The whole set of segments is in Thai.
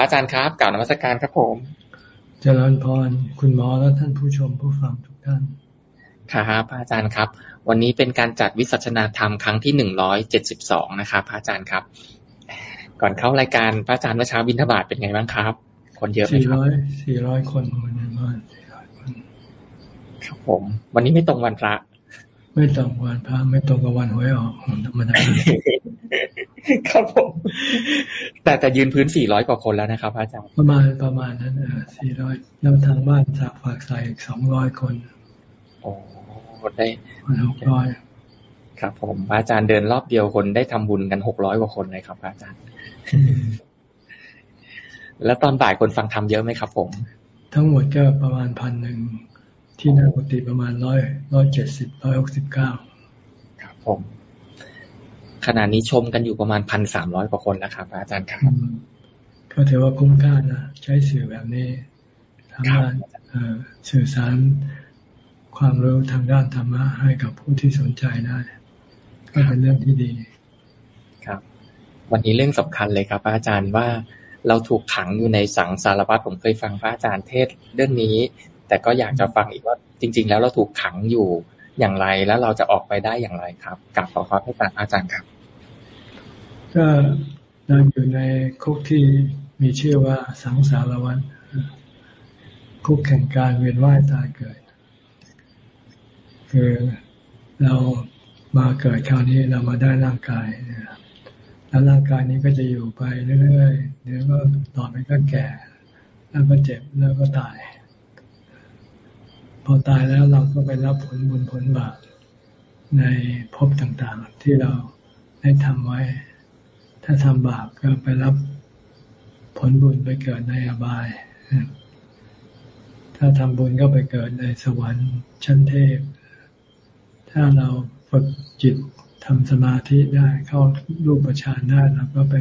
ระอาจารย์ครับกล่าวนมัสการครับผมเจริญพรคุณหมอและท่านผู้ชมผู้ฟังทุกท่านครับอาจารย์ครับ วันนี้เป็นการจัดวิสัชนาธรรมครั้งที่หนึ่งร้อยเจ็ดสิบสองนะครับอาจารย์ครับ ก่อนเข้ารายการพระอาจารย์เมื่อเช้าบินทบาทเป็นไงบ้างครับ คนเยอะไหมครับสี่ร้อยสี่ร้อยคนวันนี้มาสี่ร้อยคนครับผม วันนี้ไม่ตรงวันพระ ไม่ตรงวันพระไม่ตรงกับวันหวยออกธรรมดาครับผมแต่แต่ยืนพื้นสี่ร้อยกว่าคนแล้วนะครับอาจารย์ประมาณประมาณนั้นเออสี่ร้อยแล้วทางบ้านจากฝากใส่สองร้อยคนโอ้ได้หกร้อยครับผมอาจารย์เดินรอบเดียวคนได้ทำบุญกันหกร้อยกว่าคนเลยครับอาจารย์ แล้วตอนบ่ายคนฟังธรรมเยอะไหมครับผม ทั้งหมดก็ประมาณพันหนึ่ง ที่นากุฏิประมาณร้อยร้อยเจ็ดสิบร้อยหกสิบเก้าครับผมขณะนี้ชมกันอยู่ประมาณพันสามร้อยกว่าคนนะครับ อาจารย์ครับก็ถือว่าคุ้มค่านะใช้สื่อแบบนี้ทำงานสื่อสารความรู้ทางด้านธรรมะให้กับผู้ที่สนใจได้ก็เป็นเรื่องที่ดี ครับ วันนี้เรื่องสำคัญเลยครับ อาจารย์ว่าเราถูกขังอยู่ในสังสารวัฏผมเคยฟังพระอาจารย์เทศเรื่องนี้ แต่ก็อยากจะฟังอีกว่าจริง ๆ แล้วเราถูกขังอยู่อย่างไรแล้วเราจะออกไปได้อย่างไรครับกลับขอความให้อาจารย์ครับ ก็เราอยู่ในคุกที่มีชื่อว่าสังสารวัฏคุกแห่งการเวียนว่ายตายเกิด คือเรามาเกิดคราวนี้เรามาได้ร่างกายแล้วร่างกายนี้ก็จะอยู่ไปเรื่อยๆเดี๋ยวก็ต่อไปก็แก่ แล้วก็เจ็บแล้วก็ตาย พอตายแล้วเราก็ไปรับผลบุญผลบาปในภพต่างๆ ที่เราได้ทำไว้ ถ้าทำบาปก็ไปรับผลบุญไปเกิดในอบาย ถ้าทำบุญก็ไปเกิดในสวรรค์ชั้นเทพ ถ้าเราฝึกจิตทำสมาธิได้เข้ารูปฌานได้เราก็ไป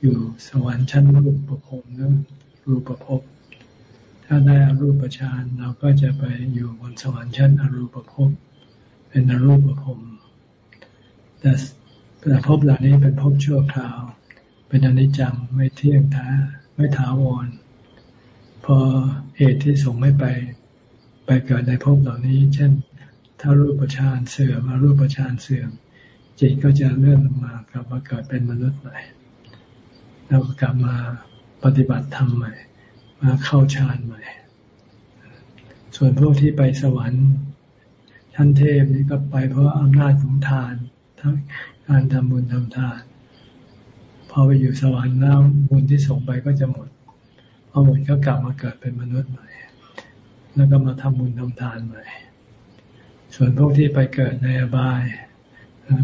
อยู่สวรรค์ชั้นรูปประพรมหรือรูปประพ ถ้าได้อรูปฌานเราก็จะไปอยู่บนสวรรค์ชั้นอรูปภพเป็นอรูปภพแต่แต่ภพเหล่านี้เป็นภพชั่วคราว เป็นอนิจจังไม่เที่ยงท้าไม่ถาวร พอเหตุที่ส่งไม่ไป ไปเกิดในภพเหล่านี้ เช่น ถ้ารูปฌานเสื่อมมารูปฌานเสื่อมจิตก็จะเลื่อนลงมากลับมาเกิดเป็นมนุษย์ใหม่แล้วกลับมาปฏิบัติธรรมใหม่ มาเข้าฌานใหม่ ส่วนพวกที่ไปสวรรค์ชั้นเทพนี่ก็ไปเพราะอำนาจของทานทั้งการทำบุญทำทาน พอไปอยู่สวรรค์แล้วบุญที่ส่งไปก็จะหมด พอหมดก็กลับมาเกิดเป็นมนุษย์ใหม่ แล้วก็มาทำบุญทำทานใหม่ ส่วนพวกที่ไปเกิดในอบาย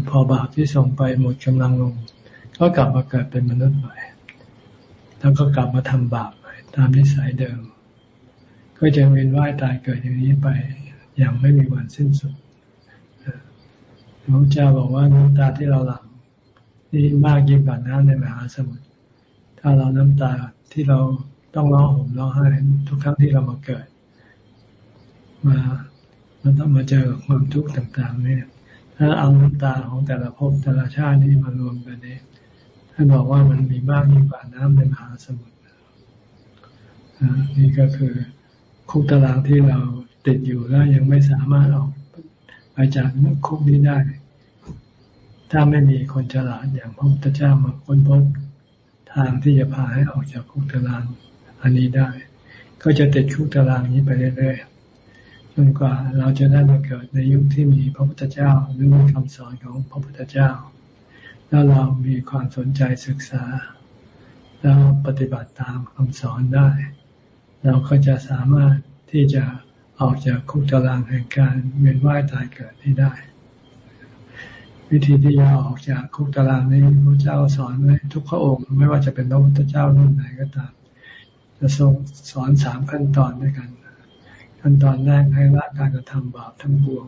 พอบาปที่ส่งไปหมดกำลังลง ก็กลับมาเกิดเป็นมนุษย์ใหม่ แล้วก็กลับมาทำบาป ตามนิสัยเดิม ก็จะเวียนว่ายตายเกิดอย่างนี้ไปอย่างไม่มีวันสิ้นสุดพระเจ้าบอกว่าน้ำตาที่เราหลั่งนี่มากยิ่งกว่าน้ำในมหาสมุทร ถ้าเราน้ำตาที่เราต้องร้องห่มร้องไห้ทุกครั้งที่เรามาเกิด มามันต้องมาเจอความทุกข์ต่างๆเนี่ย ถ้าเอาน้ำตาของแต่ละภพแต่ละชาตินี้มารวมกันเนี่ยท่านบอกว่ามันมีมากยิ่งกว่าน้ำในมหาสมุทร นี่ก็คือคุกตารางที่เราติดอยู่แล้วยังไม่สามารถออกไปจากคุกนี้ได้ ถ้าไม่มีคนฉลาดอย่างพระพุทธเจ้ามาค้นพบทางที่จะพาให้ออกจากคุกตารางอันนี้ได้ ก็จะติดคุกตารางนี้ไปเรื่อยๆจนกว่าเราจะได้มาเกิดในยุคที่มีพระพุทธเจ้าหรือมีคำสอนของพระพุทธเจ้า แล้วเรามีความสนใจศึกษา แล้วปฏิบัติตามคำสอนได้ เราก็จะสามารถที่จะออกจากคุกตารางแห่งการเวียนว่ายตายเกิดนี้ได้ วิธีที่จะออกจากคุกตารางนี้พระเจ้าสอนไว้ทุกพระองค์ไม่ว่าจะเป็นพระพุทธเจ้ารุ่นไหนก็ตาม จะทรงสอนสามขั้นตอนด้วยกัน ขั้นตอนแรกให้ละการกระทำบาปทั้งปวง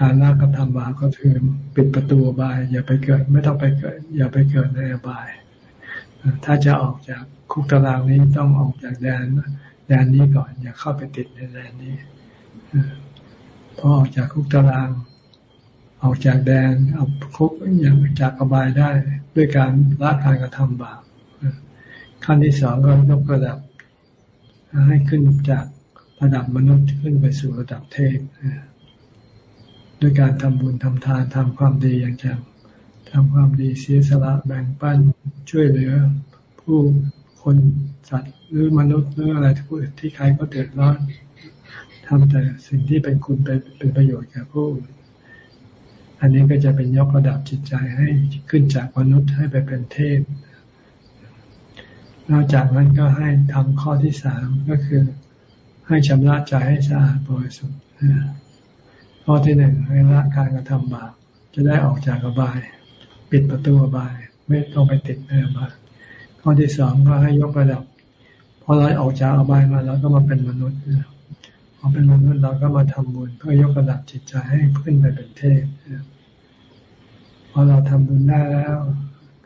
การละกระทำบาปก็คือปิดประตูบาย อย่าไปเกิด ไม่ต้องไปเกิด อย่าไปเกิดในอบาย ถ้าจะออกจากคุกตารางนี้ต้องออกจากแดนแดนนี้ก่อน อย่าเข้าไปติดในแดนนี้พอออกจากคุกตาราง ออกจากแดนเอาคุกอย่างจากอบายได้ ด้วยการละการกระทำบาปขั้นที่สองก็ยกระดับ ให้ขึ้นจากระดับมนุษย์ขึ้นไปสู่ระดับเทพด้วยการทำบุญทำทานทำความดีอย่างจัง ทำความดีเสียสละแบ่งปันช่วยเหลือ ผู้คนสัตว์หรือมนุษย์หรืออะไรที่ที่ใครก็เดือดร้อนทำแต่สิ่งที่เป็นคุณเป็นประโยชน์แก่ผู้อื่นอันนี้ก็จะเป็นยกระดับจิตใจให้ขึ้นจากมนุษย์ให้ไปเป็นเทพ นอกจากนั้นก็ให้ทำข้อที่สามก็คือ ให้ชำระใจให้สะอาดบริสุทธิ์ข้อที่หนึ่งให้ละการกระทำบาปจะได้ออกจากอบาย ปิดประตูอบาย ไม่ต้องไปติดในอบายข้อที่สองก็ให้ยกระดับพอเราออกจากอบายมาเราก็มาเป็นมนุษย์พอเป็นมนุษย์เราก็มาทำบุญเพื่อยกระดับจิตใจให้ขึ้นไปเป็นเทพพอเราทำบุญได้แล้ว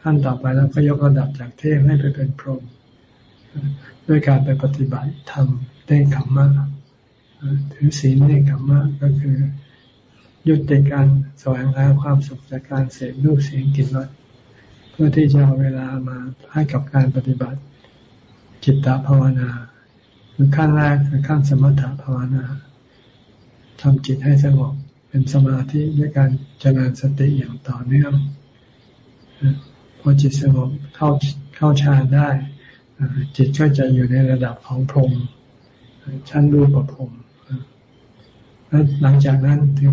ขั้นต่อไปเราก็ยกระดับจากเทพให้ไปเป็นพรหมด้วยการไปปฏิบัติทำได้ขมมะถือศีลได้ขมมะก็คือ ยุติการแสวงหาความสุขจากการเสพรูปเสียงกลิ่นรสเพื่อที่จะเอาเวลามาให้กับการปฏิบัติจิตตภาวนาคือขั้นแรกคือขั้นสมถะภาวนาทำจิตให้สงบเป็นสมาธิด้วยการเจริญสติอย่างต่อเนื่องพอจิตสงบเข้าเข้าฌานได้ จิตก็จะอยู่ในระดับของพรหมชั้นรูปประพรม แล้วหลังจากนั้นถึง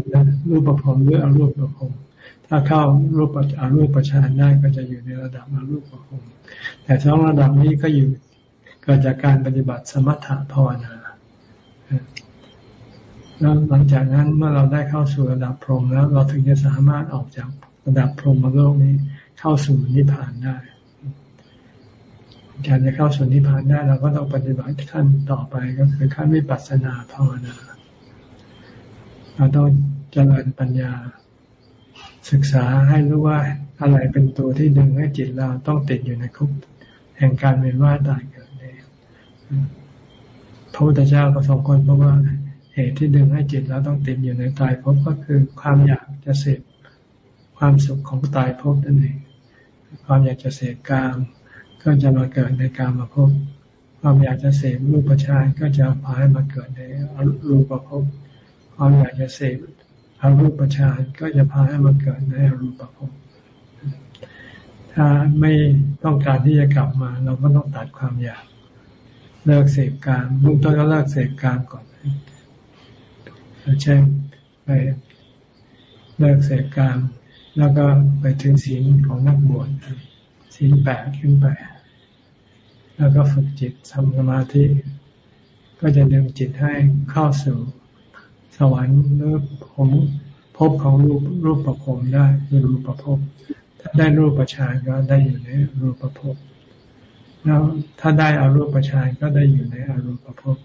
รูปประพรมหรืออรูปประพรมถ้าเข้ารูปอารูปประชานได้ก็จะอยู่ในระดับอารูปประพรมแต่สองระดับนี้ก็อยู่เกิดจากการปฏิบัติสมถะภาวนาแล้วหลังจากนั้นเมื่อเราได้เข้าสู่ระดับพรหมแล้ว เราถึงจะสามารถออกจากระดับพรหมโลกนี้เข้าสู่นิพพานได้การจะเข้าสู่นิพพานได้เราก็ต้องปฏิบัติขั้นต่อไปก็คือขั้นวิปัสสนาภาวนา เราต้องเจริญปัญญา ศึกษาให้รู้ว่าอะไรเป็นตัวที่ดึงให้จิตเราต้องติดอยู่ในคุกแห่งการเวียนว่ายตายเกิดเนี่ยพระพุทธเจ้าก็สองคนเพราะว่าเหตุที่ดึงให้จิตเราต้องติดอยู่ในตายภพก็คือความอยากจะเสพความสุขของตายภพนั่นเอง ความอยากจะเสพกามก็จะมาเกิดในการมาพบความอยากจะเสพรูปฌานก็จะพาให้มาเกิดในรูปภพ ความอยากจะเสพอารูปฌานก็จะพาให้มาเกิดในอรูปภพถ้าไม่ต้องการที่จะกลับมา เราก็ต้องตัดความอยากเลิกเสพการมุ่งต้นก็เลิกเสพการก่อนเช่นไปเลิกเสพการแล้วก็ไปถึงศีลของนักบวชศีลแปดขึ้นไป แล้วก็ฝึกจิตทำสมาธิ ก็จะดึงจิตให้เข้าสู่ วรรค์หรือผมพบของรูปรูปประพรมได้คือรูปประพบถ้าได้รูปประชานก็ได้อยู่ในรูปประพบแล้วถ้าได้อารูปประชานก็ได้อยู่ในอารูปประพบ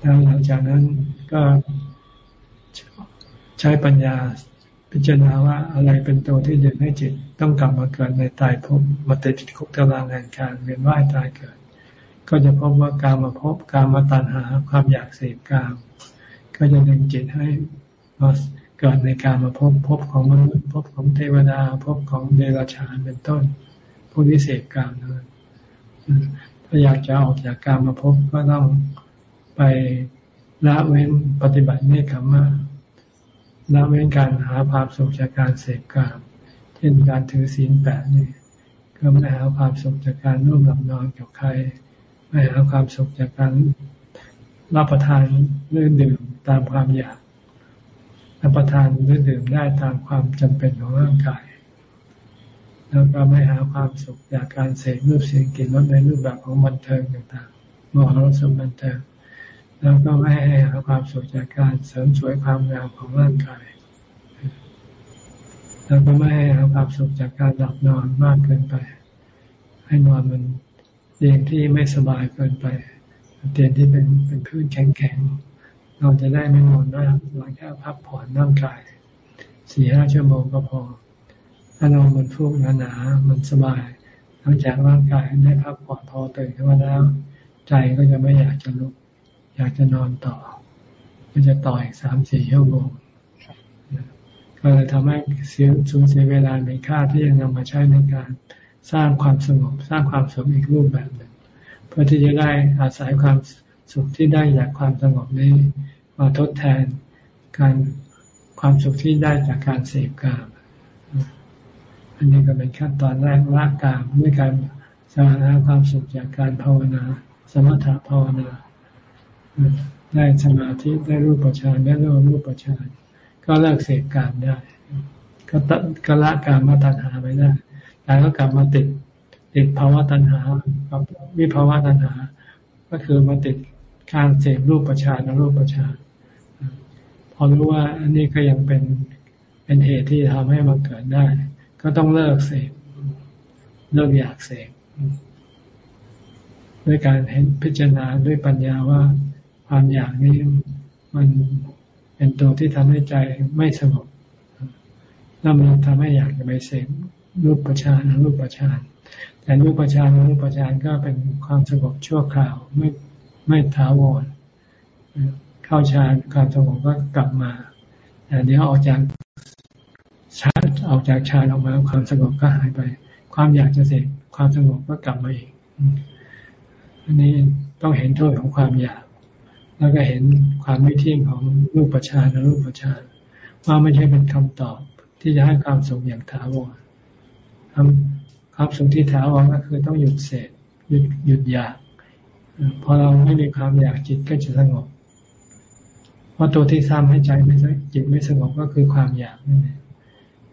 แล้วหลังจากนั้นก็ใช้ปัญญาพิจารณาว่าอะไรเป็นตัวที่ดึงให้จิตต้องกลับมาเกิดในตายภพมาติดคุกตารางแห่งการเวียนว่ายตายเกิด ก็จะพบว่าการมาพบการมาตัณหาความอยากเสพกาม ก็จะดึงจิตให้มาเกิดในการมาพบพบของมนุษย์พบของเทวดาพบของเดรัจฉานเป็นต้นผู้ที่เสพกามนั้นถ้าอยากจะออกจากการมาพบก็ต้องไปละเว้นปฏิบัติเนคขมาละเว้นการหาความสุขจากการเสพกามเช่นการถือศีลแปดนี่ก็ไม่หาความสุขจากการร่วมหลับนอนกับใคร ไม่หาความสุขจากการรับประทานเรื่องดื่ม ตามความอยากรับประทานเรื่อดื่มได้ตามความจำเป็นของร่างกาย แล้วก็ไม่หาความสุขจากการเสพรูปเสียงกลิ่นรสในรูปแบบของบันเทิงต่างๆมหรสมบันเทิงแล้วก็ไม่ให้หาความสุขจากการเสริมสวยความงามของร่างกาย แล้วก็ไม่ให้หาความสุขจากการหลับนอนมากเกินไป ให้นอนมันเตียงที่ไม่สบายเกินไป เตียงที่เป็นเป็นพื้นแข็งๆ เราจะได้ไม่นอนมากเราแค่พักผ่อนร่างกายสี่ห้าชั่วโมงก็พอ ถ้าเรามันฟูกหนาๆมันสบายหลังจากร่างกายได้พักผ่อนพอตื่นขึ้นมาแล้ว ใจก็จะไม่อยากจะลุก อยากจะนอนต่อ ก็จะต่ออีกสามสี่ชั่วโมงก็เลยทำให้เสียสูญเสียเวลาในค่าที่ยังนำมาใช้ในการสร้างความสงบสร้างความสุขอีกรูปแบบหนึ่งเพื่อที่จะได้อาศัยความ สุขที่ได้จากความสงบนี้มาทดแทนการความสุขที่ได้จากการเสพกาม อันนี้ก็เป็นขั้นตอนแรกละกามด้วยการสร้างความสุขจากการภาวนา สมถะภาวนา ได้สมาธิได้รูปฌานได้รูปรูปฌานก็เลิกเสพกามได้ ก็ตก็ละกามมาตัณหาไปได้แต่ก็กลับมาติดติดภาวะตัณหากับวิภาวะตัณหา ก็คือมาติด การเสพรูปฌานรูปฌานพอรู้ว่าอันนี้ก็ยังเป็นเป็นเหตุที่ทำให้มาเกิดได้ ก็ต้องเลิกเสพเลิกอยากเสพด้วยการเห็นพิจารณาด้วยปัญญาว่าความอยากนี้มันเป็นตัวที่ทำให้ใจไม่สงบแล้วมันทำให้อยากจะไปเสพรูปประชานรูปประชานแต่รูปประชานรูปประชานก็เป็นความสงบชั่วคราวไม่ ไม่ท้าวรเข้าฌานความสงบก็กลับมาแต่เดี๋ยวออกจากฌานออกจากฌานออกมาความสงบก็หายไป ความอยากจะเสพความสงบก็กลับมาอีกอันนี้ต้องเห็นโทษของความอยาก แล้วก็เห็นความไม่เที่ยงของรูปประชานรูปประชานว่าไม่ใช่เป็นคำตอบที่จะให้ความสุขอย่างถาวรความสุขที่ถาวรก็คือต้องหยุดเสพหยุดหยุดอยาก พอเราไม่มีความอยากจิตก็จะสงบ เพราะตัวที่ซ้ำให้ใจไม่จิตไม่สงบก็คือความอยากนั่นเอง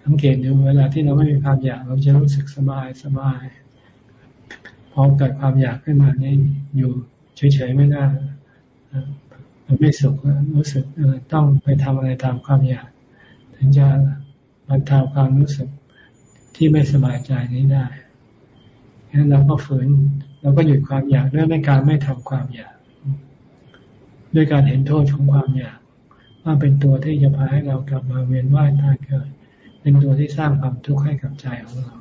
สังเกตดูเวลาที่เราไม่มีความอยากเราจะรู้สึกสบายสบายพอเกิดความอยากขึ้นมานี่อยู่เฉยๆไม่ได้มันไม่สุขรู้สึกต้องไปทำอะไรตามความอยาก ถึงจะบรรเทาความรู้สึกที่ไม่สบายใจนี้ได้งั้นเราก็ฝืน เราก็หยุดความอยากด้วยในการไม่ทำความอยาก ด้วยการเห็นโทษของความอยากว่าเป็นตัวที่จะพาให้เรากลับมาเวียนว่ายตายเกิด เป็นตัวที่สร้างความทุกข์ให้กับใจของเรา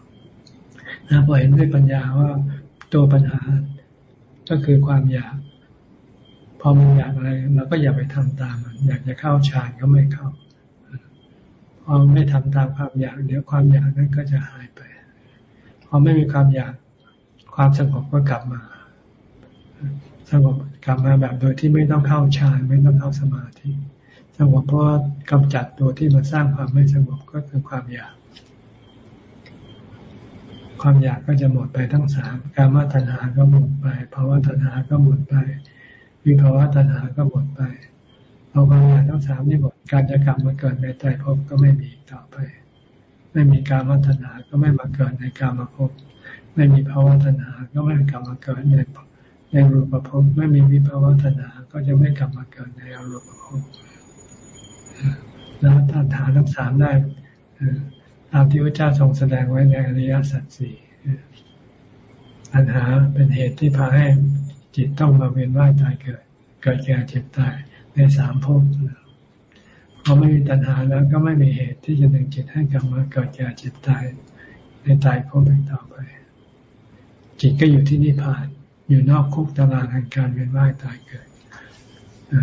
นะพอเห็นด้วยปัญญาว่าตัวปัญหาก็คือความอยาก พอมันอยากอะไรเราก็อย่าไปทำตามมัน อยากจะเข้าฌานก็ไม่เข้า พอไม่ทำตามความอยาก เดี๋ยวความอยากนั้นก็จะหายไป พอไม่มีความอยาก ความสงบก็กลับมาสงบกลับมาแบบโดยที่ไม่ต้องเข้าฌานไม่ต้องเข้าสมาธิสงบเพราะกำจัดตัวที่มาสร้างความไม่สงบก็คือความอยาก ความอยากก็จะหมดไปทั้งสามการมาตัณหาก็หมดไปภาวะตัณหาก็หมดไป วิภาวะตัณหาก็หมดไปเอาความอยากทั้งสามนี่หมดการจะกลับมาเกิดในใจภพก็ไม่มีต่อไป ไม่มีการวัฒนาก็ไม่มาเกิดในการมาภพ ไม่มีภาวะตัณหา ก็ไม่กลับมาเกิดในในรูปภพไม่มีวิภาวะตัณหา ก็จะไม่กลับมาเกิดในอรูปภพแล้วท่านฐาทั้งสามได้ตามที่พระเจ้าทรงแสดงไว้ในอริยสัจสี่ปัญหาเป็นเหตุที่พาให้จิตต้องมาเวียนว่ายตายเกิด เกิดแก่เจ็บตายในสามภพพอไม่มีตัณหาแล้วก็ไม่มีเหตุที่จะดึงจิตให้กลับมาเกิดแก่เจ็บตายในตายภพต่อไป จิตก็อยู่ที่นิพพาน อยู่นอกคุกตารางแห่งการเวียนว่ายตายเกิด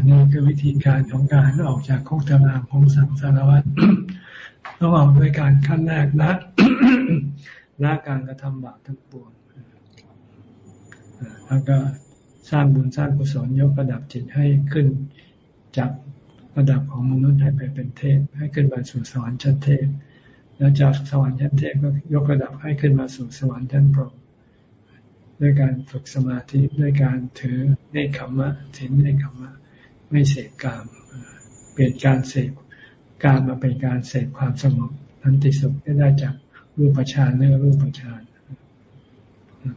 นี่คือวิธีการของการออกจากคุกตารางของสังสารวัฏต้องออกด้วยการขั้นแรกละละการกระทำบาปทั้งปวงแล้วก็สร้างบุญสร้างกุศลยกระดับจิตให้ขึ้นจากระดับของมนุษย์ให้ไปเป็นเทพ ให้ขึ้นมาสู่สวรรค์ชั้นเทพ แล้วจากสวรรค์ชั้นเทพก็ยกระดับให้ขึ้นมาสู่สวรรค์ชั้นพรหม ด้วยการฝึกสมาธิด้วยการถือเนคขมะถินเนคขมะ ไม่เสพกาม เปลี่ยนการเสพกามมาเป็นการเสพความสงบนันติสุขได้จากรูปฌานเนื้อรูปฌาน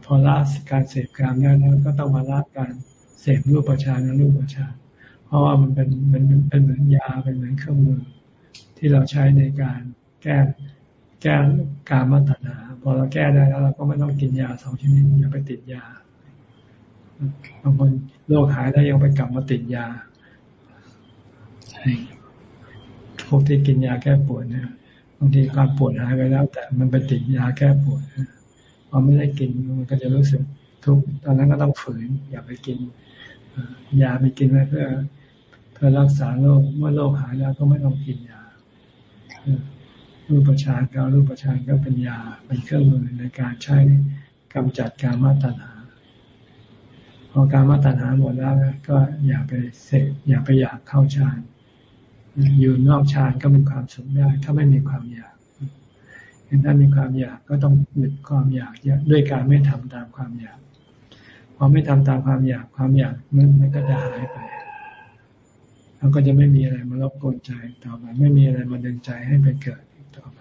พอละการเสพกามได้แล้วก็ต้องมาละการเสพรูปฌานและรูปฌานเพราะว่ามันเป็นมันเป็นเหมือนยาเป็นเหมือนเครื่องมือ ที่เราใช้ในการแก้ ก้การมาตัณหาพอเราแก้ได้แล้ว เราก็ไม่ต้องกินยาสองชนิดอย่าไปติดยาบางคนโรคหายแล้วยังไปกลับมาติดยาใช่พวกที่กินยาแก้ปวดเนี่ยบางทีความปวดหายไปแล้ว แต่มันไปติดยาแก้ปวดพอไม่ได้กินมันก็จะรู้สึกทุกตอนนั้นก็ต้องฝืน อย่าไปกินยาไปกินไว้เพื่อ เพื่อรักษาโรคเมื่อโรคหายแล้วก็ไม่ต้องกินยา รูปฌานก็รูปฌานก็เป็นยาเป็นเครื่องมือในการใช้กำจัดการมาตัณหาพอการมาตัณหาหมดแล้วก็อย่าไปเสกอย่าไปอยากเข้าฌานอยู่นอกฌานก็มีความสุขได้ ถ้าไม่มีความอยากเห็นถ้ามีความอยากก็ต้องหยุดความอยากด้วยการไม่ทำตามความอยากพอไม่ทำตามความอยากความอยากนั้นมันก็จะหายไปเราก็จะไม่มีอะไรมารบกวนใจต่อไปไม่มีอะไรมาดึงใจให้ไปเกิดอีกต่อไป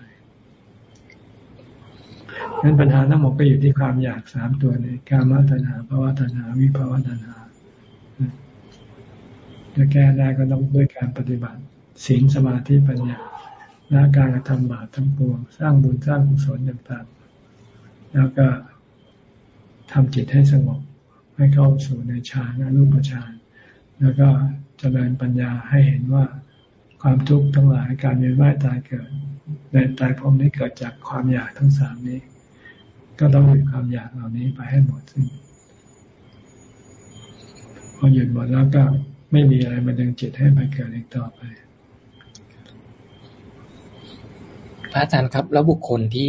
งั้นปัญหาทั้งหมดก็อยู่ที่ความอยากสามตัวนี้การมตัณหาภาวะตัณหาวิภาวะตัณหาจะแก้ได้ก็ต้องด้วยการปฏิบัติศีลสมาธิปัญญาละการกระทำบาปทั้งปวง สร้างบุญสร้างกุศลต่างๆแล้วก็ทำจิตให้สงบ ให้เข้าสู่ในฌานอรูปฌานแล้วก็เจริญปัญญาให้เห็นว่าความทุกข์ทั้งหลายการเวียนว่ายตายเกิดในตายพรมนี้เกิดจากความอยากทั้งสามนี้ ก็ต้องหยุดความอยากเหล่านี้ไปให้หมดสิ้นพอหยุดหมดแล้วก็ไม่มีอะไรมาดึงจิตให้ไปเกิดอีกต่อไป พระอาจารย์ครับ แล้วบุคคลที่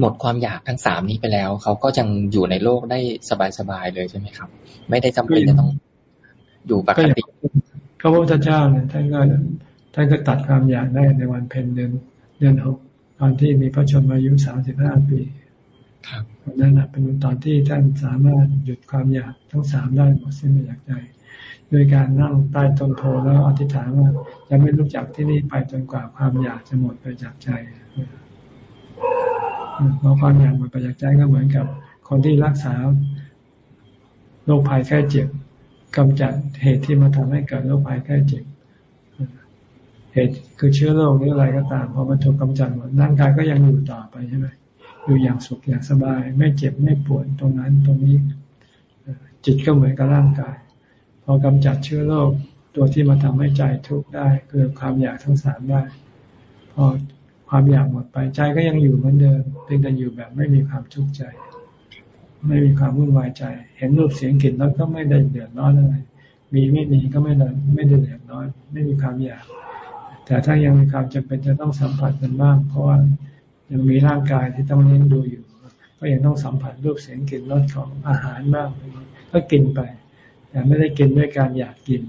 หมดความอยากทั้งสามนี้ไปแล้ว เขาก็ยังอยู่ในโลกได้สบายๆเลยใช่ไหมครับ ไม่ได้จำเป็นจะต้องอยู่ปกติพระพุทธเจ้าเนี่ยท่านก็ท่านก็ตัดความอยากได้ในวันเพ็ญเดือนเดือนหก ตอนที่มีพระชนมายุสามสิบห้าปีครับนั่นแหละเป็นตอนที่ท่านสามารถหยุดความอยากทั้งสามได้หมดสิ้นไม่อยากใจโดยการนั่งใต้ต้นโพแล้วอธิษฐานว่าจะไม่รู้จักที่นี่ไปจนกว่าความอยากจะหมดไปจากใจเพราะความอยากหมดไปจากใจก็เหมือนกับ คนที่รักษาโรคภัยแค่เจ็บกำจัดเหตุที่มาทำให้เกิดโรคภัยแค่เจ็บ เหตุคือเชื้อโรคหรืออะไรก็ตามพอมันถูกกำจัดหมดร่างกายก็ยังอยู่ต่อไปใช่ไหมอยู่อย่างสุขอย่างสบาย ไม่เจ็บไม่ปวดตรงนั้นตรงนี้จิตก็เหมือนกับร่างกาย พอกำจัดเชื้อโรคตัวที่มาทำให้ใจทุกข์ได้คือความอยากทั้งสามได้ พอความอยากหมดไปใจก็ยังอยู่เหมือนเดิมเพียงแต่อยู่แบบไม่มีความทุกข์ใจ ไม่มีความวุ่นวายใจ เห็นรูปเสียงกลิ่นแล้วก็ไม่ได้เดือดร้อนอะไรมีไม่มีก็ไม่ได้ไม่ได้เดือดร้อน ไม่มีความอยาก แต่ถ้ายังมีความจำเป็นจะต้องสัมผัสกันบ้างเพราะว่ายังมีร่างกายที่ต้องเลี้ยงดูอยู่ ก็ยังต้องสัมผัสรูปเสียงกลิ่นรสของอาหารบ้างก็กินไป แต่ไม่ได้กินด้วยการอยากกิน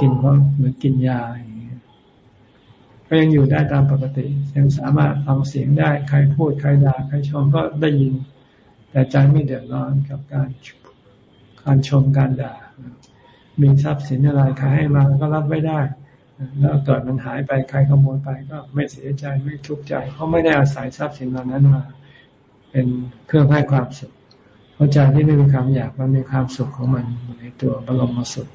กินเพราะเหมือนกินยาอย่างนี้ก็ยังอยู่ได้ตามปกติ ยังสามารถฟังเสียงได้ใครพูดใครด่าใครชมก็ได้ยิน แต่ใจไม่เดือดร้อนกับการการชมการด่า มีทรัพย์สินอะไรใครให้มาก็รับไม่ได้ แล้วเกิดมันหายไปใครขโมยไปก็ไม่เสียใจไม่ทุกข์ใจ เพราะไม่ได้อาศัยทรัพย์สินเหล่านั้นมา เป็นเครื่องให้ความสุขเพราะใจที่ไม่มีความอยากมันมีความสุขของมันในตัวบรมสุข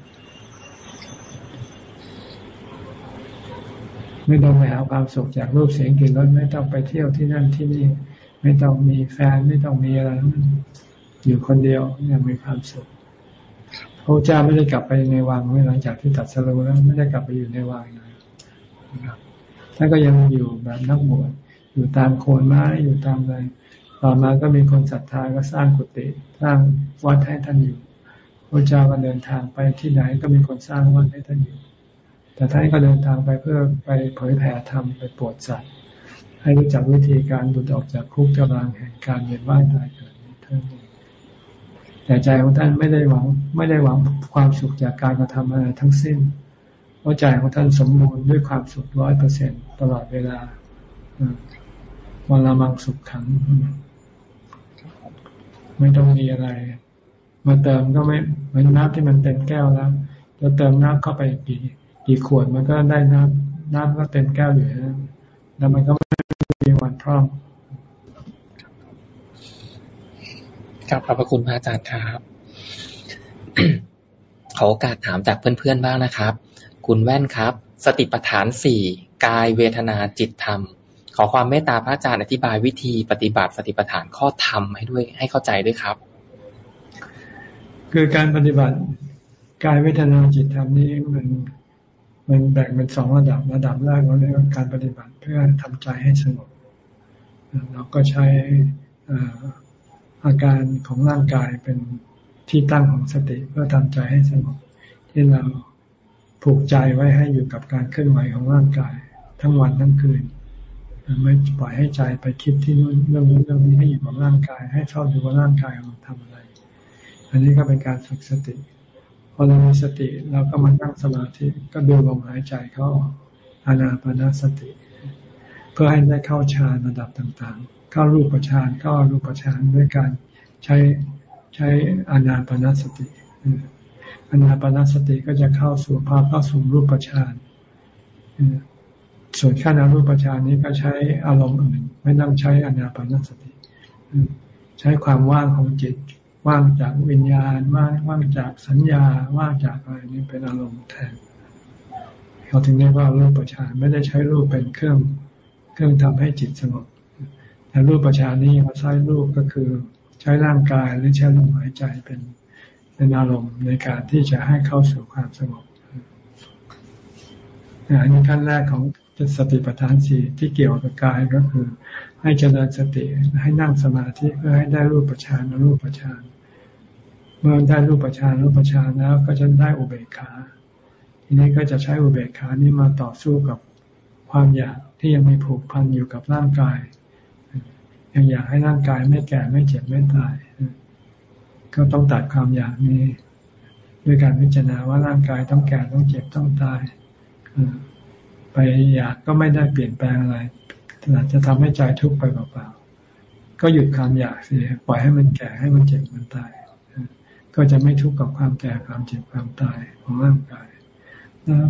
ไม่ต้องไปหาความสุขจากรูปเสียงกลิ่นรสไม่ต้องไปเที่ยวที่นั่นที่นี่ ไม่ต้องมีแฟนไม่ต้องมีอะไรอยู่คนเดียวยังมีความสุข พระเจ้าไม่ได้กลับไปในวังเมื่อหลังจากที่ตัดสรุแล้วไม่ได้กลับไปอยู่ในวังเลยท่านก็ยังอยู่แบบนักบวชอยู่ตามโคนไม้อยู่ตามอะไรต่อมาก็มีคนศรัทธาก็สร้างกุฏิสร้างวัดให้ท่านอยู่พระเจ้าก็เดินทางไปที่ไหนก็มีคนสร้างวัดให้ท่านอยู่ แต่ท่านก็เดินทางไปเพื่อไปเผยแผ่ธรรมไปโปรดสัตว์ให้รู้จักวิธีการบุดออกจากคุกจำลังแห่งการเวียนว่ายตายเกิดท่าน แต่ใจของท่านไม่ได้หวัง ไม่ได้หวังความสุขจากการกระทำอะไรทั้งสิ้นเพราะใจของท่านสมบูรณ์ด้วยความสุขร้อยเปอร์เซ็นตลอดเวลาวันละมังสุขขัง ไม่ต้องมีอะไร มาเติมก็ไม่เหมือนน้ำที่มันเต็มแก้วแล้วจะเติมน้ำเข้าไปกี่กี่ขวดมันก็ได้น้ำน้ำก็เต็มแก้วอยู่นะแล้วมันก็ไม่มีวันพร่อง ครับขอบพระคุณพระอาจารย์ครับ ขอโอกาสถามจากเพื่อนๆบ้างนะครับ คุณแว่นครับ สติปัฏฐานสี่กายเวทนาจิตธรรม ขอความเมตตาพระอาจารย์อธิบายวิธีปฏิบัติสติปัฏฐานข้อธรรมให้ด้วยให้เข้าใจด้วยครับ คือการปฏิบัติกายเวทนาจิตธรรมนี้มันมันแบ่งเป็นสองระดับระดับแรกเราเรียกว่าการปฏิบัติเพื่อทำใจให้สงบเราก็ใช้ อาการของร่างกายเป็นที่ตั้งของสติเพื่อทำใจให้สงบที่เราผูกใจไว้ให้อยู่กับการเคลื่อนไหวของร่างกาย ทั้งวันทั้งคืนไม่ปล่อยให้ใจไปคิดที่นู่นเรื่องนู้นเรื่องนี้ให้อยู่กับร่างกาย ให้ชอบดูว่าร่างกายเราทำอะไร อันนี้ก็เป็นการฝึกสติ พอเรามีสติเราก็มานั่งสมาธิก็ดูลมหายใจเข้าอานาปนาสติ เพื่อให้ได้เข้าฌานระดับต่างๆ เข้ารูปฌานเข้ารูปฌานด้วยการใช้ใช้อนาปนสติอนาปนสติก็จะเข้าสู่ภาพเข้าสู่รูปฌานส่วนขั้นอรูปฌานนี้ก็ใช้อารมณ์อื่น ไม่ต้องใช้อนาปานสติ ใช้ความว่างของจิต ว่างจากวิญญาณ ว่างว่างจากสัญญา ว่างจากอะไรนี้เป็นอารมณ์แทน เขาถึงเรียกว่ารูปฌานไม่ได้ใช้รูปเป็นเครื่อง เครื่องทำให้จิตสงบแต่รูปฌานี้เราใช้รูปก็คือใช้ร่างกายหรือใช้ลมหายใจเป็นเป็นอารมณ์ในการที่จะให้เข้าสู่ความสงบอันนี้ขั้นแรกของสติปัฏฐานสี่ที่เกี่ยวกับกายก็คือ ให้เจริญสติให้นั่งสมาธิเพื่อให้ได้รูปฌานรูปฌานเมื่อได้รูปฌานรูปฌานแล้วก็จะได้อุเบกขา ทีนี้ก็จะใช้อุเบกขานี้มาต่อสู้กับความอยาก ที่ยังมีผูกพันอยู่กับร่างกาย ยังอยากให้ร่างกายไม่แก่ไม่เจ็บไม่ตาย ก็ต้องตัดความอยากนี้ ด้วยการพิจารณาว่าร่างกายต้องแก่ต้องเจ็บต้องตายไปอยากก็ไม่ได้เปลี่ยนแปลงอะไรอาจจะทำให้ใจทุกข์ไปเปล่าๆ ก็หยุดความอยากเสีย ปล่อยให้มันแก่ให้มันเจ็บมันตาย ก็จะไม่ทุกข์กับความแก่ความเจ็บความตายของร่างกาย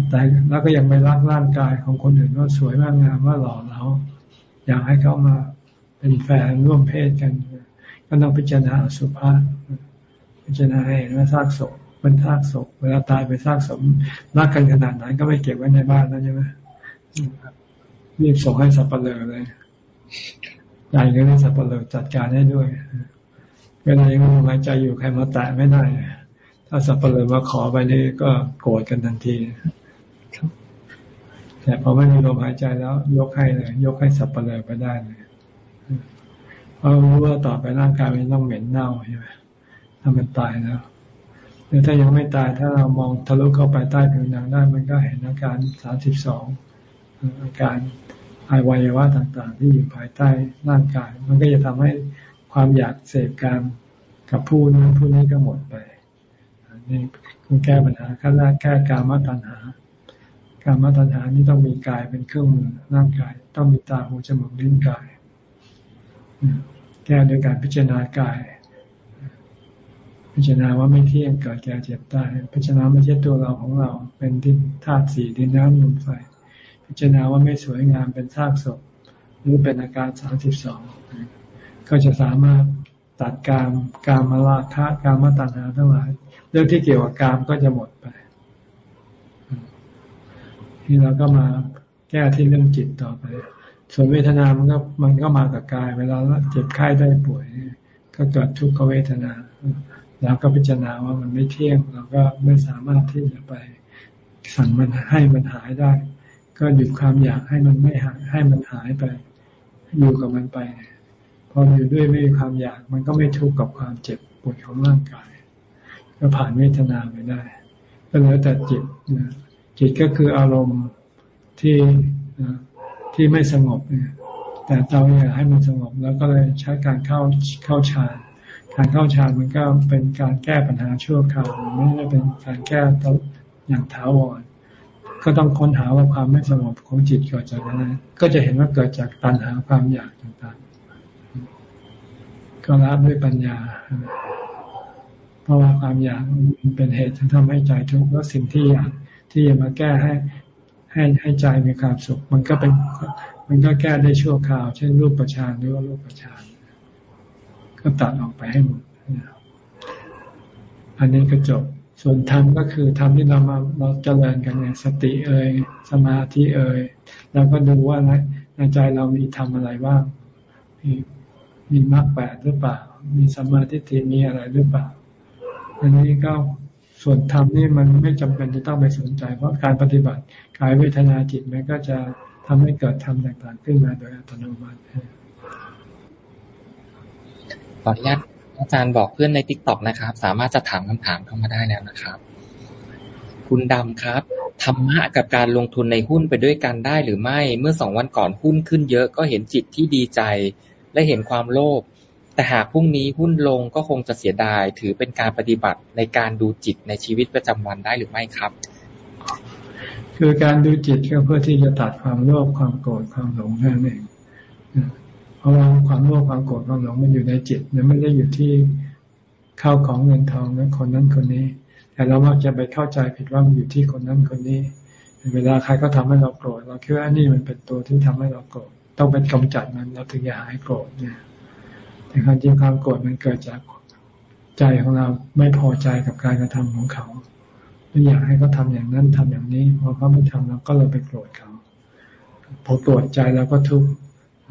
แต่แล้วก็ยังไปรักร่างกายของคนอื่นว่าสวยว่างามว่าหล่อเหลาอยากให้เขามาเป็นแฟนร่วมเพศกัน ก็ต้องพิจารณาสุภาพพิจารณาให้เห็นว่าซากศพเป็นซากศพเวลาตายไปซากศพรักกันขนาดไหนก็ไม่เก็บไว้ในบ้านแล้วใช่ไหมรีบส่งให้สับปะเลอเลยยายก็ให้สับปะเลอจัดการให้ด้วย เวลายังลมหายใจอยู่ใครมาแตะไม่ได้ ถ้าสับปะเลอมาขอไปนี่ก็โกรธกันทันทีแต่พอไม่มีลมหายใจแล้ว ยกให้เลย ยกให้สับปะเลอไปได้เลยเพราะรู้ว่าต่อไปร่างกายมันต้องเหม็นเน่าใช่ไหมถ้ามันตายแล้วหรือถ้ายังไม่ตายถ้าเรามองทะลุเข้าไปใต้ผิวหนังได้มันก็เห็นอาการสามสิบสองอาการอวัยวะต่างๆ ที่อยู่ภายใต้ร่างกาย มันก็จะทำให้ความอยากเสพการกับผู้นั้นผู้นี้ก็หมดไป นี่คือแก้ปัญหาขั้นแรกแก้การมาตัญหา การมาตัญหานี่ต้องมีกายเป็นเครื่องมือร่างกาย ต้องมีตาหูจมูกลิ้นกาย แก้โดยการพิจารณากาย พิจารณาว่าไม่เที่ยงเกิดแก่เจ็บตายพิจารณาไม่ใช่ตัวเราของเรา เป็นดินธาตุสี่ดินน้ำลมไฟพิจารณาว่าไม่สวยงามเป็นซากศพหรือเป็นอาการสามสิบสองก็จะสามารถตัดกามกามมาลาคะกามมาตัณหาทั้งหลาย เรื่องที่เกี่ยวกับกามก็จะหมดไปที่เราก็มาแก้ที่เรื่องจิตต่อไป ส่วนเวทนา มันก็มันก็มากับกาย เวลาเจ็บไข้ได้ป่วย ก็เกิดทุกขเวทนาแล้วก็พิจารณาว่ามันไม่เที่ยง เราก็ไม่สามารถที่จะไปสั่งมันให้มันหายได้ ก็หยุดความอยากให้มันไม่หายให้มันหายไป อยู่กับมันไป พออยู่ด้วยไม่มีความอยาก มันก็ไม่ทุกข์กับความเจ็บปวดของร่างกาย ก็ผ่านเวทนาไปได้ ก็เหลือแต่จิตจิตก็คืออารมณ์ที่ที่ไม่สงบเนี่ยแต่เราอยากให้มันสงบแล้วก็เลยใช้การเข้าเข้าฌานการเข้าฌานมันก็เป็นการแก้ปัญหาชั่วคราวไม่ได้เป็นการแก้อย่างถาวรก็ต้องค้นหาว่าความไม่สงบของจิตเกิดจากอะไรก็จะเห็นว่าเกิดจากตัณหาความอยากต่างๆ ก็รับด้วยปัญญา เพราะว่าความอยากมันเป็นเหตุที่ทำให้ใจทุกข์แล้วสิ่งที่อยากที่จะมาแก้ให้ให้ให้ใจมีความสุข มันก็เป็นมันก็แก้ได้ชั่วคราว เช่นรูปประชานหรือว่ารูปประชานก็ตัดออกไปให้หมดอันนี้ก็จบ ส่วนธรรมก็คือธรรมที่เรามาเราเจริญกันเนี่ยสติเอ่ยสมาธิเอ่ยเราก็ดูว่าในใจเรามีทำอะไรบ้างมีมีมรรคแปดหรือเปล่า มีสมาธิทีมีอะไรหรือเปล่า อันนี้ก็ส่วนธรรมนี่มันไม่จำเป็นจะต้องไปสนใจ เพราะการปฏิบัติกายเวทนาจิตมันก็จะทำให้เกิดธรรมต่างๆขึ้นมาโดยอัตโนมัติขออนุญาตอาจารย์บอกเพื่อนใน TikTok นะครับ สามารถจะถามคำถามเข้ามาได้แล้วนะครับ คุณดำครับธรรมะกับการลงทุนในหุ้นไปด้วยกันได้หรือไม่ เมื่อสองวันก่อนหุ้นขึ้นเยอะก็เห็นจิตที่ดีใจ และเห็นความโลภ แต่หากพรุ่งนี้หุ้นลงก็คงจะเสียดาย ถือเป็นการปฏิบัติในการดูจิตในชีวิตประจำวันได้หรือไม่ครับ คือการดูจิตก็เพื่อที่จะตัดความโลภความโกรธความหลงนั่นเองเพราะว่าความโลภความโกรธความหลงมันอยู่ในจิตมันไม่ได้อยู่ที่ข้าวของเงินทองนั้นคนนั้นคนนี้ แต่เรามักจะไปเข้าใจผิดว่ามันอยู่ที่คนนั้นคนนี้ เวลาใครก็ทำให้เราโกรธเราคิดว่านี่มันเป็นตัวที่ทำให้เราโกรธต้องเป็นกำจัดมันเราถึงจะหายโกรธเนี่ย แต่ความจริงความโกรธมันเกิดจากใจของเราไม่พอใจกับการกระทำของเขาไม่อยากให้เขาทาอย่างนั้นทำอย่างนี้พอเขาไม่ทำเราก็เลยไปโกรธเขาพอโกรธใจเราก็ทุกข์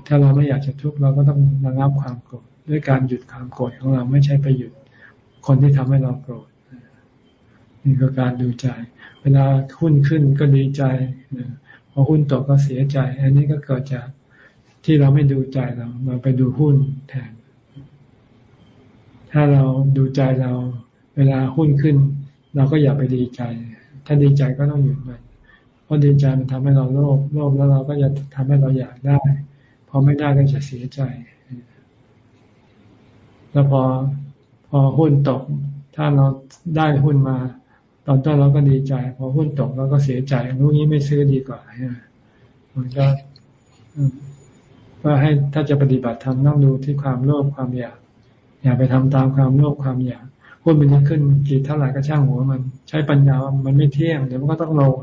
ถ้าเราไม่อยากจะทุกข์เราก็ต้องระงับความโกรธด้วยการหยุดความโกรธของเราไม่ใช่ไปหยุดคนที่ทำให้เราโกรธนี่ก็การดูใจ เวลาหุ้นขึ้นก็ดีใจพอหุ้นตกก็เสียใจ อันนี้ก็เกิดจากที่เราไม่ดูใจเราเราไปดูหุ้นแทน ถ้าเราดูใจเราเวลาหุ้นขึ้น เราก็อย่าไปดีใจ ถ้าดีใจก็ต้องหยุดมันเพราะดีใจมันทำให้เราโลภโลภแล้วเราก็จะทำให้เราอยากได้พอไม่ได้ก็จะเสียใจ แล้วพอพอหุ้นตก ถ้าเราได้หุ้นมา ตอนต้นเราก็ดีใจ พอหุ้นตกเราก็เสียใจรู้นี้ไม่ซื้อดีกว่ามันก็ว่าให้ถ้าจะปฏิบัติธรรมต้องดูที่ความโลภความอยาก อย่าไปทำตามความโลภความอยากหุ้นมันจะขึ้นกี่เท่าไหร่ก็ช่างหัวมัน ใช้ปัญญามันไม่เที่ยงเดี๋ยวมันก็ต้องลง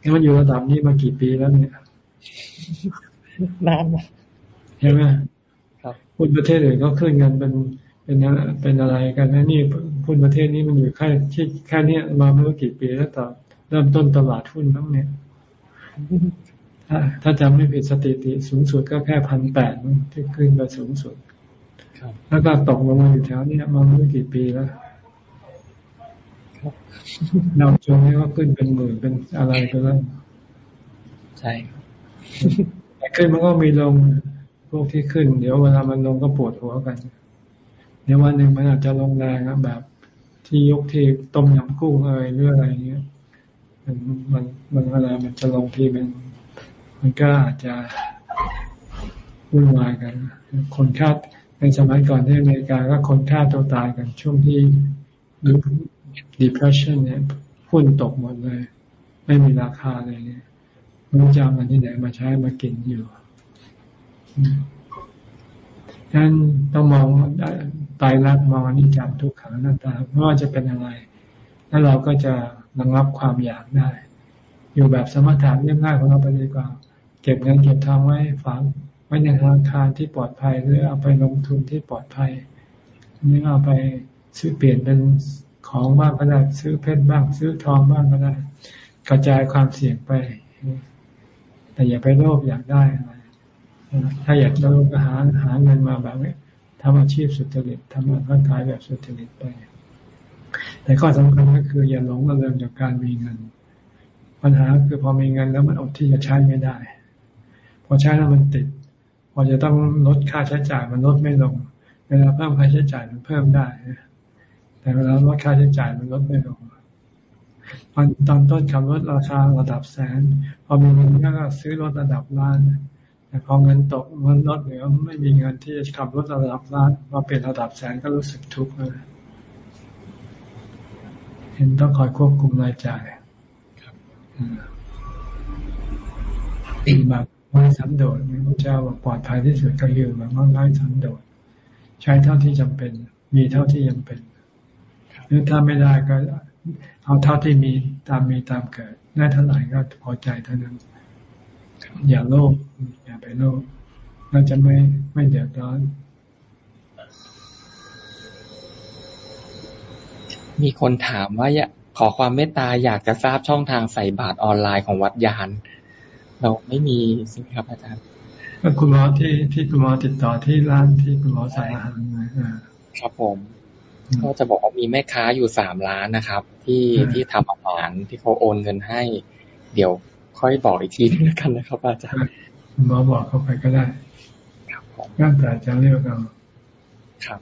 นี่มันอยู่ระดับนี้มากี่ปีแล้วเนี่ยนานเห็นไหมครับหุ้นประเทศอื่นก็ขึ้นกันเป็นเป็นเป็นอะไรกันนะนี่หุ้นประเทศนี้มันอยู่แค่ที่แค่นี้มาไม่รู้กี่ปีแล้วต่อเริ่มต้นตลาดหุ้นทั้งเนี่ยถ้าจำไม่ผิดสถิติสูงสุดก็แค่พันแปดที่ขึ้นไปสูงสุด แล้วก็ตกลงมาอยู่แถวนี้มาไม่รู้กี่ปีแล้วเราจงนี้ก็ขึ้นเป็นหมื่นเป็นอะไรไปแล้วใช่แต่ขึ้นมันก็มีลงพวกที่ขึ้น เดี๋ยวเวลามันลงก็ปวดหัวกัน เดี๋ยววันหนึ่งมันอาจจะลงแรงแบบ ที่ยกที่ต้มยำกุ้งเอยหรืออะไรเงี้ยมันมันมันเวลามันจะลงที่เป็นมันก็อาจจะวุ่นวายกัน คนฆ่า ในสมัยก่อนที่อเมริกาก็คนฆ่าตัวตายกันช่วงที่ depression เนี่ยหุ้นตกหมดเลย ไม่มีราคาเลยเนี่ยรู้จะมันที่ไหนมาใช้มากินอยู่ดังนั้นต้องมองตายรักมองอนิจจังทุกขังหน้าตาไม่ว่าจะเป็นอะไร แล้วเราก็จะระงับความอยากได้ อยู่แบบสมถะเรียบง่ายของเราไปดีกว่า เก็บเงินเก็บทองไว้ฝัง ไว้ในธนาคารที่ปลอดภัย หรือเอาไปลงทุนที่ปลอดภัยนี่เอาไปซื้อเปลี่ยนเป็นของบ้างก็ได้ซื้อเพชรบ้าง ซื้อทองบ้างก็ได้ กระจายความเสี่ยงไป แต่อย่าไปโลภอยากได้อะไรถ้าอยากจะลงก็หาหาเงินมาแบบนี้ทำอาชีพสุจริตทำงานร่างกายแบบสุจริตไป แต่ข้อสำคัญก็คืออย่าหลงระเริงจากการมีเงิน ปัญหาคือพอมีเงินแล้วมันอดที่จะใช้ไม่ได้ พอใช้แล้วมันติด พอจะต้องลดค่าใช้จ่ายมันลดไม่ลง เวลาเพิ่มค่าใช้จ่ายมันเพิ่มได้ แต่เวลาลดค่าใช้จ่ายมันลดไม่ลงตอนตอนต้นขับรถราคาระดับแสน พอมีเงินก็ซื้อรถระดับล้านแต่พอเงินตกเงินลดเหลือไม่มีเงินที่จะขับรถระดับล้านมาเป็นระดับแสนก็รู้สึกทุกข์เลยเห็นต้องคอยควบคุมรายจ่ายตีมา ไม่สันโดษพระเจ้าบอกปลอดภัยที่สุดก็ยืมแบบง่ายสันโดษใช้เท่าที่จำเป็น มีเท่าที่ยังเป็น หรือถ้าไม่ได้ก็เอาเท่าที่มีตามมีตามเกิดได้เท่าไหร่ก็พอใจเท่านั้น อย่าโลภอย่าไปโลภเราจะไม่ไม่เดือดร้อน มีคนถามว่าขอความเมตตาอยากจะทราบช่องทางใส่บาตรออนไลน์ของวัดยาน เราไม่มีใช่ไหมครับอาจารย์คุณหมอที่ที่คุณหมอติดต่อที่ร้านที่คุณหมอส่อาหารครับผม ก็จะบอกว่ามีแม่ค้าอยู่สามร้านนะครับ ที่ที่ทำอาหารที่เขาโอนเงินให้ เดี๋ยวค่อยบอกอีกทีนึงกันนะครับ อาจารย์คุณหมอบอกเข้าไปก็ได้ครับผมง่ายแต่จะเรียกเราครับ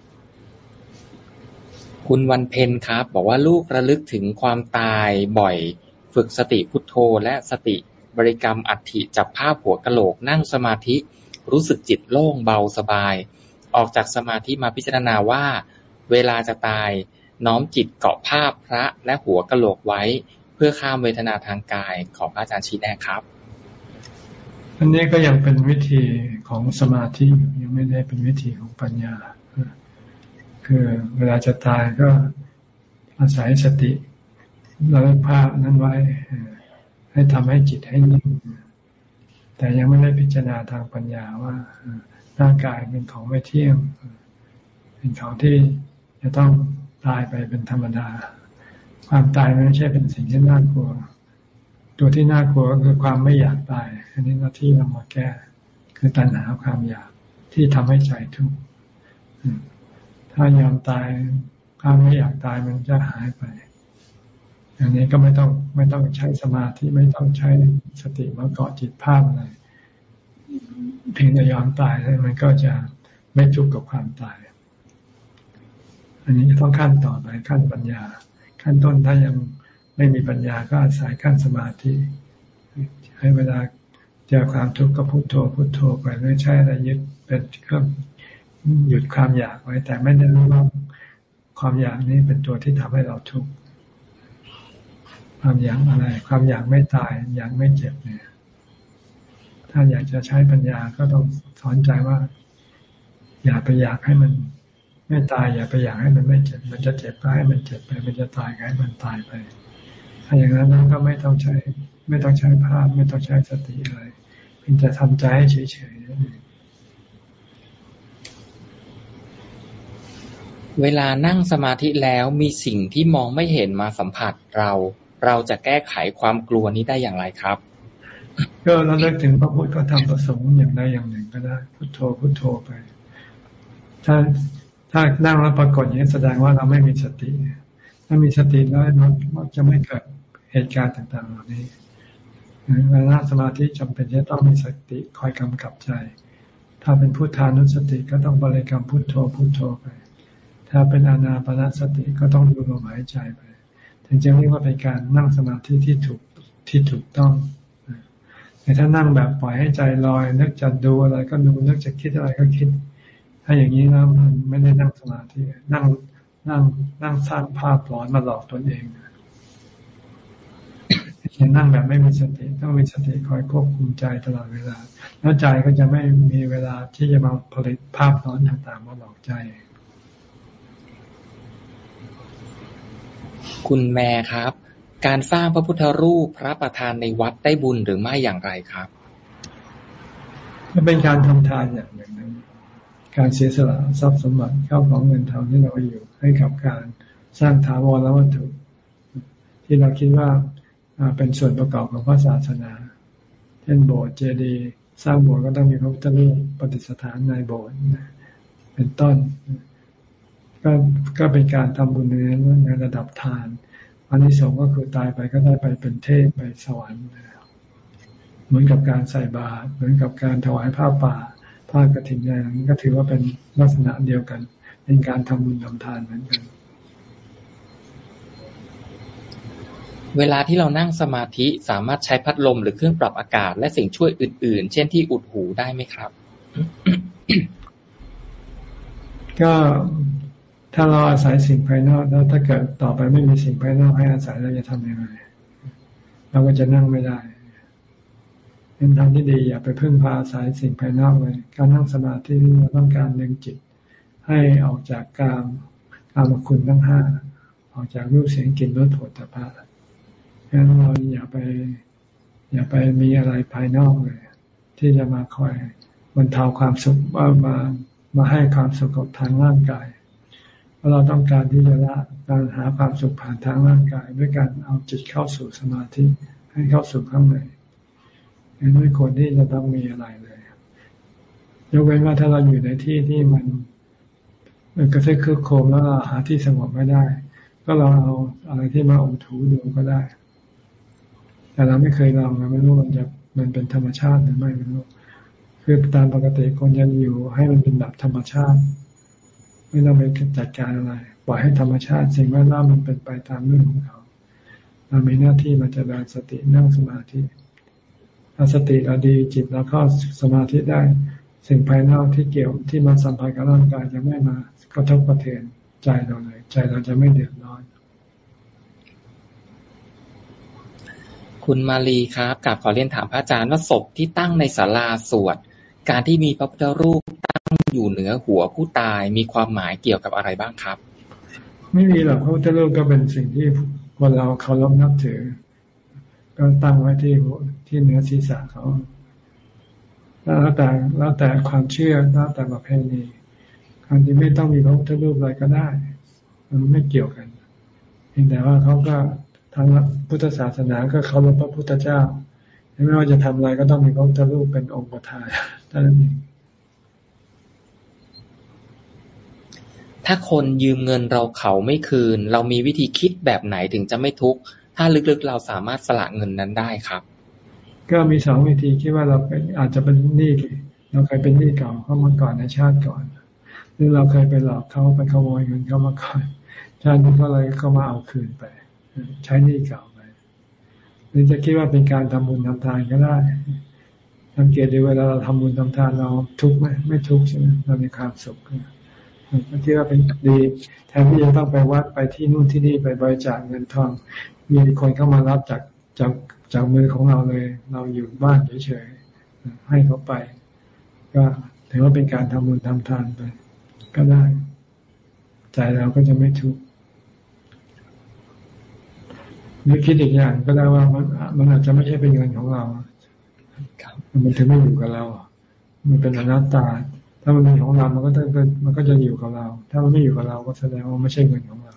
คุณวันเพ็ญครับ บอกว่าลูกระลึกถึงความตายบ่อย ฝึกสติพุทโธและสติ บริกรรมอัฐิจับภาพหัวกะโหลกนั่งสมาธิ รู้สึกจิตโล่งเบาสบาย ออกจากสมาธิมาพิจารณาว่า เวลาจะตาย น้อมจิตเกาะภาพพระและหัวกะโหลกไว้ เพื่อข้ามเวทนาทางกายขอพระอาจารย์ชี้แนะครับอันนี้ก็ยังเป็นวิธีของสมาธิยังไม่ได้เป็นวิธีของปัญญา คือเวลาจะตายก็อาศัยสติระลึกภาพนั้นไว้ ให้ทำให้จิตให้นิ่งแต่ยังไม่ได้พิจารณาทางปัญญาว่าร่างกายเป็นของไม่เที่ยง เป็นของที่จะต้องตายไปเป็นธรรมดา ความตายไม่ใช่เป็นสิ่งที่น่ากลัว ตัวที่น่ากลัวก็คือความไม่อยากตาย อันนี้หน้าที่เรามาแก้ คือตัณหาความอยากที่ทำให้ใจทุกข์ถ้ายอมตายความไม่อยากตายมันจะหายไป อย่างนี้ก็ไม่ต้องไม่ต้องใช้สมาธิไม่ต้องใช้สติมาเกาะจิตภาพอะไรเพียงแต่ยอมตายแล้วมันก็จะไม่ทุกข์กับความตาย อันนี้ต้องขั้นต่อไปขั้นปัญญา ขั้นต้นถ้ายังไม่มีปัญญาก็อาศัยขั้นสมาธิ ให้เวลาเจอความทุกข์ก็พุโทโธพุโทโธไปไม่ใช่อะไรยึดเป็นเครื่องหยุดความอยากไว้ แต่ไม่ได้รู้ว่าความอยากนี้เป็นตัวที่ทำให้เราทุกข์ ความอยากอะไร ความอยากไม่ตายอยากไม่เจ็บเนี่ย ถ้าอยากจะใช้ปัญญาก็ต้องสอนใจว่า อย่าไปอยากให้มัน ไม่ตาย อย่าไปอยากให้มันไม่เจ็บ มันจะเจ็บก็ให้มันเจ็บไป มันจะตายก็ให้มันตายไป ถ้าอย่างนั้นก็ไม่ต้องใช้ ไม่ต้องใช้ภาพ ไม่ต้องใช้สติอะไรเพียงแต่ทำใจให้เฉยๆนั่นเองเวลานั่งสมาธิแล้วมีสิ่งที่มองไม่เห็นมาสัมผัสเรา เราจะแก้ไขความกลัวนี้ได้อย่างไรครับ ก็เราเลิกถึงพระพุทธก็ทำประสงค์อย่างใดอย่างหนึ่งก็ได้ พุทโธพุทโธไป ถ้าถ้านั่งแล้วปรากฏอย่างนี้แสดงว่าเราไม่มีสติ ถ้ามีสติแล้วมันจะไม่เกิดเหตุการณ์ต่างๆเหล่านี้เวลาสมาธิจำเป็นจะต้องมีสติคอยกำกับใจ ถ้าเป็นพุทธานุสติก็ต้องบริกรรมพุทโธพุทโธไป ถ้าเป็นอานาปนาสติก็ต้องดูลมหายใจไป ถึงจะเรียกว่าเป็นการนั่งสมาธิที่ถูกที่ถูกต้องแต่ถ้านั่งแบบปล่อยให้ใจลอยนึกจะดูอะไรก็ดูนึกจะคิดอะไรก็คิด ถ้าอย่างนี้แล้วมันไม่ได้นั่งสมาธินั่งนั่งนั่งสร้างภาพหลอนมาหลอกตนเองอย่านั่งแบบไม่มีสติต้องมีสติคอยควบคุมใจตลอดเวลา แล้วใจก็จะไม่มีเวลาที่จะมาผลิตภาพหลอนต่างๆมาหลอกใจ คุณแม่ครับ การสร้างพระพุทธรูปพระประธานในวัดได้บุญหรือไม่อย่างไรครับมันเป็นการทำทานอย่างหนึ่งนการเสียสละทรัพย์สมบัติเข้าของเงินทองที่เราอยู่ให้กับการสร้างถาวรวัตถุ ที่เราคิดว่าเป็นส่วนประกอบของพระศาสนา เช่นโบสถ์เจดีย์สร้างโบสถ์ก็ต้องมีพระพุทธรูปปฏิสถานในโบสถ์เป็นต้น ก็ก็เป็นการทำบุญในในระดับทาน อันที่สองก็คือตายไปก็ได้ไปเป็นเทพไปสวรรค์เหมือนกับการใส่บาตรเหมือนกับการถวายผ้าป่าผ้ากรถิ่นอะไรนี้ก็ถือว่าเป็นลักษณะเดียวกัน เป็นการทำบุญทำทานเหมือนกัน เวลาที่เรานั่งสมาธิสามารถใช้พัดลมหรือเครื่องปรับอากาศ และสิ่งช่วยอื่น ๆ เช่นที่อุดหูได้ไหมครับ ก็ ถ้าเราอาศัยสิ่งภายนอกแล้วถ้าเกิดต่อไปไม่มีสิ่งภายนอกให้อาศัยเราจะทำยังไงเราก็จะนั่งไม่ได้เป็นทางที่ดีอย่าไปพึ่งพาอาศัยสิ่งภายนอกเลย การนั่งสมาธิเราต้องการดึงจิต ให้ออกจากกามกามคุณทั้งห้าออกจากรูปเสียงกลิ่นรสผลตภะเพราะฉะนั้นเราอย่าไป อย่าไปมีอะไรภายนอกเลย ที่จะมาคอยบรรเทาความสุขว่ามามาให้ความสุขกับทางร่างกาย เพราะเราต้องการที่จะละการหาความสุขผ่านทางร่างกาย ด้วยการเอาจิตเข้าสู่สมาธิให้เข้าสู่ข้างในไม่ควรที่จะต้องมีอะไรเลยยกเว้นว่าถ้าเราอยู่ในที่ที่มันมันกระเทกคือโคมแล้วเราหาที่สงบไม่ได้ ก็เราเอาอะไรที่มาอมถูดูก็ได้ แต่เราไม่เคยลองเราไม่รู้มันจะมันเป็นธรรมชาติหรือไม่ไม่รู้คือตามปกติคนยังอยู่ให้มันเป็นแบบธรรมชาติ ไม่ต้องไปจัดการอะไร ปล่อยให้ธรรมชาติสิ่งแวดล้อมมันเป็นไปตามเรื่องของเขา เรามีหน้าที่มาเจริญสตินั่งสมาธิถ้าสติเราดีจิตเราเข้าสมาธิได้ สิ่งภายนอกที่เกี่ยวที่มาสัมพันธ์กับร่างกายจะไม่มากระทบกระเทือนใจเราเลย ใจเราจะไม่เดือดร้อน คุณมาลีครับกลับขอเรียนถามพระอาจารย์ว่าศพที่ตั้งในศาลาสวดการที่มีพระพุทธรูป อยู่เหนือหัวผู้ตายมีความหมายเกี่ยวกับอะไรบ้างครับ ไม่มีหรอกพระพุทธรูปก็เป็นสิ่งที่คนเราเคารพนับถือ ก็ตั้งไว้ที่ที่เหนือศีรษะเขาแล้วแต่แล้วแต่ความเชื่อแล้วแต่ประเพณีการที่ไม่ต้องมีพระพุทธรูปอะไรก็ได้ มันไม่เกี่ยวกันเพียงแต่ว่าเขาก็ทางพุทธศาสนาก็เคารพพระพุทธเจ้าไม่ว่าจะทำอะไรก็ต้องมีพระพุทธรูปเป็นองค์ประธานเท่านั้นเอง ถ้าคนยืมเงินเราเขาไม่คืน เรามีวิธีคิดแบบไหนถึงจะไม่ทุกข์ ถ้าลึกๆเราสามารถสละเงินนั้นได้ครับ ก็มีสองวิธีคิดว่าเราเป็นอาจจะเป็นหนี้เราเคยเป็นหนี้เก่าเขามาก่อนในชาติก่อน หรือเราเคยไปหลอกเขาไปขโมยเงินเขามาก่อน ชาตินี้ก็เลยก็มาเอาคืนไป ใช้หนี้เก่าไปหรือจะคิดว่าเป็นการทำบุญทำทานก็ได้สังเกตดูเวลาเราทำบุญทำทานเราทุกข์ไหมไม่ทุกข์ใช่ไหมเรามีความสุข คิดว่าเป็นดีแทนที่จะต้องไปวัดไปที่นู่นที่นี่ไปบริจาคเงินทองมีคนเข้ามารับจากจากจากมือของเราเลย เราอยู่บ้านเฉยๆให้เขาไป ก็ถือว่าเป็นการทำบุญทำทานไป ก็ได้ ใจเราก็จะไม่ทุกข์หรือคิดอีกอย่างก็ได้ว่ามันมันอาจจะไม่ใช่เป็นเงินของเรามันถึงไม่อยู่กับเรา มันเป็นอนัตตา ถ้ามันเป็นของเรา มันก็จะมันก็จะอยู่กับเรา ถ้ามันไม่อยู่กับเราก็แสดงว่าไม่ใช่เงินของเรา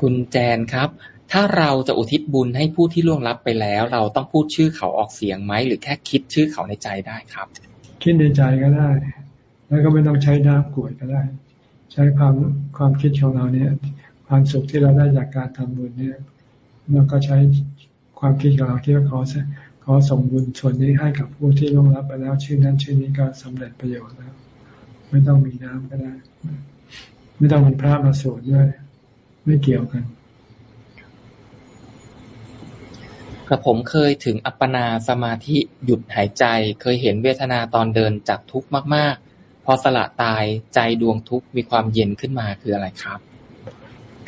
คุณแจนครับ ถ้าเราจะอุทิศบุญให้ผู้ที่ล่วงลับไปแล้ว เราต้องพูดชื่อเขาออกเสียงไหม หรือแค่คิดชื่อเขาในใจได้ครับ คิดในใจก็ได้ แล้วก็ไม่ต้องใช้น้ำกวดก็ได้ ใช้ความความคิดของเราเนี่ย ความสุขที่เราได้จากการทำบุญเนี่ยเราก็ใช้ความคิดของเราที่ว่าเขา ขอส่งบุญส่วนนี้ให้กับผู้ที่ล่วงลับไปแล้วชื่อนั้นชื่อนี้ก็สำเร็จประโยชน์แล้ว ไม่ต้องมีน้ำก็ได้ ไม่ต้องมีพระมาสวดด้วย ไม่เกี่ยวกันกระผมเคยถึงอัปปนาสมาธิหยุดหายใจ เคยเห็นเวทนาตอนเดินจากทุกข์มาก ๆ พอสละตายใจดวงทุกข์มีความเย็นขึ้นมาคืออะไรครับ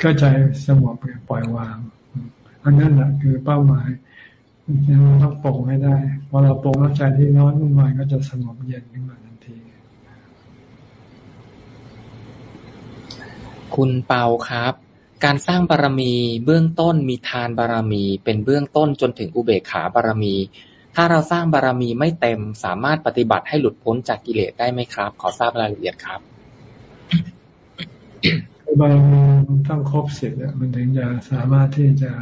ก็ใจสงบปล่อยวาง อันนั้นแหละคือเป้าหมาย เราต้องปลงให้ได้พอเราปลงแล้วใจที่ร้อนวุ่นวายก็จะสงบเย็นขึ้นมาทันที คุณเปาครับ การสร้างบารรมีเบื้องต้นมีทานบารรมี เป็นเบื้องต้นจนถึงอุเบกขาบารรมี ถ้าเราสร้างบารรมีไม่เต็มสามารถปฏิบัติให้หลุดพ้นจากกิเลสได้ไหมครับ ขอทราบรายละเอียดครับบารมีต้องครบเสร็จมันถึงจะสามารถที่จะ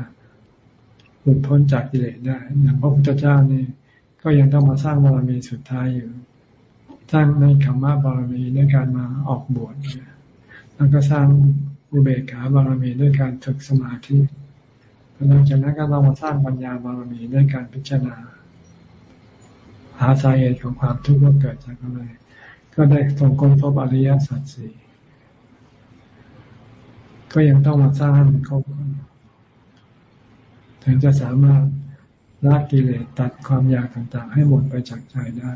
หลุดพ้นจากกิเลสได้ อย่างพระพุทธเจ้านี่ก็ยังต้องมาสร้างบารมีสุดท้ายอยู่ สร้างในขมมะบารมีด้วยการมาออกบวชแล้วก็สร้างอุเบกขาบารมีด้วยการฝึกสมาธิหลังจากนั้นก็ต้องมาสร้างปัญญาบารมีด้วยการพิจารณา หาสาเหตุของความทุกข์ว่าเกิดจากอะไร ก็ได้ส่งคนพบอริยสัจสี่ก็ยังต้องมาสร้างให้มันครบ ถึงจะสามารถละกิเลสตัดความอยากต่างๆ ให้หมดไปจากใจได้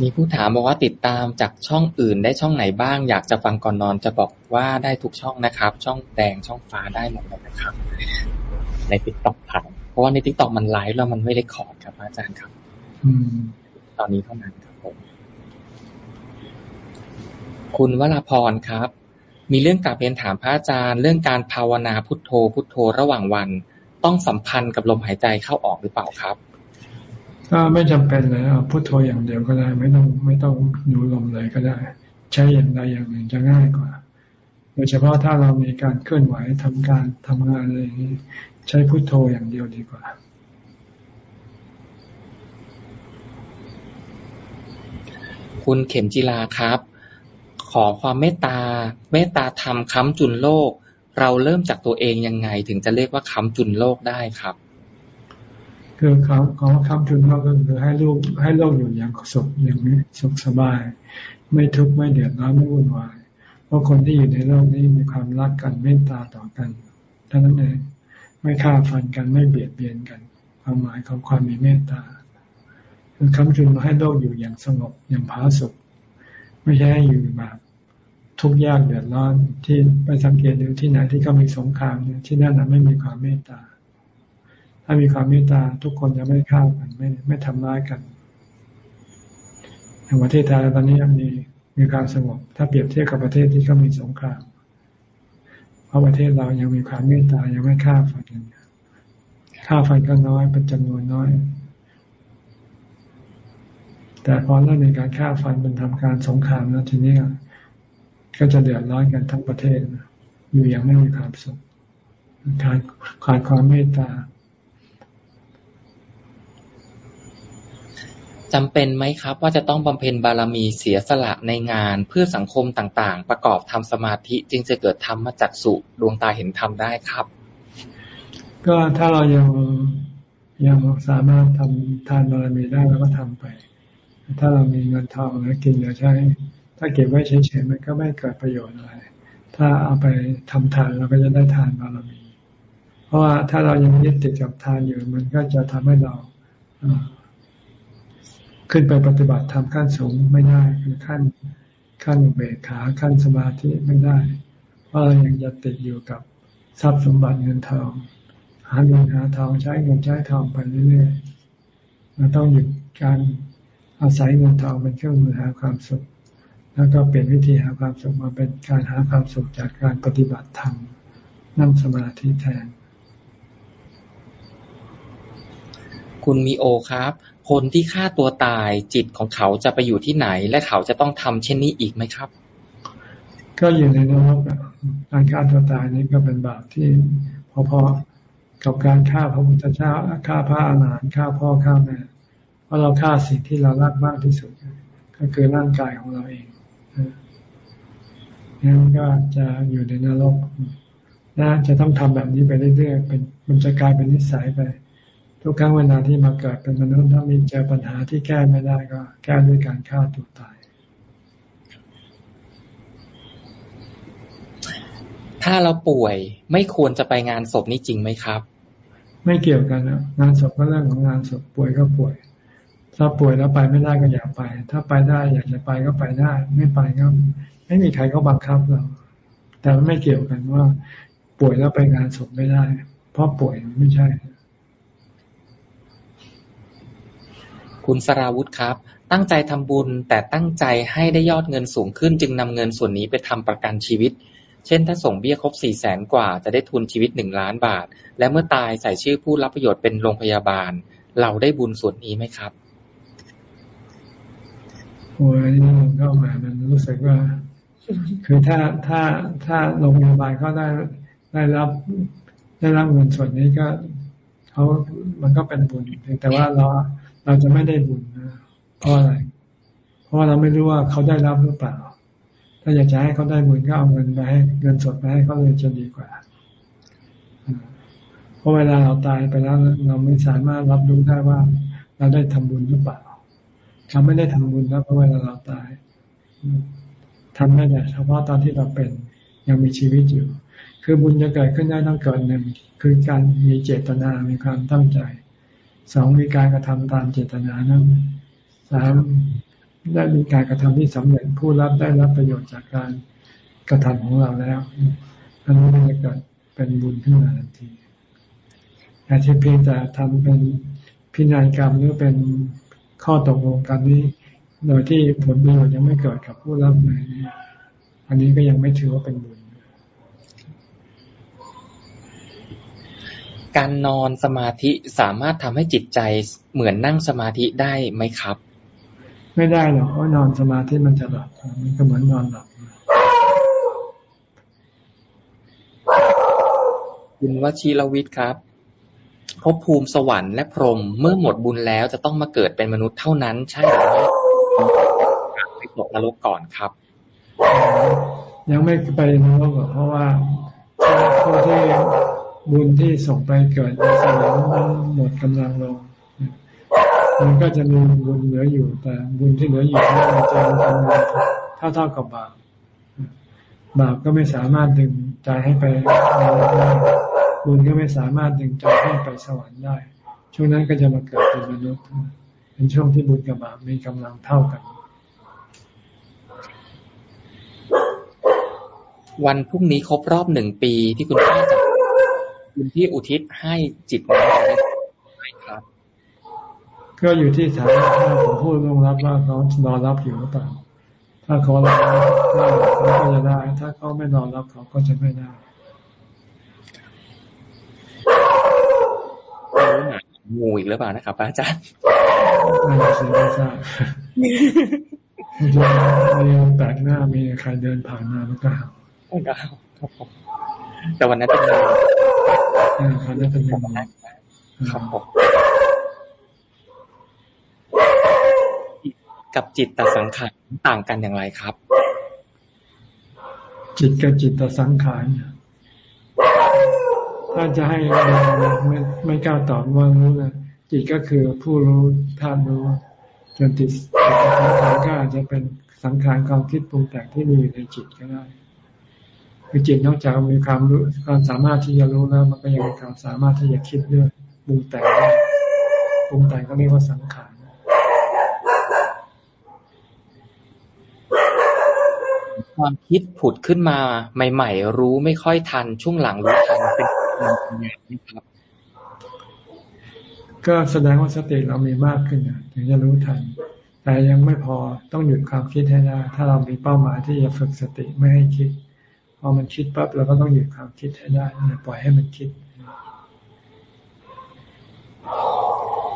มีผู้ถามบอกว่าติดตามจากช่องอื่นได้ช่องไหนบ้าง อยากจะฟังก่อนนอนจะบอกว่าได้ทุกช่องนะครับ ช่องแดงช่องฟ้าได้หมดเลยนะครับ ใน TikTok ครับเพราะว่าใน TikTok มันไลฟ์แล้วมันไม่ได้ขอดครับอาจารย์ครับ อืม ตอนนี้เท่านั้นครับผม คุณวราพรครับ มีเรื่องกราบเรียนถามพระอาจารย์ เรื่องการภาวนาพุทโธ พุทโธระหว่างวัน ต้องสัมพันธ์กับลมหายใจเข้าออกหรือเปล่าครับ ก็ไม่จำเป็นเลยพุทโธอย่างเดียวก็ได้ ไม่ต้องไม่ต้องดูลมเลยก็ได้ ใช้อย่างใดอย่างหนึ่งจะง่ายกว่า โดยเฉพาะถ้าเรามีการเคลื่อนไหวทำการทำงานอะไรอย่างนี้ใช้พุทโธอย่างเดียวดีกว่าคุณเข็มจิลาครับ ขอความเมตตา เมตตาธรรมค้ำจุนโลก เราเริ่มจากตัวเองยังไง ถึงจะเรียกว่าค้ำจุนโลกได้ครับ คือเขาขาค้ำจุนโลกก็คือให้ลูกให้โลกอยู่อย่างสุขอย่างนี้สุขสบาย ไม่ทุกข์ไม่เดือดร้อนไม่วุ่นวาย เพราะคนที่อยู่ในโลกนี้มีความรักกันเมตตาต่อกันเท่านั้นเองไม่ฆ่าฟันกันไม่เบียดเบียนกัน ความหมายของความมีเมตตาคือคำจุนมาให้โลกอยู่อย่างสงบอย่างผาสุก ไม่ใช่ให้อยู่แบบทุกข์ยากเดือดร้อนที่ไปสังเกตดูที่ไหนที่เขามีสงครามเนี่ยที่นั่นนะไม่มีความเมตตา ถ้ามีความเมตตาทุกคนจะไม่ฆ่ากันไม่ไม่ทำร้ายกันอย่างประเทศไทยตอนนี้มีมีความสงบถ้าเปรียบเทียบกับประเทศที่เขามีสงครามเพราะประเทศเรายังมีความเมตตายังไม่ฆ่าฟันกันฆ่าฟันก็น้อยเป็นจำนวนน้อย แต่พอเริ่มมีการฆ่าฟันเป็นทำการสงครามแล้วทีนี้ก็จะเดือดร้อนกันทั้งประเทศ อยู่อย่างไม่มีความสุขขาดขาดความเมตตาจำเป็นไหมครับ ว่าจะต้องบำเพ็ญบารมีเสียสละในงานเพื่อสังคมต่างๆ ประกอบทำสมาธิจึงจะเกิดธรรมมาจากสุดวงตาเห็นธรรมได้ครับ ก็ถ้าเรายังยังสามารถทำทานบารมีได้เราก็ทำไป ถ้าเรามีเงินทองแล้วกินเหลือใช้ ถ้าเก็บไว้เฉยๆมันก็ไม่เกิดประโยชน์อะไร ถ้าเอาไปทำทานเราก็จะได้ทานบารมี เพราะว่าถ้าเรายังยึดติดกับทานอยู่ มันก็จะทำให้เราขึ้นไปปฏิบัติทำขั้นสูงไม่ได้คือขั้นขั้นเบกขาขั้นสมาธิไม่ได้ เพราะเรายังจะติดอยู่กับทรัพย์สมบัติเงินทอง หาเงินหาทองใช้เงินใช้ทองไปเรื่อยๆเราต้องหยุดการ อาศัยเงินทองเป็นเครื่องมือหาความสุข แล้วก็เปลี่ยนวิธีหาความสุขมาเป็นการหาความสุขจากการปฏิบัติธรรมนั่งสมาธิแทน คุณมีโอครับ คนที่ฆ่าตัวตายจิตของเขาจะไปอยู่ที่ไหน และเขาจะต้องทำเช่นนี้อีกไหมครับ ก็อยู่ในนรกการฆ่าตัวตายนี้ก็เป็นบาปที่พอๆกับการฆ่าพระพุทธเจ้าฆ่าพระอรหันต์ฆ่าพ่อฆ่าแม่ เพราะเราฆ่าสิ่งที่เรารักมากที่สุด ก็คือร่างกายของเราเองงั้นก็จะอยู่ในนรกน่าจะต้องทำแบบนี้ไปเรื่อยๆเป็นมันจะกลายเป็นนิสัยไป ทุกครั้งเวลาที่มาเกิดเป็นมนุษย์ถ้ามีเจอปัญหาที่แก้ไม่ได้ก็ แก้ด้วยการฆ่าตัวตาย ถ้าเราป่วยไม่ควรจะไปงานศพนี่จริงไหมครับ ไม่เกี่ยวกันนะงานศพก็เรื่องของงานศพป่วยก็ป่วย ถ้าป่วยแล้วไปไม่ได้ก็อย่าไป ถ้าไปได้อยากจะไปก็ไปได้ ไม่ไปก็ไม่มีใครเขาบังคับเรา แต่มันไม่เกี่ยวกันว่า ป่วยแล้วไปงานศพไม่ได้ เพราะป่วยไม่ใช่ คุณสราวุธครับ ตั้งใจทำบุญแต่ตั้งใจให้ได้ยอดเงินสูงขึ้น จึงนำเงินส่วนนี้ไปทำประกันชีวิต เช่นถ้าส่งเบี้ยครบสี่แสนกว่า จะได้ทุนชีวิตหนึ่งล้านบาท และเมื่อตายใส่ชื่อผู้รับประโยชน์เป็นโรงพยาบาล เราได้บุญส่วนนี้ไหมครับ โอ้ยนี่มันก็มามันรู้สึกว่า คือถ้าถ้าถ้าโรงพยาบาลเขาได้ได้รับได้รับเงินส่วนนี้ก็เขามันก็เป็นบุญแต่ว่าเราเราจะไม่ได้บุญนะเพราะอะไร เพราะว่าเราไม่รู้ว่าเขาได้รับหรือเปล่า ถ้าอยากจะให้เขาได้บุญก็เอาเงินไปให้เงินสดไปให้เขาเลยจะดีกว่าเพราะเวลาเราตายไปแล้ว เราไม่สามารถรับรู้ได้ว่า เราได้ทำบุญหรือเปล่า เราไม่ได้ทำบุญแล้วเพราะเวลาเราตายทำได้แต่เฉพาะตอนที่เราเป็นยังมีชีวิตอยู่ คือบุญจะเกิดขึ้นได้ต้องเกิดหนึ่งคือการมีเจตนามีความตั้งใจสองมีการกระทำตามเจตนานั้นสามได้มีการกระทำที่สำเร็จผู้รับได้รับประโยชน์จากการกระทำของเราแล้วอันนี้จะเกิดเป็นบุญขึ้นมาทันทีแต่ที่เพียงแต่ทำเป็นพินัยกรรมหรือเป็น ข้อตกลงกันนี้ โดยที่ผลประโยชน์ยังไม่เกิดกับผู้รับเลยอันนี้ก็ยังไม่ถือว่าเป็นบุญ การนอนสมาธิสามารถทำให้จิตใจเหมือนนั่งสมาธิได้ไหมครับ ไม่ได้หรอกเพราะนอนสมาธิมันจะหลับมันก็เหมือนนอนหลับคุณวชิรวิทย์ครับ ภพภูมิสวรรค์และพรหมเมื่อหมดบุญแล้วจะต้องมาเกิดเป็นมนุษย์เท่านั้นใช่หรือไม่ไปตกนรกก่อนครับ ยังไม่ไปนรกเพราะว่าผู้ที่บุญที่ส่งไปเกิดในสวรรค์นั้นหมดกำลังลงมันก็จะมีบุญเหลืออยู่แต่บุญที่เหลืออยู่นั้นจะมีกำลังเท่าเท่ากับบาปบาปก็ไม่สามารถดึงใจให้ไปได้ บุญก็ไม่สามารถดึงใจให้ไปสวรรค์ได้ ช่วงนั้นก็จะมาเกิดเป็นมนุษย์ เป็นช่วงที่บุญกับบาปมีกำลังเท่ากัน วันพรุ่งนี้ครบรอบหนึ่งปีที่คุณพ่อจะคุณที่อุทิศให้จิตนี้ไหมครับ ก็อยู่ที่ฐานะของผู้ร่วงรับว่าเขารอรับอยู่หรือเปล่าถ้าเขารอรับได้เขาก็จะได้ ถ้าเขาไม่รอรับเขาก็จะไม่ได้รู้หนา งูอีกหรือเปล่านะครับอาจารย์ไม่ทราบไม่ทราบจะมีแปลกหน้ามีใครเดินผ่านมามันก็เห่าก็เห่าครับผมแต่วันนั้นเป็นงูครับนั้นเป็นงูครับผมกับจิตตสังขารต่างกันอย่างไรครับ จิตกับจิตตสังขาร ถ้าจะให้ไม่ไม่กล้าตอบว่ารู้นะจิตก็คือผู้รู้ธาตุรู้จนติดสังขารก็อาจจะเป็นสังขารความคิดปรุงแต่งที่มีอยู่ในจิตก็ได้คือจิตนอกจากมีความรู้ความสามารถที่จะรู้แล้ว มันก็ยังมีความสามารถที่จะคิดด้วยปรุงแต่งได้ปรุงแต่งก็เรียกว่าสังขารความคิดผุดขึ้นมาใหม่ ๆ รู้ไม่ค่อยทันช่วงหลังรู้ทัน เป็นความเป็นไงครับ ก็แสดงว่าสติเรามีมากขึ้นถึงจะรู้ทัน แต่ยังไม่พอต้องหยุดความคิดให้ได้ถ้าเรามีเป้าหมายที่จะฝึกสติไม่ให้คิด พอมันคิดปั๊บเราก็ต้องหยุดความคิดให้ได้อย่าปล่อยให้มันคิด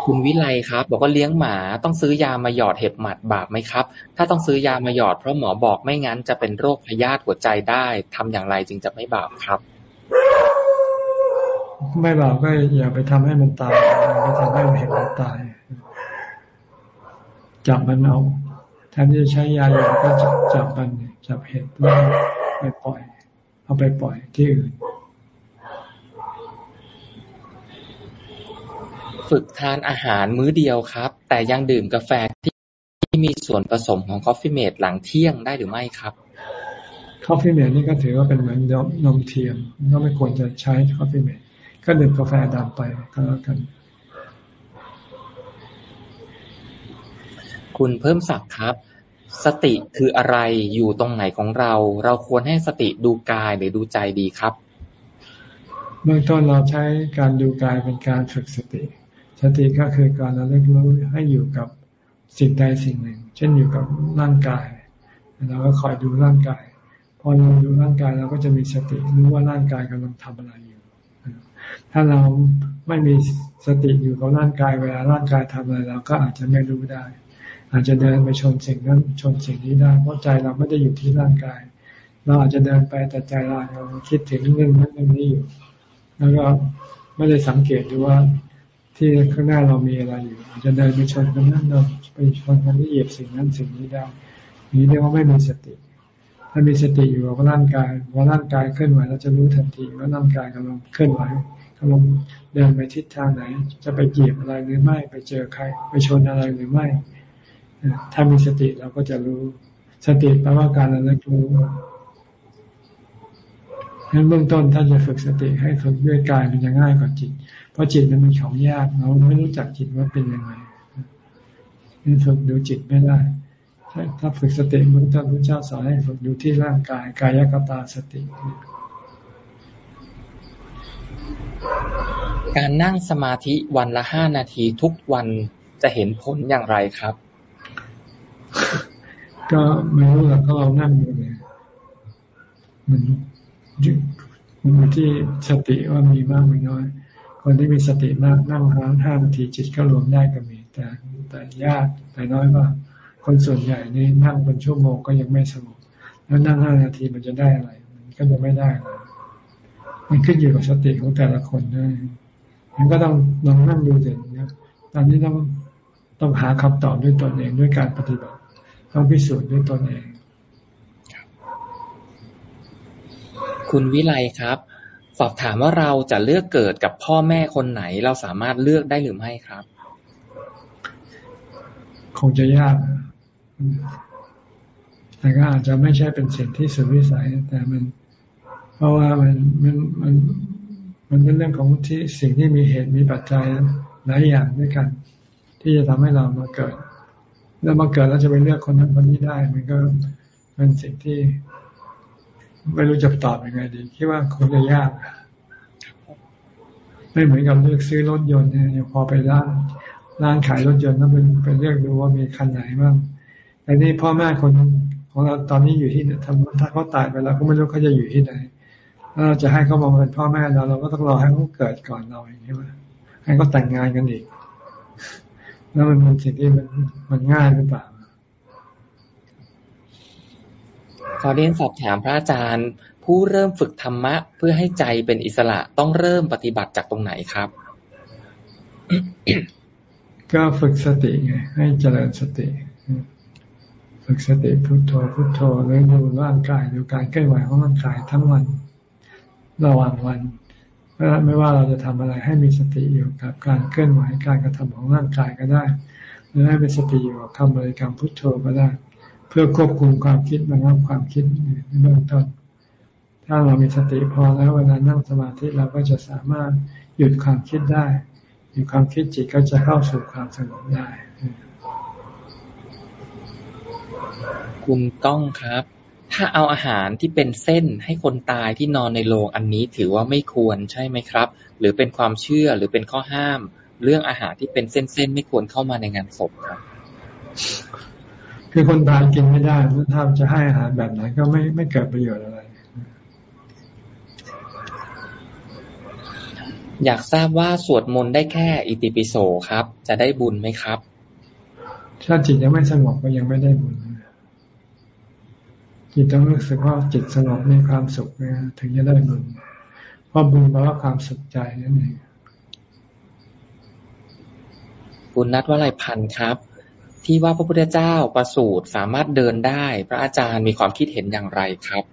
คุณวิไลครับ บอกว่าเลี้ยงหมาต้องซื้อยามาหยอดเห็บหมัดบาปไหมครับ ถ้าต้องซื้อยามาหยอดเพราะหมอบอกไม่งั้นจะเป็นโรคพยาธิหัวใจได้ทำอย่างไรจึงจะไม่บาปครับ ไม่บาปก็อย่าไปทำให้มันตายอย่าไปทำให้มันเห็นมันตาย จับมันเอาแทนที่จะใช้ยาหยาก็จับจับมันจับเห็ดแล้วไปปล่อย เอาไปปล่อยที่อื่น ฝึกทานอาหารมื้อเดียวครับ แต่ยังดื่มกาแฟที่ที่มีส่วนผสมของ Coffee-mate หลังเที่ยงได้หรือไม่ครับ Coffee-mate นี่ก็ถือว่าเป็นเหมือนนมเทียมก็ไม่ควรจะใช้ Coffee-mate ก็ดื่มกาแฟดำไปก็แล้วกัน คุณเพิ่มศักดิ์ครับ สติคืออะไรอยู่ตรงไหนของเรา เราควรให้สติดูกายหรือดูใจดีครับ เบื้องต้นเราใช้การดูกายเป็นการฝึกสติ สติก็คือการระลึกรู้ให้อยู่กับสิ่งใดสิ่งหนึ่ง เช่นอยู่กับร่างกายเราก็คอยดูร่างกาย พอเราดูร่างกายเราก็จะมีสติรู้ว่าร่างกายกำลังทำอะไรอยู่ ถ้าเราไม่มีสติอยู่กับร่างกายเวลาร่างกายทำอะไรเราก็อาจจะไม่รู้ได้ อาจจะเดินไปชนสิ่งนั้นชนสิ่งนี้ได้เพราะใจเราไม่ได้อยู่ที่ร่างกาย เราอาจจะเดินไปแต่ใจเราคิดถึงเรื่องนั้นเรื่องนี้อยู่ แล้วก็ไม่ได้สังเกตดูว่าที่ข้างหน้าเรามีอะไรอยู่อาจจะเดินไปชนกันนั้นเราไปชนกันที่เหยียบสิ่งนั้นสิ่งนี้ได้นี้เรียกว่าไม่มีสติ ถ้ามีสติอยู่กับร่างกายว่าร่างกายเคลื่อนไหวเราจะรู้ทันทีว่าร่างกายกำลังเคลื่อนไหว กำลังเดินไปทิศทางไหน จะไปเหยียบอะไรหรือไม่ ไปเจอใคร ไปชนอะไรหรือไม่ ถ้ามีสติเราก็จะรู้ สติแปลว่าการระลึกรู้งั้นเบื้องต้นถ้าจะฝึกสติให้ฝึกด้วยกายมันจะง่ายกว่าจิต เพราะจิตมันมีของยากเราไม่รู้จักจิตว่าเป็นยังไงนี่ฝึกดูจิตไม่ได้ ถ้าฝึกสติมันต้นพระเจ้าสอนให้ฝึกดูที่ร่างกายกายกตาสติ การนั่งสมาธิวันละห้านาทีทุกวันจะเห็นผลอย่างไรครับ ก็ไม่รู้หรอกก็เรานั่งอยู่เนี่ยมันมันอยู่ที่สติว่ามีมากมีน้อย คนที่มีสติมากนั่งห้าห้านาทีจิตก็รวมได้ก็มี แต่แต่ยากแต่น้อยมากคนส่วนใหญ่นี่นั่งเป็นชั่วโมงก็ยังไม่สงบแล้วนั่งห้านาทีมันจะได้อะไร มันก็จะไม่ได้อะไร มันขึ้นอยู่กับสติของแต่ละคนนะมันก็ต้องลองนั่งดูเด็นะตอนนี้ต้องต้องหาคำตอบด้วยตนเองด้วยการปฏิบัติ ต้องพิสูจน์ด้วยตนเอง คุณวิไลครับ สอบถามว่าเราจะเลือกเกิดกับพ่อแม่คนไหน เราสามารถเลือกได้หรือไม่ครับ คงจะยาก แต่ก็อาจจะไม่ใช่เป็นสิ่งที่สุดวิสัย แต่มัน เพราะว่ามันมันมันมันเป็นเรื่องของที่สิ่งที่มีเหตุมีปัจจัยหลายอย่างด้วยกัน ที่จะทำให้เรามาเกิด แล้วมาเกิดแล้วจะไปเลือกคนนั้นคนนี้ได้ มันก็เป็นสิ่งที่ ไม่รู้จะตอบอยังไงดี คิดว่าคงจะยากไม่เหมือนกับเลือกซื้อรถยนต์เนี่ยพอไปร้านร้านขายรถยนต์แล้วเป็นเป็นเลือกดูว่ามีคันไหนบ้างแต่นี่พ่อแม่คนของเราตอนนี้อยู่ที่ทำถ้าเขาตายไปแล้วก็ไม่รู้เขาจะอยู่ที่ไหน ถ้าเราจะให้เขามาเป็นพ่อแม่เราเราก็ต้องรอให้เขาเกิดก่อนเราอย่างนี้ว่าให้เขาแต่งงานกันอีก แล้วมันเป็นสิ่งที่มันมันง่ายหรือเปล่าขอเรียนสอบถามพระอาจารย์ ผู้เริ่มฝึกธรรมะ เพื่อให้ใจเป็นอิสระต้องเริ่มปฏิบัติจากตรงไหนครับ ก็ฝึกสติไงให้เจริญสติ ฝึกสติพุโทโธพุโทโธแล้วดูร่างกายดูการเคลื่อนไหวของร่างกายทั้งวัน ระหว่างวันไม่ว่าเราจะทำอะไรให้มีสติอยู่กับการเคลื่อนไหวการกระทำของร่างกายก็ได้หรือให้มีสติอยู่กับคำบริกรรมพุทโธก็ได้ เพื่อควบคุมความคิดระงับความคิดในเบื้องต้น ถ้าเรามีสติพอแล้วเวลานั่งสมาธิเราก็จะสามารถหยุดความคิดได้หยุดความคิดจิตก็จะเข้าสู่ความสงบได้ คุณก้องครับ ถ้าเอาอาหารที่เป็นเส้นให้คนตายที่นอนในโรงอันนี้ถือว่าไม่ควรใช่ไหมครับ หรือเป็นความเชื่อหรือเป็นข้อห้าม เรื่องอาหารที่เป็นเส้นๆไม่ควรเข้ามาในงานศพครับ คือคนตายกินไม่ได้ถ้าจะให้อาหารแบบไหนก็ไม่ไม่เกิดประโยชน์อะไรอยากทราบว่าสวดมนต์ได้แค่อิติปิโสครับ จะได้บุญไหมครับ ถ้าจิตยังไม่สงบก็ยังไม่ได้บุญ จิตต้องรู้สึกว่าจิตสงบมีความสุขนะถึงจะได้บุญเพราะบุญแปลว่าความสุขใจนั่นเองคุณนัทวลัยพันธ์ครับ ที่ว่าพระพุทธเจ้าประสูตรสามารถเดินได้ พระอาจารย์มีความคิดเห็นอย่างไรครับ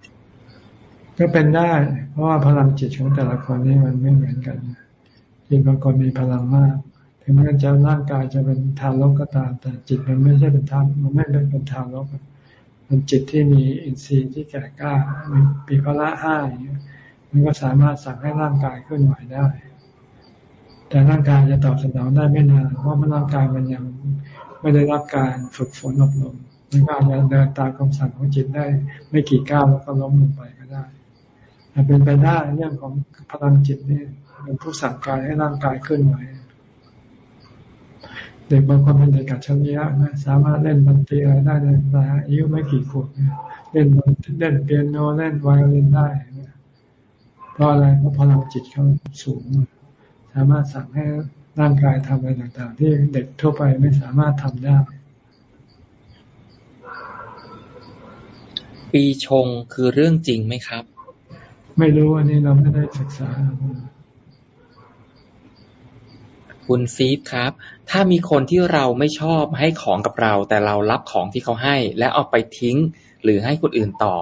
ก็เป็นได้ เพราะว่าพลังจิตของแต่ละคนนี่มันไม่เหมือนกันจิตบางคนมีพลังมาก ถึงแม้จะร่างกายจะเป็นทารกก็ตาม แต่จิตมันไม่ใช่เป็นทารมันไม่เป็นทารก เป็นจิตที่มีอินทรีย์ที่แก่กล้ามีปีพละห้าอย่างนี้มันก็สามารถสั่งให้ร่างกายเคลื่อนไหวได้ แต่ร่างกายจะตอบสนองได้ไม่นานเพราะมันร่างกายมันยังไม่ได้รับการฝึกฝนอบรมมันก็อาจจะเดินตามคำสั่งของจิตได้ ไม่กี่ก้าวแล้วก็ล้มลงไปก็ได้แต่เป็นไปได้เรื่องของพลังจิตนี่เป็นผู้สั่งการให้ร่างกายเคลื่อนไหว เด็กบางคนเป็นเด็กกัจฉริยะนะสามารถเล่นดนตรีอะไรได้ในอายุไม่กี่ขวบเล่นเล่นเปียโนเล่นไวโอลินได้เพราะอะไรเพราะพลังจิตเขาสูง สามารถสั่งให้ร่างกายทำอะไรต่าง ๆ ที่เด็กทั่วไปไม่สามารถทำได้ ปีชงคือเรื่องจริงไหมครับ ไม่รู้อันนี้เราไม่ได้ศึกษา คุณซีฟครับ ถ้ามีคนที่เราไม่ชอบให้ของกับเรา แต่เรารับของที่เขาให้ และเอาไปทิ้ง หรือให้คนอื่นต่อ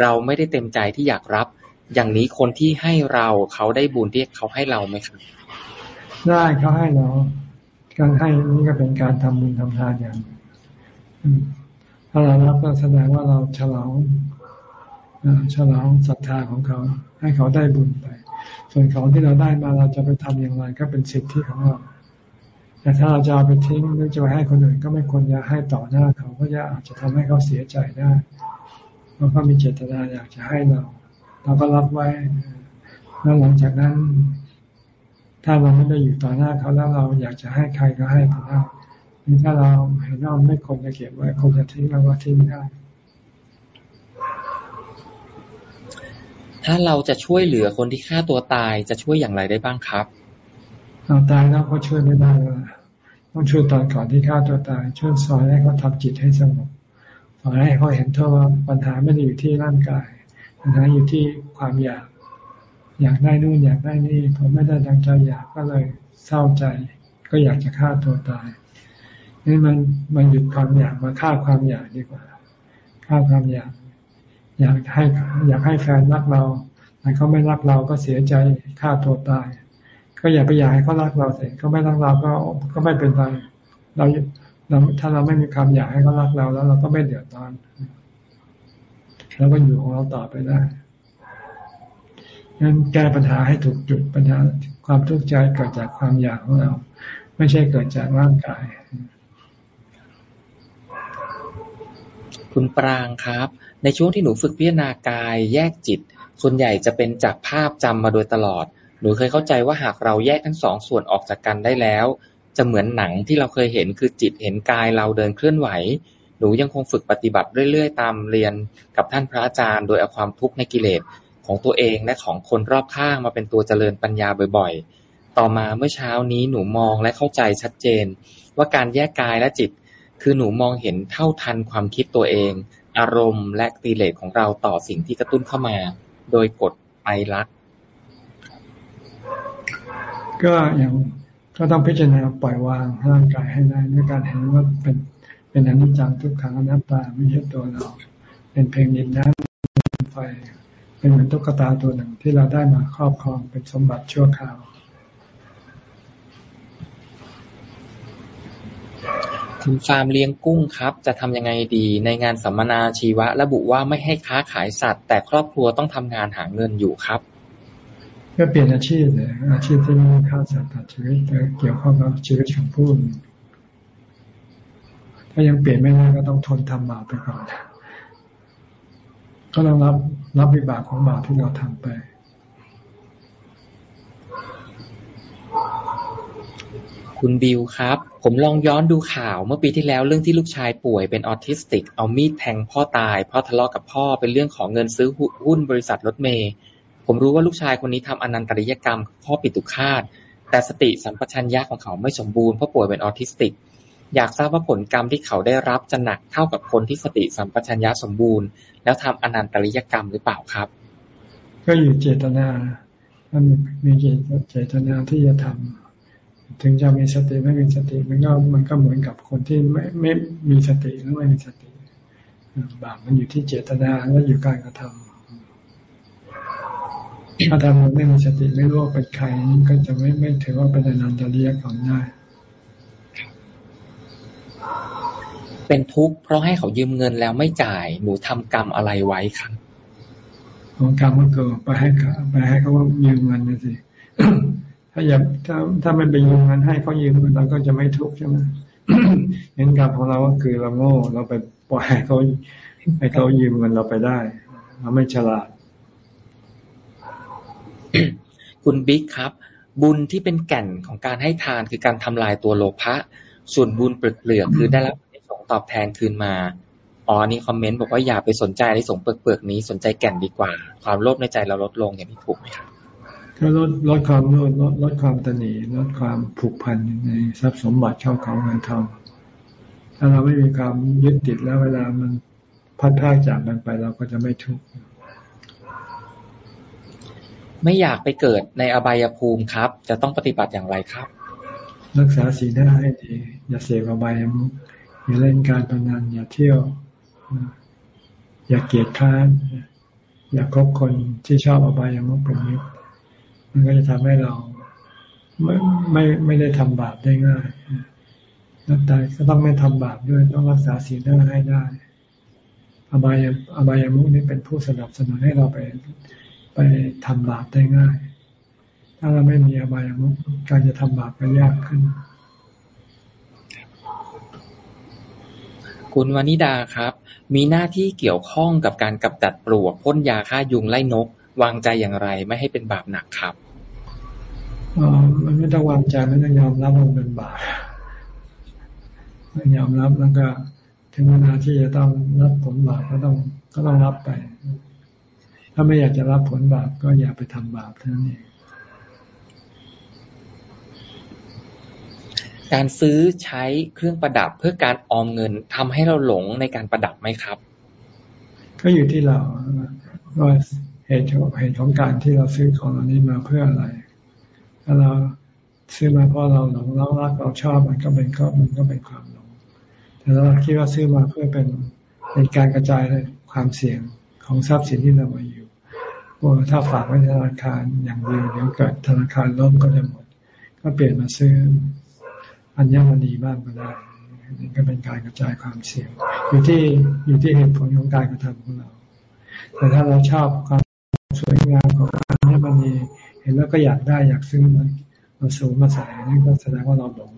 เราไม่ได้เต็มใจที่อยากรับ อย่างนี้คนที่ให้เราเขาได้บุญที่เขาให้เราไหมครับได้เขาให้เราการให้นี่ก็เป็นการทำบุญทำทานอย่างถ้าเรารับก็แสดงว่าเราฉลองฉลองศรัทธาของเขา ให้เขาได้บุญไป ส่วนของที่เราได้มาเราจะไปทำอย่างไรก็เป็นสิทธิของเรา แต่ถ้าเราจะเอาไปทิ้งหรือจะไปให้คนอื่นก็ไม่ควรจะให้ต่อหน้าเขาเพราะจะอาจจะทำให้เขาเสียใจได้เพราะเขามีเจตนาอยากจะให้เรา เราก็รับไว้แล้วหลังจากนั้น ถ้าเราไม่ได้อยู่ต่อหน้าเขาแล้วเราอยากจะให้ใครก็ให้ต่อหน้าถ้าเราเห็นว่าไม่ควรจะเก็บไว้ควรจะทิ้งเราก็ทิ้งได้ ถ้าเราจะช่วยเหลือคนที่ฆ่าตัวตายจะช่วยอย่างไรได้บ้างครับ เราตายแล้วก็ช่วยไม่ได้แล้วต้องช่วยตอนก่อนที่ฆ่าตัวตาย ช่วยสอนให้เขาทาจิตให้สงบสอนให้เขาเห็นเท่าว่าปัญหาไม่ได้อยู่ที่ร่างกาย ปัญหาอยู่ที่ความอยาก อยากได้นู่นอยากได้นี่พอไม่ได้ดังใจอยากก็เลยเศร้าใจ ก็อยากจะฆ่าตัวตายนี่มันมันหยุดความอยากมาฆ่าความอยากดีกว่าฆ่าความอยาก อยากให้อยากให้แฟนรักเราแต่เขาไม่รักเราก็เสียใจฆ่าตัวตาย ก็อย่าไปอยากให้เขารักเราเสร็จเขาไม่รักเราก็ก็ไม่เป็นไรเราเราถ้าเราไม่มีความอยากให้เขารักเราแล้ว เราก็ไม่เดือดร้อนแล้วก็อยู่ของเราต่อไปได้งั้นแก้ปัญหาให้ถูกจุดปัญหาความทุกข์ใจเกิดจากความอยากของเรา ไม่ใช่เกิดจากร่างกาย คุณปรางครับ ในช่วงที่หนูฝึกพิจารณากายแยกจิต ส่วนใหญ่จะเป็นจากภาพจำมาโดยตลอด หนูเคยเข้าใจว่าหากเราแยกทั้งสองส่วนออกจากกันได้แล้ว จะเหมือนหนังที่เราเคยเห็นคือจิตเห็นกายเราเดินเคลื่อนไหว หนูยังคงฝึกปฏิบัติเรื่อยๆ ตามเรียนกับท่านพระอาจารย์ โดยเอาความทุกข์ในกิเลสของตัวเองและของคนรอบข้างมาเป็นตัวเจริญปัญญาบ่อยๆ ต่อมาเมื่อเช้านี้หนูมองและเข้าใจชัดเจน ว่าการแยกกายและจิต คือหนูมองเห็นเท่าทันความคิดตัวเอง อารมณ์และกิเลสของเราต่อสิ่งที่กระตุ้นเข้ามา โดยกดไปรัก ก็อย่างก็ต้องพิจารณาปล่อยวางร่างกายให้ได้ด้วยการเห็นว่าเป็นเป็นอนิจจังทุกขังอนัตตาไม่ใช่ตัวเรา เป็นเพียงดินน้ำไฟเป็นเหมือนตุ๊กตาตัวหนึ่งที่เราได้มาครอบครองเป็นสมบัติชั่วคราวคุณฟาร์มเลี้ยงกุ้งครับ จะทำยังไงดี ในงานสัมมนาชีวะ ระบุว่าไม่ให้ค้าขายสัตว์ แต่ครอบครัวต้องทำงานหาเงินอยู่ครับ ก็เปลี่ยนอาชีพเลยอาชีพที่ไม่ฆ่าสัตว์ตัดชีวิตแต่เกี่ยวข้องกับชีวิตของผู้อื่นถ้ายังเปลี่ยนไม่ได้ก็ต้องทนทำบาปไปก่อนก็ต้องรับรับวิบากของบาปที่เราทำไป คุณบิวครับ ผมลองย้อนดูข่าวเมื่อปีที่แล้วเรื่องที่ลูกชายป่วยเป็นออทิสติก เอามีดแทงพ่อตาย เพราะทะเลาะกับพ่อเป็นเรื่องของเงินซื้อหุ้นบริษัทรถเมย์ ผมรู้ว่าลูกชายคนนี้ทำอนันตริยกรรมพ่อปิตุคาตแต่สติสัมปชัญญะของเขาไม่สมบูรณ์เพราะป่วยเป็นออทิสติก อยากทราบว่าผลกรรมที่เขาได้รับจะหนักเท่ากับคนที่สติสัมปชัญญะสมบูรณ์ แล้วทำอนันตริยกรรมหรือเปล่าครับ ก็อยู่เจตนาถ้ามีเจตนาที่จะทำถึงจะมีสติไม่มีสติมันก็มันก็เหมือนกับคนที่ไม่ไม่มีสติหรือไม่มีสติบาปมันอยู่ที่เจตนาและอยู่การกระทำ ถ้าทำมันไม่มีสติไม่รู้ว่าเป็นใครก็จะไม่ไม่ถือว่าเป็นอนันตริยกรรมได้ เป็นทุกข์เพราะให้เขายืมเงินแล้วไม่จ่าย หนูทำกรรมอะไรไว้ครับของกรรมก็คือไปให้ไปให้เขาว่ายืมเงินนะสิถ้าอย่าถ้าถ้ามันไปยืมเงินให้เขายืมเงินเราก็จะไม่ทุกข์ใช่ไหมเงินกรรมของเราก็คือเราโง่เราไปปล่อยให้เขาให้เขายืมเงินเราไปได้ เราไม่ฉลาด คุณบิ๊กครับ บุญที่เป็นแก่นของการให้ทานคือการทำลายตัวโลภะส่วนบุญเปลือกคือได้รับส่งตอบแทนคืนมาอ๋อนี่คอมเมนต์บอกว่าอย่าไปสนใจในสงเปลือกๆนี้สนใจแก่นดีกว่า ความโลภในใจเราลดลงอย่างนี้ถูกไหมครับก็ลดลดความโลภลดลดความตนีลดความผูกพันในทรัพย์สมบัติเข้าของเงินทองถ้าเราไม่มีความยึดติดแล้วเวลามันพัดพากจากมันไปเราก็จะไม่ทุกข์ ไม่อยากไปเกิดในอบายภูมิครับ จะต้องปฏิบัติอย่างไรครับ รักษาศีลให้ดี อย่าเสพอบายมุขอย่าเล่นการพนันอย่าเที่ยว อย่าเกียดค้าน อย่าคบคนที่ชอบอบายมุขเป็นมิตรมันก็จะทำให้เราไม่ไม่ไม่ได้ทำบาปได้ง่ายนักตายก็ต้องไม่ทำบาปด้วยต้องรักษาศีลให้ได้ อบายอบายมุขนี่เป็นผู้สนับสนุนให้เราไป ไปทำบาปได้ง่าย ถ้าเราไม่มีอบายามุขการจะทำบาปก็ยากขึ้น คุณวานิดาครับ มีหน้าที่เกี่ยวข้องกับการกับจัดปลวกพ่นยาฆ่ายุงไล่นก วางใจอย่างไรไม่ให้เป็นบาปหนักครับอ๋อมันไม่ต้องวางใจไม่ต้องยอมรับมันเป็นบาปไม่ยอมรับแล้วก็ ถึงเวลาที่จะต้องรับผลบาปก็ต้องก็ต้องรับไป ถ้าไม่อยากจะรับผลบาปก็อย่าไปทำบาปเท่านั้นเองการซื้อใช้เครื่องประดับเพื่อการออมเงินทำให้เราหลงในการประดับไหมครับ ก็อยู่ที่เราว่าเหตุเหตุของการที่เราซื้อของอันนี้มาเพื่ออะไร ถ้าเราซื้อมาเพราะเราหลงเรารักเราชอบมันก็เป็นก็มันก็เป็นความหลง แต่เราคิดว่าซื้อมาเพื่อเป็นเป็นการกระจายความเสี่ยงของทรัพย์สินที่เรามา ว่าถ้าฝากไว้ธนาคารอย่างเดียวเดี๋ยวเกิดธนาคารล่มก็จะหมด ก็เปลี่ยนมาซื้ออัญมณีบ้างก็ได้นี่ก็เป็นการกระจายความเสี่ยง อยู่ที่อยู่ที่เหตุผลของการกระทำของเรา แต่ถ้าเราชอบความสวยงามของอัญมณีเห็นแล้วก็อยากได้อยากซื้อมันมาสูงมาใส่นี่ก็แสดงว่าเราหลง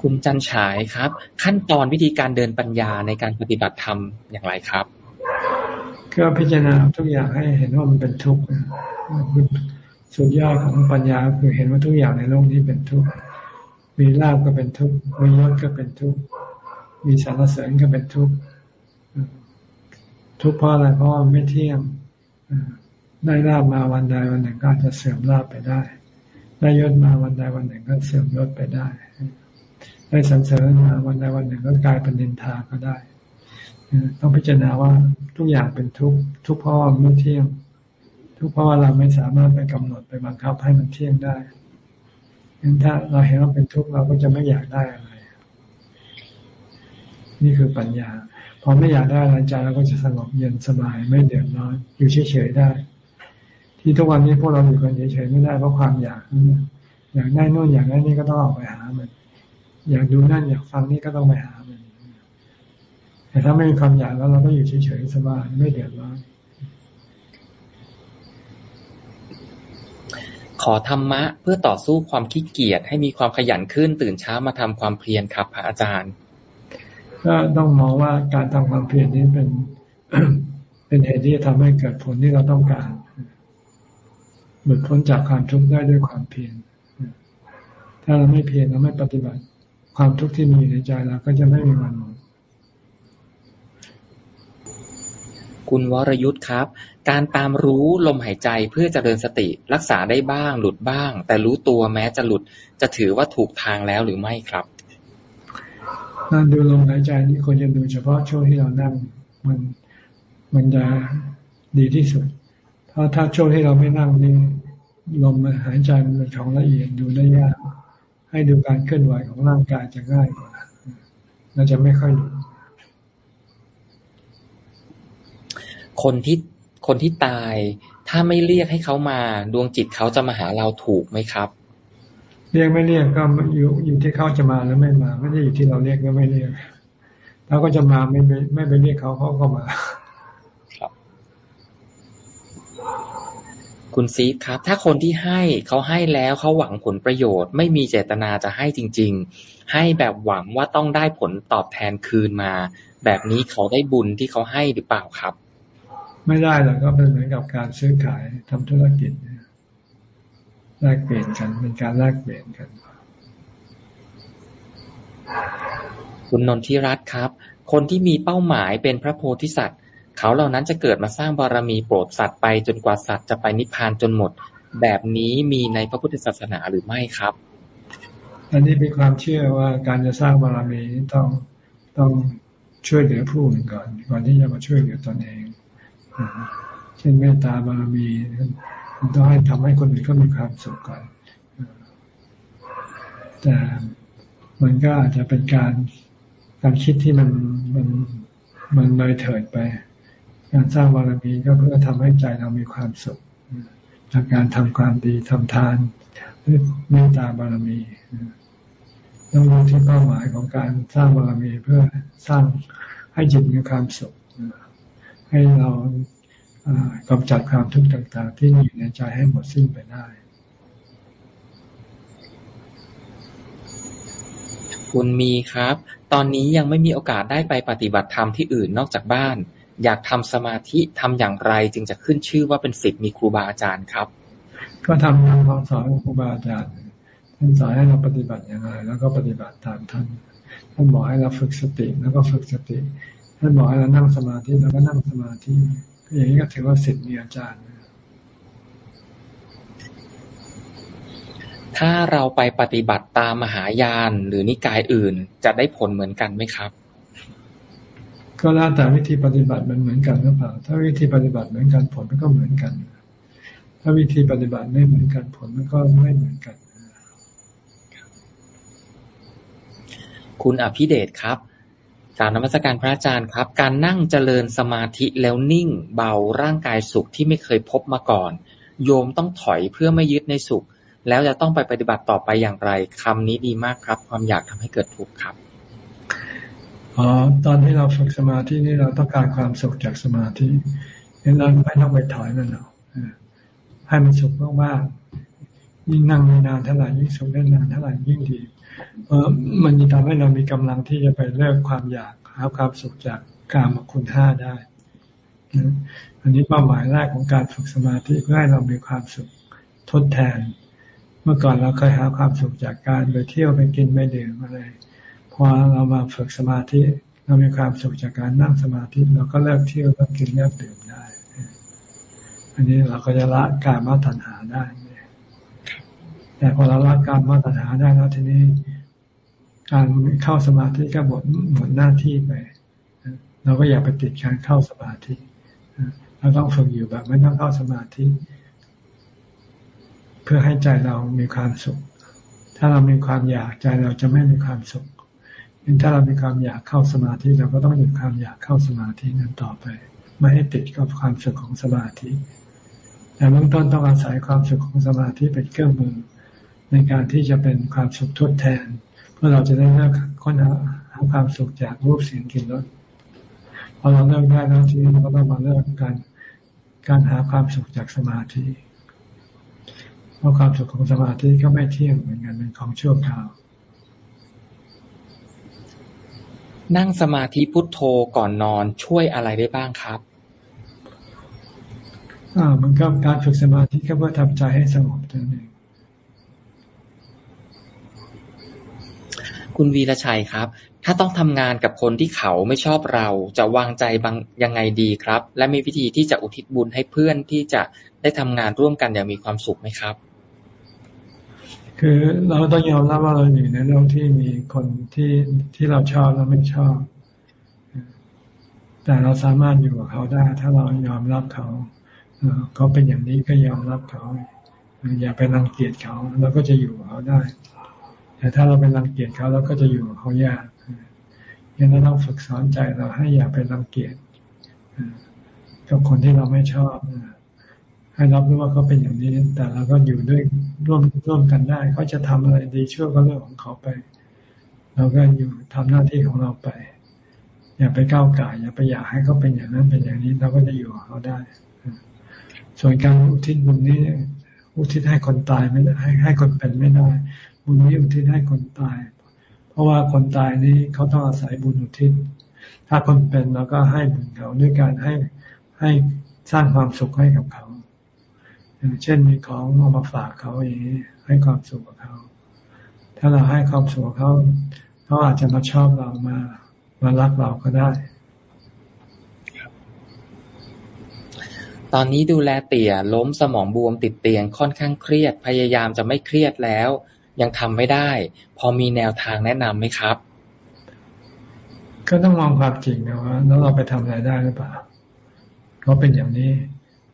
คุณจันฉายครับ ขั้นตอนวิธีการเดินปัญญาในการปฏิบัติธรรมอย่างไรครับ ก็พิจารณาทุกอย่างให้เห็นว่ามันเป็นทุกข์สุดยอดของปัญญาคือเห็นว่าทุกอย่างในโลกนี้เป็นทุกข์มีลาบก็เป็นทุกข์มียศก็เป็นทุกข์มีสารเสริญก็เป็นทุกข์ทุกข์เพราะอะไรเพราะไม่เที่ยงได้ลาบมาวันใดวันหนึ่งก็จะเสื่อมลาบไปได้ได้ยศมาวันใดวันหนึ่งก็เสื่อมยศไปได้ ได้สรรเสริญมาวันใดวันหนึ่งก็กลายเป็นนินทาก็ได้ ต้องพิจารณาว่าทุกอย่างเป็นทุกทุกเพราะไม่เที่ยง ทุกเพราะว่าเราไม่สามารถไปกำหนดไปบังคับให้มันเที่ยงได้งั้นถ้าเราเห็นว่าเป็นทุกข์เราก็จะไม่อยากได้อะไร นี่คือปัญญา พอไม่อยากได้อะไรใจเราก็จะสงบเย็นสบายไม่เดือดร้อนอยู่เฉยๆได้ ที่ทุกวันนี้พวกเราอยู่กันเฉยๆไม่ได้เพราะความอยากอยากได้นู่นอยากได้นี่ก็ต้องออกไปหามัน อยากดูนั่นอยากฟังนี่ก็ต้องไปหามัน แต่ถ้าไม่มีความอยากแล้วเราก็อยู่เฉยๆสบายไม่เดือดร้อนขอธรรมะเพื่อต่อสู้ความขี้เกียจให้มีความขยันขึ้น ตื่นเช้ามาทำความเพียรครับพระอาจารย์ ก็ต้องมองว่าการทำความเพียรนี้เป็น เป็นเหตุที่จะทำให้เกิดผลที่เราต้องการหลุดพ้นจากความทุกข์ได้ด้วยความเพียรถ้าเราไม่เพียรเราไม่ปฏิบัติ ความทุกข์ที่มีในใจเราก็จะไม่มีวันหมด คุณวรยุทธ์ครับ การตามรู้ลมหายใจเพื่อจเจริญสติรักษาได้บ้าง หลุดบ้าง แต่รู้ตัวแม้จะหลุด จะถือว่าถูกทางแล้วหรือไม่ครับการดูลมหายใจนี่ควรจะดูเฉพาะช่วงที่เรานั่งมันมันจะดีที่สุดเพราะถ้าช่วงที่เราไม่นั่งนี่ลมหายใจมันเป็นของละเอียดดูได้ยาก ให้ดูการเคลื่อนไหวของร่างกายจะง่ายกว่าเราจะไม่ค่อยหลุด คนที่คนที่ตาย ถ้าไม่เรียกให้เขามา ดวงจิตเขาจะมาหาเราถูกไหมครับ เรียกไม่เรียกก็อยู่อยู่ที่เขาจะมาหรือไม่มา ไม่ได้อยู่ที่เราเรียกก็ไม่เรียกเราก็จะมาไม่ไม่ไม่ไปเรียกเขาเขาก็มาครับคุณซีฟครับ ถ้าคนที่ให้เขาให้แล้วเขาหวังผลประโยชน์ ไม่มีเจตนาจะให้จริง ๆ ให้แบบหวังว่าต้องได้ผลตอบแทนคืนมา แบบนี้เขาได้บุญที่เขาให้หรือเปล่าครับ ไม่ได้หรอกก็เป็นเหมือนกับการซื้อขายทำธุรกิจแลกเปลี่ยนกันเป็นการแลกเปลี่ยนกัน คุณนนทิรัตน์ครับ คนที่มีเป้าหมายเป็นพระโพธิสัตว์ เขาเหล่านั้นจะเกิดมาสร้างบารมีโปรดสัตว์ไปจนกว่าสัตว์จะไปนิพพานจนหมด แบบนี้มีในพระพุทธศาสนาหรือไม่ครับ อันนี้เป็นความเชื่อว่าการจะสร้างบารมีต้องต้องช่วยเหลือผู้อื่นก่อนก่อนที่จะมาช่วยเหลือตนเอง เช่นเมตตาบารมีมันต้องให้ทำให้คนอื่นก็มีความสุขก่อน แต่มันก็อาจจะเป็นการการคิดที่มันมันมันเลยเถิดไป การสร้างบารมีก็เพื่อทำให้ใจเรามีความสุขจากการทำความดีทำทานเมตตาบารมีต้องรู้ที่เป้าหมายของการสร้างบารมีเพื่อสร้างให้จิตมีความสุข ให้เรากำจัดความทุกข์ต่าง ๆ ที่มีอยู่ในใจให้หมดสิ้นไปได้ คุณมีครับ ตอนนี้ยังไม่มีโอกาสได้ไปปฏิบัติธรรมที่อื่นนอกจากบ้าน อยากทำสมาธิทำอย่างไรจึงจะขึ้นชื่อว่าเป็นศิษย์มีครูบาอาจารย์ครับ ก็ทำตามคำสอนของครูบาอาจารย์ท่านสอนให้เราปฏิบัติอย่างไรแล้วก็ปฏิบัติตามท่านท่านบอกให้เราฝึกสติแล้วก็ฝึกสติ ท่านบอกให้เรานั่งสมาธิเราก็นั่งสมาธิอย่างนี้ก็ถือว่าสิทธิ์มีอาจารย์ ถ้าเราไปปฏิบัติตามมหายานหรือนิกายอื่นจะได้ผลเหมือนกันไหมครับ ก็แล้วแต่วิธีปฏิบัติมันเหมือนกันหรือเปล่า ถ้าวิธีปฏิบัติเหมือนกันผลมันก็เหมือนกัน ถ้าวิธีปฏิบัติไม่เหมือนกันผลมันก็ไม่เหมือนกัน คุณอภิเดชครับ กราบนมัสการพระอาจารย์ครับ การนั่งเจริญสมาธิแล้วนิ่งเบาร่างกายสุขที่ไม่เคยพบมาก่อน โยมต้องถอยเพื่อไม่ยึดในสุข แล้วจะต้องไปปฏิบัติต่อไปอย่างไรคำนี้ดีมากครับ ความอยากทำให้เกิดทุกข์ครับอ๋อตอนที่เราฝึกสมาธินี่เราต้องการความสุขจากสมาธิงั้นเราไม่ต้องไปถอยมันหรอกให้มันสุขมากๆยิ่งนั่งนานเท่าไหร่ยิ่งสุขได้นานเท่าไหร่ยิ่งดี เพราะมันจะทำให้เรามีกำลังที่จะไปเลิกความอยากหาความสุขจากการมคุณห้าได้อันนี้เป้าหมายแรกของการฝึกสมาธิเพื่อให้เรามีความสุขทดแทน เมื่อก่อนเราเคยหาความสุขจากการไปเที่ยวไปกินไปดื่มอะไรพอเรามาฝึกสมาธิ เรามีความสุขจากการนั่งสมาธิเราก็เลิกเที่ยวเลิกกินเลิกดื่มได้ อันนี้เราก็จะละการมาตัณหาได้ แต่พอเราละการมาตัณหาได้แล้วทีนี้ การเข้าสมาธิก็หมดหมดหน้าที่ไป เราก็อย่าไปติดการเข้าสมาธิเราต้องฝึกอยู่แบบไม่ต้องเข้าสมาธิ เพื่อให้ใจเรามีความสุข ถ้าเรามีความอยากใจเราจะไม่มีความสุขถ้าเรามีความอยากเข้าสมาธิเราก็ต้องหยุดความอยากเข้าสมาธินั้นต่อไป ไม่ให้ติดกับความสุขของสมาธิแต่เบื้องต้นต้องอาศัยความสุขของสมาธิเป็นเครื่องมือ ในการที่จะเป็นความสุขทดแทน เพื่อเราจะได้เลิกค้นหาความสุขจากรูปเสียงกลิ่นรสพอเราเลิกได้แล้วทีนี้เราก็ต้องมาเลิกการการหาความสุขจากสมาธิเพราะความสุขของสมาธิก็ไม่เที่ยงเหมือนกันเป็นของชั่วคราว นั่งสมาธิพุทโธก่อนนอนช่วยอะไรได้บ้างครับอ่ามันก็การฝึกสมาธิก็เพื่อทำใจให้สงบตัวเอง คุณวีรชัยครับ ถ้าต้องทำงานกับคนที่เขาไม่ชอบเราจะวางใจบางยังไงดีครับ และมีวิธีที่จะอุทิศบุญให้เพื่อนที่จะได้ทำงานร่วมกันอย่างมีความสุขไหมครับ คือเราต้องยอมรับว่าเราอยู่ในโลกที่มีคนที่ที่เราชอบเราไม่ชอบ แต่เราสามารถอยู่กับเขาได้ ถ้าเรายอมรับเขาเขาเป็นอย่างนี้ก็ยอมรับเขา อย่าไปรังเกียจเขาเราก็จะอยู่กับเขาได้ แต่ถ้าเราไปรังเกียจเขาเราก็จะอยู่กับเขายากยังเราต้องฝึกสอนใจเราให้อย่าไปรังเกียจกับคนที่เราไม่ชอบให้รับรู้ว่าเขาเป็นอย่างนี้ แต่เราก็อยู่ด้วยร่วมร่วมกันได้เขาจะทำอะไรดีชั่วก็เรื่องของเขาไป เราก็อยู่ทำหน้าที่ของเราไป อย่าไปก้าวไก่อย่าไปอยากให้เขาเป็นอย่างนั้นเป็นอย่างนี้ เราก็จะอยู่กับเขาได้ส่วนการอุทิศบุญนี้อุทิศให้คนตายไม่ได้ให้ให้คนเป็นไม่ได้ บุญนี้อุทิศให้คนตาย เพราะว่าคนตายนี้เขาต้องอาศัยบุญอุทิศ ถ้าคนเป็นเราก็ให้บุญเขาด้วยการให้ให้สร้างความสุขให้กับเขาอย่างเช่นมีของเอามาฝากเขาเองนี้ให้ความสุขกับเขา ถ้าเราให้ความสุขเขาเขาอาจจะมาชอบเรามามารักเราก็ได้ ตอนนี้ดูแลเตี่ยล้มสมองบวมติดเตียงค่อนข้างเครียด พยายามจะไม่เครียดแล้ว ยังทำไม่ได้ พอมีแนวทางแนะนำไหมครับ ก็ต้องมองความจริงนะว่าแล้วเราไปทำอะไรได้หรือเปล่าเขาเป็นอย่างนี้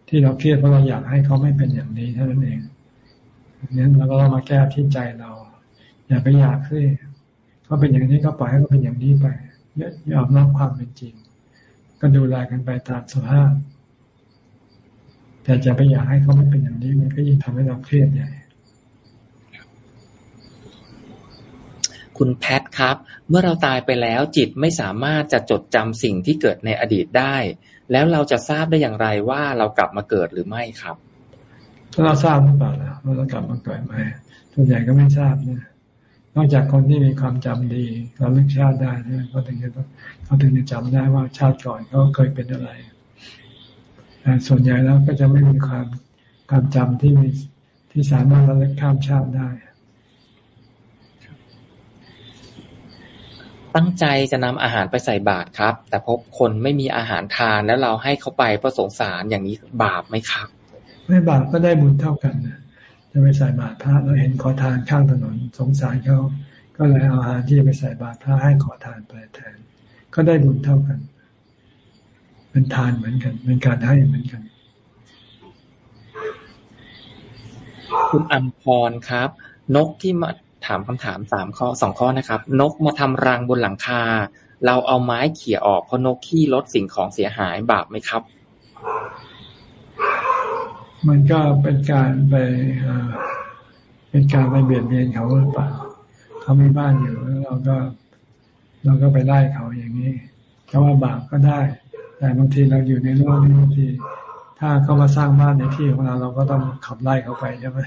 ที่เราเครียดเพราะเราอยากให้เขาไม่เป็นอย่างนี้เท่านั้นเองนั้นเราก็ต้องมาแก้ที่ใจเรา อย่าไปอยากให้เขาเป็นอย่างนี้ก็ปล่อยให้เขาเป็นอย่างนี้ไปยอมรับความเป็นจริง ก็ดูแลกันไปตามสภาพแต่จะไปอยากให้เขาไม่เป็นอย่างนี้มันก็ยิ่งทำให้เราเครียดใหญ่ คุณแพทครับ เมื่อเราตายไปแล้วจิตไม่สามารถจะจดจำสิ่งที่เกิดในอดีตได้ แล้วเราจะทราบได้อย่างไรว่าเรากลับมาเกิดหรือไม่ครับถ้าเราทราบหรือเปล่าล่ะว่าเรากลับมาเกิดไหมส่วนใหญ่ก็ไม่ทราบเนี่ยนอกจากคนที่มีความจำดีเราเลือกชาติได้เนี่ยเขาถึงจะเขาถึงจะจำได้ว่าชาติก่อนเขาเคยเป็นอะไรแต่ส่วนใหญ่แล้วก็จะไม่มีความความจำที่มีที่สามารถระลึกข้ามชาติได้ ตั้งใจจะนำอาหารไปใส่บาตรครับ แต่พบคนไม่มีอาหารทานแล้วเราให้เขาไปเพราะสงสารอย่างนี้บาปไหมครับ ไม่บาปก็ได้บุญเท่ากันนะจะไปใส่บาตรพระเราเห็นขอทานข้างถนนสงสารเขาก็เลยเอาอาหารที่จะไปใส่บาตรพระให้ขอทานไปแทน ก็ได้บุญเท่ากันเป็นทานเหมือนกันเป็นการให้เหมือนกัน คุณอัมพรครับ นกที่มาถามคำถามสามข้อสองข้อนะครับ นกมาทำรังบนหลังคา เราเอาไม้เขี่ยออกเพราะนกขี้ลดสิ่งของเสียหายบาปไหมครับ มันก็เป็นการไปเป็นการไปเบียดเบียนเขาหรือเปล่าเขามีบ้านอยู่แล้วเราก็ เราก็ไปไล่เขาอย่างนี้จะว่าบาปก็ได้ แต่บางทีเราอยู่ในโลกนี้บางที ถ้าเขามาสร้างบ้านในที่ของเราเราก็ต้องขับไล่เขาไปใช่ไหม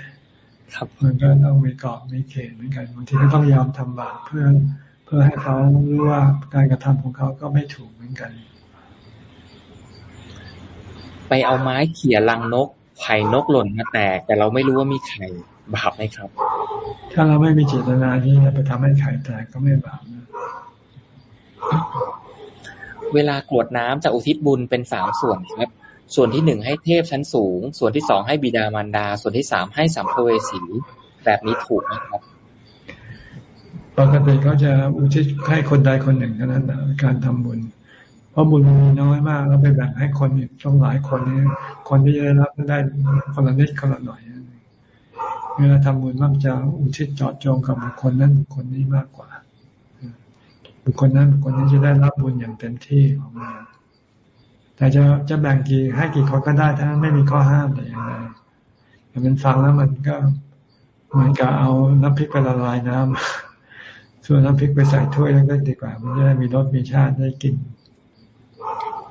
ครับมันก็ต้องมีกรอบมีเขตเหมือนกันบางทีก็ต้องยอมทำบาปเพื่อเพื่อให้เขารู้ว่าการกระทำของเขาก็ไม่ถูกเหมือนกัน ไปเอาไม้เขี่ยรังนกไข่นกหล่นมาแตก แต่เราไม่รู้ว่ามีไข่บาปไหมครับ ถ้าเราไม่มีเจตนาที่จะไปทำให้ไข่แตกก็ไม่บาปนะเวลากรวดน้ำจะอุทิศบุญเป็นสามส่วนครับ ส่วนที่หนึ่งให้เทพชั้นสูง ส่วนที่สองให้บิดามารดา ส่วนที่สามให้สัมภเวสีแบบนี้ถูกไหมครับปกติเขาจะอุทิศให้คนใดคนหนึ่งเท่านั้นนะการทำบุญ เพราะบุญมีน้อยมากแล้วไปแบ่งให้คนอีกต้องหลายคนนี้คนที่จะได้รับได้คนละนิดคนละหน่อยเวลาทำบุญมักจะอุทิศจอดจงกับบุคคลนั้นบุคคลนี้มากกว่าบุคคลนั้นบุคคลนี้จะได้รับบุญอย่างเต็มที่ของมัน แต่จะจะแบ่งกี่ให้กี่คนก็ได้ถ้าไม่มีข้อห้ามแต่อย่างไรแต่มันฟังแล้วมันก็เหมือนกับเอาน้ำพริกไปละลายน้ำส่วนน้ำพริกไปใส่ถ้วยแล้วก็ดีกว่า มันจะได้มีรสมีชาติได้กิน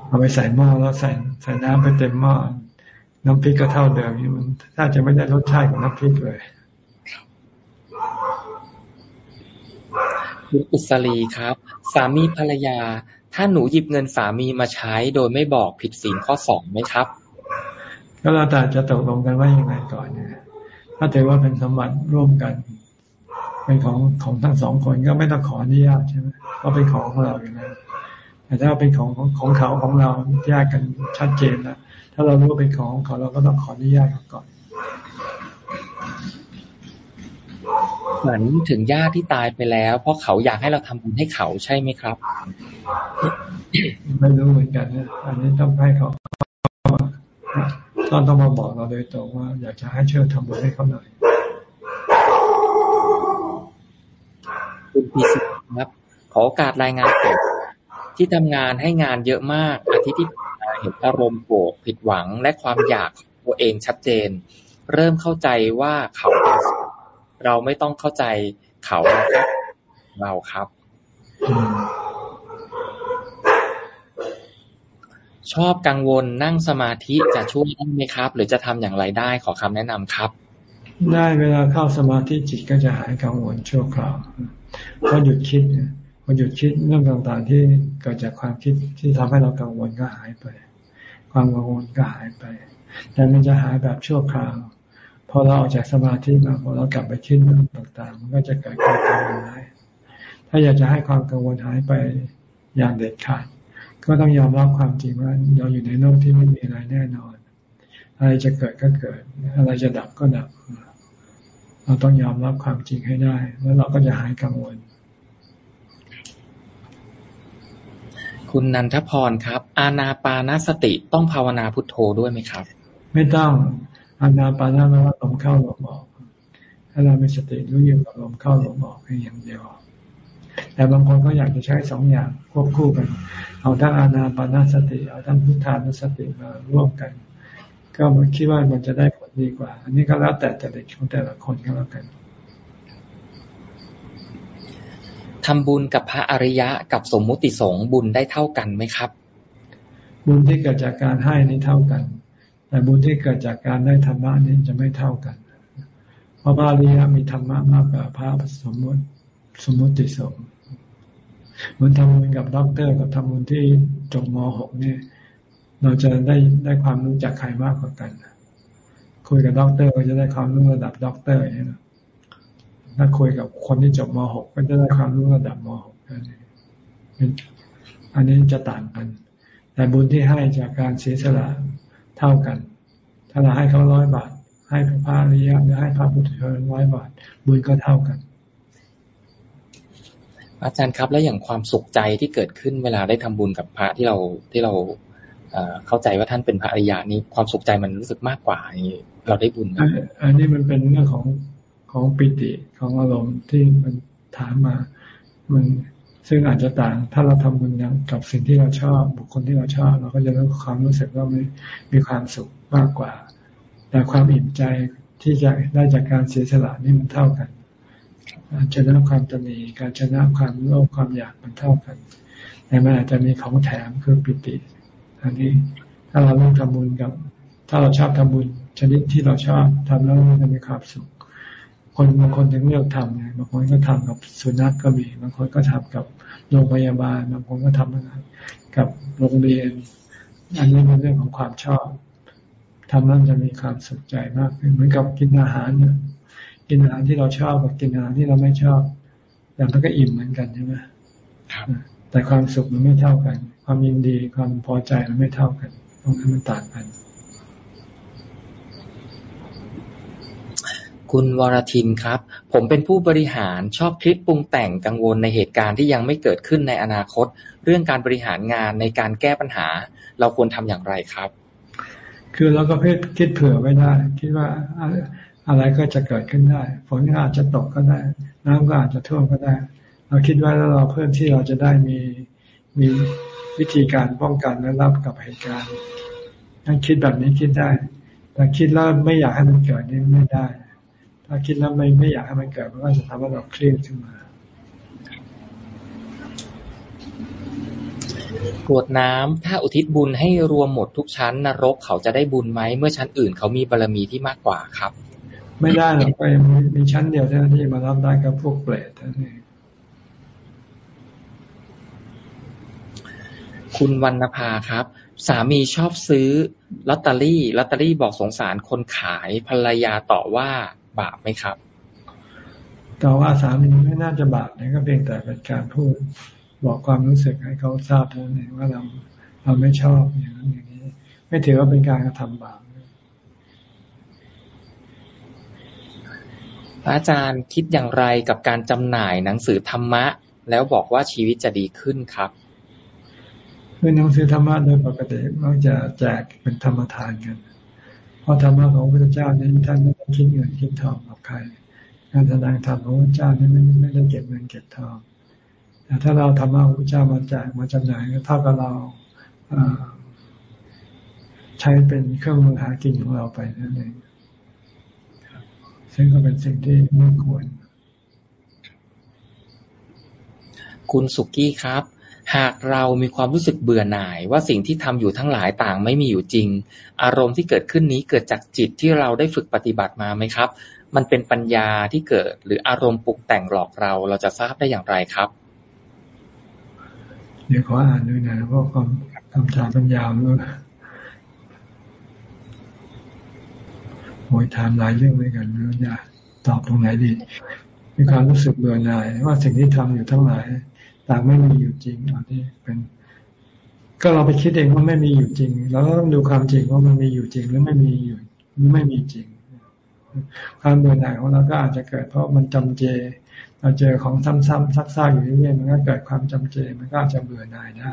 เอาไปใส่หม้อแล้วใส่ใส่น้ำไปเต็มหม้อน้ำพริกก็เท่าเดิมนี่มันถ้าจะไม่ได้รสชาติของน้ำพริกเลยคุณอุศรีครับ สามีภรรยา ถ้าหนูหยิบเงินสามีมาใช้โดยไม่บอกผิดศีลข้อสองไหมครับ ก็เราแต่จะตกลงกันว่ายังไงก่อนเนี่ยถ้าถือว่าเป็นสมบัติร่วมกันเป็นของของทั้งสองคนก็ไม่ต้องขออนุญาตใช่ไหมก็เป็นของของเราอยู่แล้วแต่ถ้าเป็นของของเขาของเราแยกกันชัดเจนแล้วถ้าเรารู้ว่าเป็นของของเขาเราก็ต้องขออนุญาตก่อน เหมือนถึงญาติที่ตายไปแล้ว เพราะเขาอยากให้เราทำบุญให้เขาใช่ไหมครับ ไม่รู้เหมือนกันนะอันนี้ต้องให้เขาต้องต้องมาบอกเราโดยตรงว่า อยากจะให้เชิญทำบุญให้เขาหน่อยคุณพีสิครับ ขอโอกาสรายงานเกี่ยวที่ทำงานให้งานเยอะมากอาทิตย์ที่เห็นอารมณ์โกรธผิดหวังและความอยากตัวเองชัดเจน เริ่มเข้าใจว่าเขาเเราไม่ต้องเข้าใจเขาครับเราครับ ชอบกังวลนั่งสมาธิจะช่วยได้ไหมครับ หรือจะทำอย่างไรได้ขอคำแนะนำครับ ได้เวลาเข้าสมาธิจิตก็จะหายกังวลชั่วคราวพอหยุดคิดพอหยุดคิดเรื่องต่างๆ ที่เกิดจากความคิดที่ทำให้เรากังวลก็หายไป ความกังวลก็หายไป แต่มันจะหายแบบชั่วคราว พอเราออกจากสมาธิมาพอเรากลับไปคิดเรื่องต่างๆ มันก็จะเกิดความกังวลได้ถ้าอยากจะให้ความกังวลหายไปอย่างเด็ดขาด ก็ต้องยอมรับความจริงว่าเราอยู่ในโลกที่ไม่มีอะไรแน่นอน อะไรจะเกิดก็เกิด อะไรจะดับก็ดับ เราต้องยอมรับความจริงให้ได้ แล้วเราก็จะหายกังวลคุณนันทพรครับ อาณาปานสติต้องภาวนาพุทโธด้วยไหมครับ ไม่ต้อง อานาปานาแปลว่าลมเข้าลมออก ถ้าเรามีสติรู้อยู่กับลมเข้าลมออกเพียงอย่างเดียว แต่บางคนก็อยากจะใช้สองอย่างควบคู่กัน เอาทั้งอานาปานาสติ เอาทั้งพุทธานุสติมาร่วมกัน ก็คิดว่ามันจะได้ผลดีกว่า อันนี้ก็แล้วแต่แต่เด็กของแต่ละคนก็แล้วกันทำบุญกับพระอริยะกับสมมุติสงฆ์บุญได้เท่ากันไหมครับ บุญที่เกิดจากการให้นี้เท่ากัน แต่บุญที่เกิดจากการได้ธรรมะนี้จะไม่เท่ากัน เพราะพระอริยะมีธรรมะมากกว่าพระสมมติสมมติสงฆ์ เหมือนทำบุญกับด็อกเตอร์กับทำบุญที่จบม.6 เนี่ย เราจะได้ได้ความรู้จากใครมากกว่ากัน คุยกับด็อกเตอร์ก็จะได้ความรู้ระดับด็อกเตอร์เนี่ยถ้าคุยกับคนที่จบม .6 ก็จะได้ความรู้ระดับม .6 อันนี้จะต่างกัน แต่บุญที่ให้จากการเสียสละ เท่ากัน ถ้าเราให้เขาร้อยบาท ให้พระอริยะหรือให้พระพุทธเจ้าร้อยบาท บุญก็เท่ากัน อาจารย์ครับ แล้วอย่างความสุขใจที่เกิดขึ้นเวลาได้ทำบุญกับพระที่เราที่เราเข้าใจว่าท่านเป็นพระอริยะนี้ความสุขใจมันรู้สึกมากกว่าเราได้บุญอันนี้มันเป็นเรื่องของของปิติของอารมณ์ที่มันถามมา มัน ซึ่งอาจจะต่าง ถ้าเราทำบุญกับสิ่งที่เราชอบ บุคคลที่เราชอบ เราก็จะรู้ความรู้สึกว่ามีมีความสุขมากกว่า แต่ความอิ่มใจที่จะได้จากการเสียสละนี่มันเท่ากันการชนะความตนีการชนะความโลภความอยากมันเท่ากันแต่มันอาจจะมีของแถมคือปิติ อันนี้ถ้าเราเลือกทำบุญกับ ถ้าเราชอบทำบุญชนิดที่เราชอบทำแล้วมันจะมีความสุข คนบางคนถึงเลือกทำไงบางคนก็ทำกับสุนัขกก็มี บางคนก็ทำกับโรงพยาบาล บางคนก็ทำกับโรงเรียน อันนี้เป็นเรื่องของความชอบทำนั้นจะมีความสุขใจมากขึ้นเหมือนกับกินอาหารเนี่ยกินอาหารที่เราชอบกับกินอาหารที่เราไม่ชอบแต่มันก็อิ่มเหมือนกันใช่ไหมแต่ความสุขมันไม่เท่ากัน ความยินดีความพอใจมันไม่เท่ากันตรงนั้นมันต่างกัน คุณวรทินครับ ผมเป็นผู้บริหารชอบคลิปปรุงแต่งกังวลในเหตุการณ์ที่ยังไม่เกิดขึ้นในอนาคต เรื่องการบริหารงานในการแก้ปัญหา เราควรทำอย่างไรครับ คือเราก็เพื่อคิดเผื่อไว้ได้ คิดว่าอะไรก็จะเกิดขึ้นได้ ฝนก็อาจจะตกก็ได้ น้ำก็อาจจะท่วมก็ได้ เราคิดไว้แล้วเราเพื่อที่เราจะได้มีมีวิธีการป้องกันและรับกับเหตุการณ์นั่นคิดแบบนี้คิดได้แต่คิดแล้วไม่อยากให้มันเกิดนี่ไม่ได้ ถ้าคิดแล้วไม่ไม่อยากให้มันเกิดมันก็จะทำให้เราเครียดขึ้นมากรวดน้ำถ้าอุทิศบุญให้รวมหมดทุกชั้น นรกเขาจะได้บุญไหมเมื่อชั้นอื่นเขามีบารรมีที่มากกว่าครับ ไม่ได้หรอกไปมีชั้นเดียวเท่านั้นที่มารับได้กับพวกเปรตเท่านั้นเองคุณวรรณภาครับ สามีชอบซื้อลอตเตอรี่ลอตเตอรี่บอกสงสารคนขายภรรยาต่อว่า บาปไหมครับต่อว่าสามีไม่น่าจะบาปนะก็เพียงแต่เป็นการพูดบอกความรู้สึกให้เขาทราบเท่านั้นเองว่าเราเราไม่ชอบอย่างนั้นอย่างนี้ ไม่ถือว่าเป็นการกระทำบาปพระอาจารย์คิดอย่างไรกับการจำหน่ายหนังสือธรรมะ แล้วบอกว่าชีวิตจะดีขึ้นครับคือหนังสือธรรมะโดยปกติมักจะแจกเป็นธรรมทานกัน เพราะธรรมะของพระพุทธเจ้านี้ท่านไม่ได้คิดเงินคิดทองกับใครการแสดงธรรมของพระเจ้านี้ไม่ไม่ได้เก็บเงินเก็บทองแต่ถ้าเราธรรมะของพระเจ้ามาแจกมาจำหน่ายก็เท่ากับเราใช้เป็นเครื่องมือหากินของเราไปนั่นเองซึ่งก็เป็นสิ่งที่ไม่ควร คุณสุกี้ครับ หากเรามีความรู้สึกเบื่อหน่ายว่าสิ่งที่ทำอยู่ทั้งหลายต่างไม่มีอยู่จริง อารมณ์ที่เกิดขึ้นนี้เกิดจากจิตที่เราได้ฝึกปฏิบัติมาไหมครับ มันเป็นปัญญาที่เกิดหรืออารมณ์ปลุกแต่งหลอกเราเราจะทราบได้อย่างไรครับ เดี๋ยวขออ่านด้วยนะเพราะความคำถามปัญญาด้วยโอยถามหลายเรื่องด้วยกันไม่รู้จะตอบตรงไหนดี มีความรู้สึกเบื่อหน่ายว่าสิ่งที่ทำอยู่ทั้งหลาย ต่างไม่มีอยู่จริงอันนี้เป็น ก็เราไปคิดเองว่าไม่มีอยู่จริง เราก็ต้องดูความจริงว่ามันมีอยู่จริงหรือไม่มีอยู่หรือไม่มีจริง ความเบื่อหน่ายของเราก็อาจจะเกิด เพราะมันจำเจ เราเจอของซ้ำๆซักๆอยู่เรื่อยๆมันก็เกิดความจำเจ มันก็อาจจะเบื่อหน่ายได้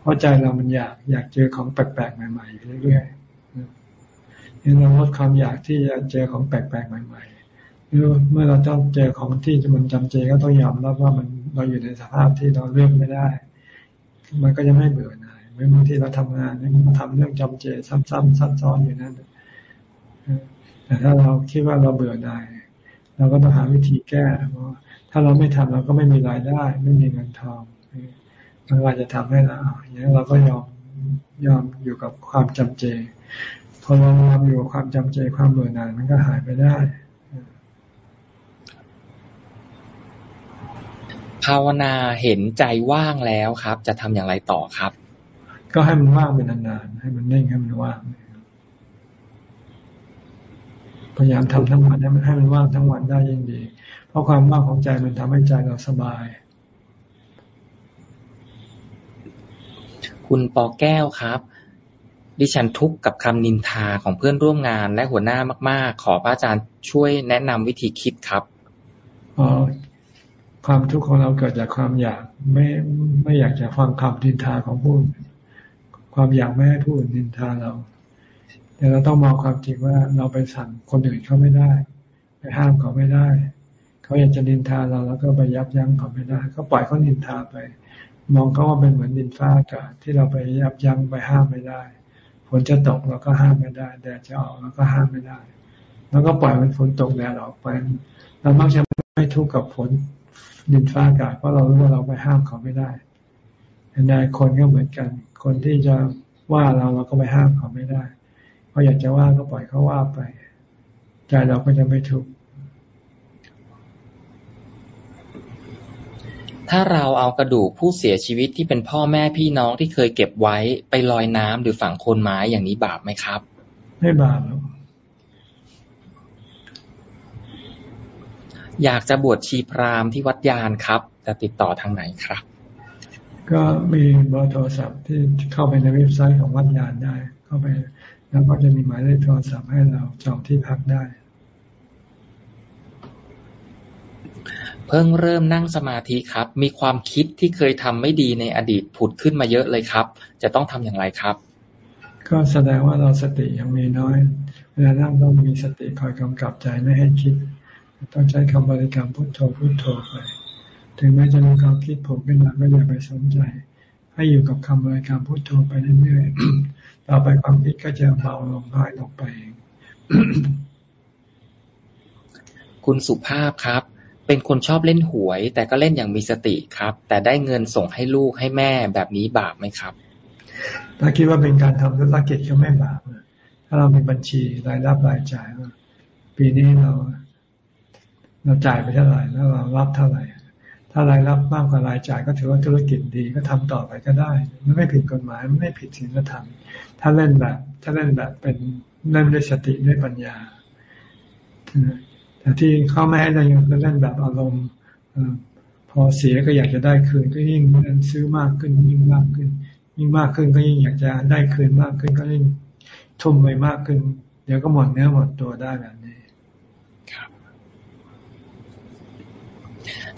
เพราะใจเรามันอยากอยากเจอของแปลกๆใหม่ๆอยู่เรื่อยๆเราลดความอยากที่จะเจอของแปลกๆใหม่ๆหรือเมื่อเราต้องเจอของที่มันจำเจก็ต้องยอมรับว่ามัน เราอยู่ในสภาพที่เราเลือกไม่ได้ มันก็จะไม่เบื่อหน่ายไม่บางทีเราทำงานนี่มันทำเรื่องจำเจซ้ำๆซับซ้อนอยู่นั่นแต่ถ้าเราคิดว่าเราเบื่อหน่ายเราก็ต้องหาวิธีแก้เพราะถ้าเราไม่ทำเราก็ไม่มีรายได้ ไม่มีเงินทองมันอาจจะทำให้เราอย่างนี้เราก็ยอมยอมอยู่กับความจำเจพอเราทำอยู่กับความจำใจความเบื่อหน่ายมันก็หายไปได้ ภาวนาเห็นใจว่างแล้วครับ จะทำอย่างไรต่อครับ ก็ให้มันว่างเป็นนานๆให้มันนิ่งให้มันว่างพยายามทำทั้งวันให้มันให้มันว่างทั้งวันได้ยิ่งดี เพราะความว่างของใจมันทำให้ใจเราสบาย คุณปอแก้วครับ ดิฉันทุกข์กับคำนินทาของเพื่อนร่วมงานและหัวหน้ามาก ๆ ขอพระอาจารย์ช่วยแนะนำวิธีคิดครับอ๋อ ความทุกข์ของเราเกิดจากความอยากไม่ไม่อยากจะฟังคำนินทาของผู้ความอยากไม่ให้ผู้อื่นนินทาเรา แต่เราต้องมองความจริงว่าเราไปสั่งคนอื่นเขาไม่ได้ ไปห้ามเขาไม่ได้ เขาอยากจะนินทาเราแล้วก็ไปยับยั้งเขาไม่ได้ ก็ปล่อยเขานินทาไป มองเขาว่าเป็นเหมือนดินฟ้าอากาศที่เราไปยับยั้งไปห้ามไม่ได้ฝนจะตกเราก็ห้ามไม่ได้แดดจะออกเราก็ห้ามไม่ได้ แล้วก็ปล่อยมันฝนตกแดดออกไปเรามักจะไม่ทุกข์กับผล ดินฟ้าอากาศเพราะเรารู้ว่าเราไปห้ามเขาไม่ได้ในคนก็เหมือนกัน คนที่จะว่าเราเราก็ไปห้ามเขาไม่ได้เพราะอยากจะว่าก็ปล่อยเขาว่าไป ใจเราก็จะไม่ทุกข์ถ้าเราเอากระดูกผู้เสียชีวิตที่เป็นพ่อแม่พี่น้องที่เคยเก็บไว้ไปลอยน้ำหรือฝังโคนไม้อย่างนี้บาปไหมครับ ไม่บาปหรอก อยากจะบวชชีพราหมณ์ที่วัดยานครับ จะติดต่อทางไหนครับ ก็มีเบอร์โทรศัพท์ที่เข้าไปในเว็บไซต์ของวัดยานได้ เข้าไป แล้วก็จะมีหมายเลขโทรศัพท์ให้เราจองที่พักได้ เพิ่งเริ่มนั่งสมาธิครับ มีความคิดที่เคยทำไม่ดีในอดีตผุดขึ้นมาเยอะเลยครับ จะต้องทำอย่างไรครับ ก็แสดงว่าเราสติยังมีน้อยเวลานั่งต้องมีสติคอยกำกับใจไม่ให้คิด ต้องใช้คำบริกรรมพุทโธพุทโธไปถึงแม้จะมีความคิดผุดขึ้นมาก็อย่าไปสนใจ ให้อยู่กับคำบริกรรมพุทโธไปเรื่อยๆต่อไปความคิดก็จะเบาลงน้อยลงไปเองคุณสุภาพครับ เป็นคนชอบเล่นหวย แต่ก็เล่นอย่างมีสติครับ แต่ได้เงินส่งให้ลูกให้แม่แบบนี้บาปไหมครับ ถ้าคิดว่าเป็นการทำธุรกิจก็ไม่บาปถ้าเรามีบัญชีรายรับรายจ่ายว่าปีนี้เรา เราจ่ายไปเท่าไหร่แล้วเรารับเท่าไหร่ ถ้ารายรับมากกว่ารายจ่ายก็ถือว่าธุรกิจดีก็ทำต่อไปก็ได้ มันไม่ผิดกฎหมายมันไม่ผิดศีลธรรม ถ้าเล่นแบบ ถ้าเล่นแบบเป็นเล่นด้วยสติด้วยปัญญา แต่ที่เขาไม่ให้ได้ยังเล่นแบบอารมณ์พอเสียก็อยากจะได้คืนก็ยิ่งซื้อมากขึ้นยิ่งมากขึ้น ยิ่งมากขึ้นก็ยิ่งอยากจะได้คืนมากขึ้นก็ยิ่งทุ่มไปมากขึ้น เดี๋ยวก็หมดเนื้อหมดตัวได้แบบนี้ครับ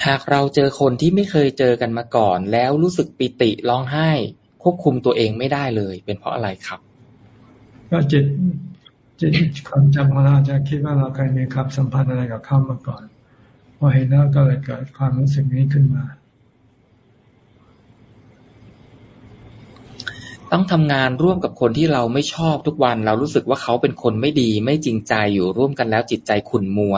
หากเราเจอคนที่ไม่เคยเจอกันมาก่อน แล้วรู้สึกปิติร้องไห้ ควบคุมตัวเองไม่ได้เลย เป็นเพราะอะไรครับ ก็จิตจิตความจำของเราจะคิดว่าเราเคยมีความสัมพันธ์อะไรกับเขามาก่อนพอเห็นแล้วก็เลยเกิดความรู้สึกนี้ขึ้นมา ต้องทำงานร่วมกับคนที่เราไม่ชอบทุกวัน เรารู้สึกว่าเขาเป็นคนไม่ดี ไม่จริงใจอยู่ร่วมกันแล้วจิตใจขุ่นมัว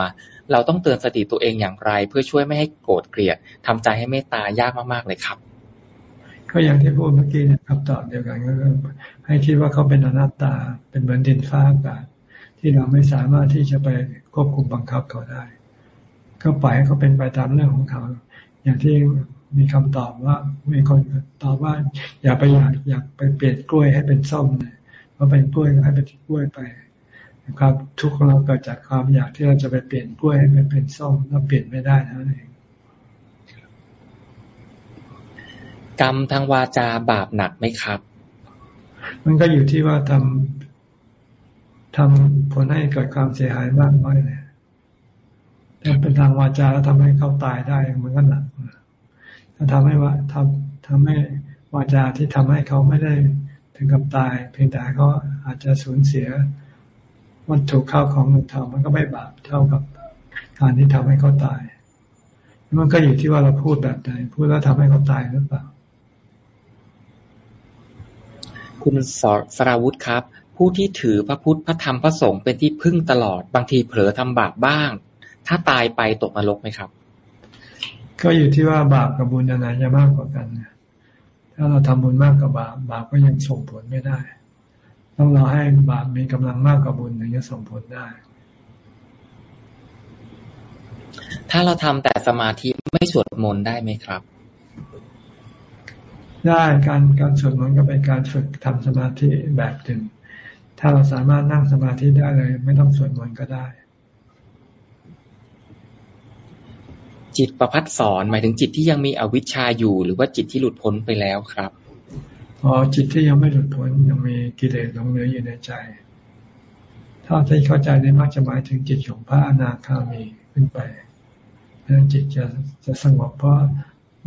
เราต้องเตือนสติตัวเองอย่างไร เพื่อช่วยไม่ให้โกรธเกลียดทำใจให้เมตตายากมากๆเลยครับ ก็อย่างที่พูดเมื่อกี้นี่ยคำตอบเดียวกันก็คือให้คิดว่าเขาเป็นอนัตตา เป็นเหมือนดินฟ้าอากาศที่เราไม่สามารถที่จะไปควบคุมบังคับเขาได้ ก็ปล่อยให้เขาเป็นไปตามเรื่องของเขา อย่างที่มีคำตอบว่า มีคนตอบว่า อย่าไปอยากอยากไปเปลี่ยนกล้วยให้เป็นส้มเลยว่าเป็นกล้วยให้เป็นกล้วยไป ความทุกข์ของเราเกิดจากความอยากที่เราจะไปเปลี่ยนกล้วยให้มันเป็นส้มเราเปลี่ยนไม่ได้นั่นเองกรรมทางวาจาบาปหนักไหมครับ มันก็อยู่ที่ว่าทำทำผลให้เกิดความเสียหายมากน้อยเลยถ้าเป็นทางวาจาแล้วทำให้เขาตายได้มันก็หนักถ้าทำให้ว่าทำทำให้วาจาที่ทำให้เขาไม่ได้ถึงกับตาย เพียงแต่เขาอาจจะสูญเสีย วัตถุข้าวของเงินทองมันก็ไม่บาปเท่ากับการที่ทำให้เขาตาย มันก็อยู่ที่ว่าเราพูดแบบไหนพูดแล้วทำให้เขาตายหรือเปล่า คุณสราวุธครับ ผู้ที่ถือพระพุทธพระธรรมพระสงฆ์เป็นที่พึ่งตลอด บางทีเผลอทำบาปบ้าง ถ้าตายไปตกนรกไหมครับ ก็อยู่ที่ว่าบาปกับบุญอันไหนจะมากกว่ากัน ถ้าเราทำบุญมากกว่าบาปบาปก็ยังส่งผลไม่ได้ ต้องรอให้บาปมีกำลังมากกว่าบุญถึงจะส่งผลได้ ถ้าเราทำแต่สมาธิไม่สวดมนต์ได้ไหมครับ ได้การการสวดมนต์ก็เป็นการฝึกทำสมาธิแบบหนึ่งถ้าเราสามารถนั่งสมาธิได้เลย ไม่ต้องสวดมนต์ก็ได้ จิตประพัดสอนหมายถึงจิตที่ยังมีอวิชชาอยู่ หรือว่าจิตที่หลุดพ้นไปแล้วครับ อ๋อจิตที่ยังไม่หลุดพ้นยังมีกิเลสหลงเหลืออยู่ในใจถ้าที่เข้าใจในมักจะหมายถึงจิตของพระอนาคามีขึ้นไปนั้นจิตจะจะสงบเพราะ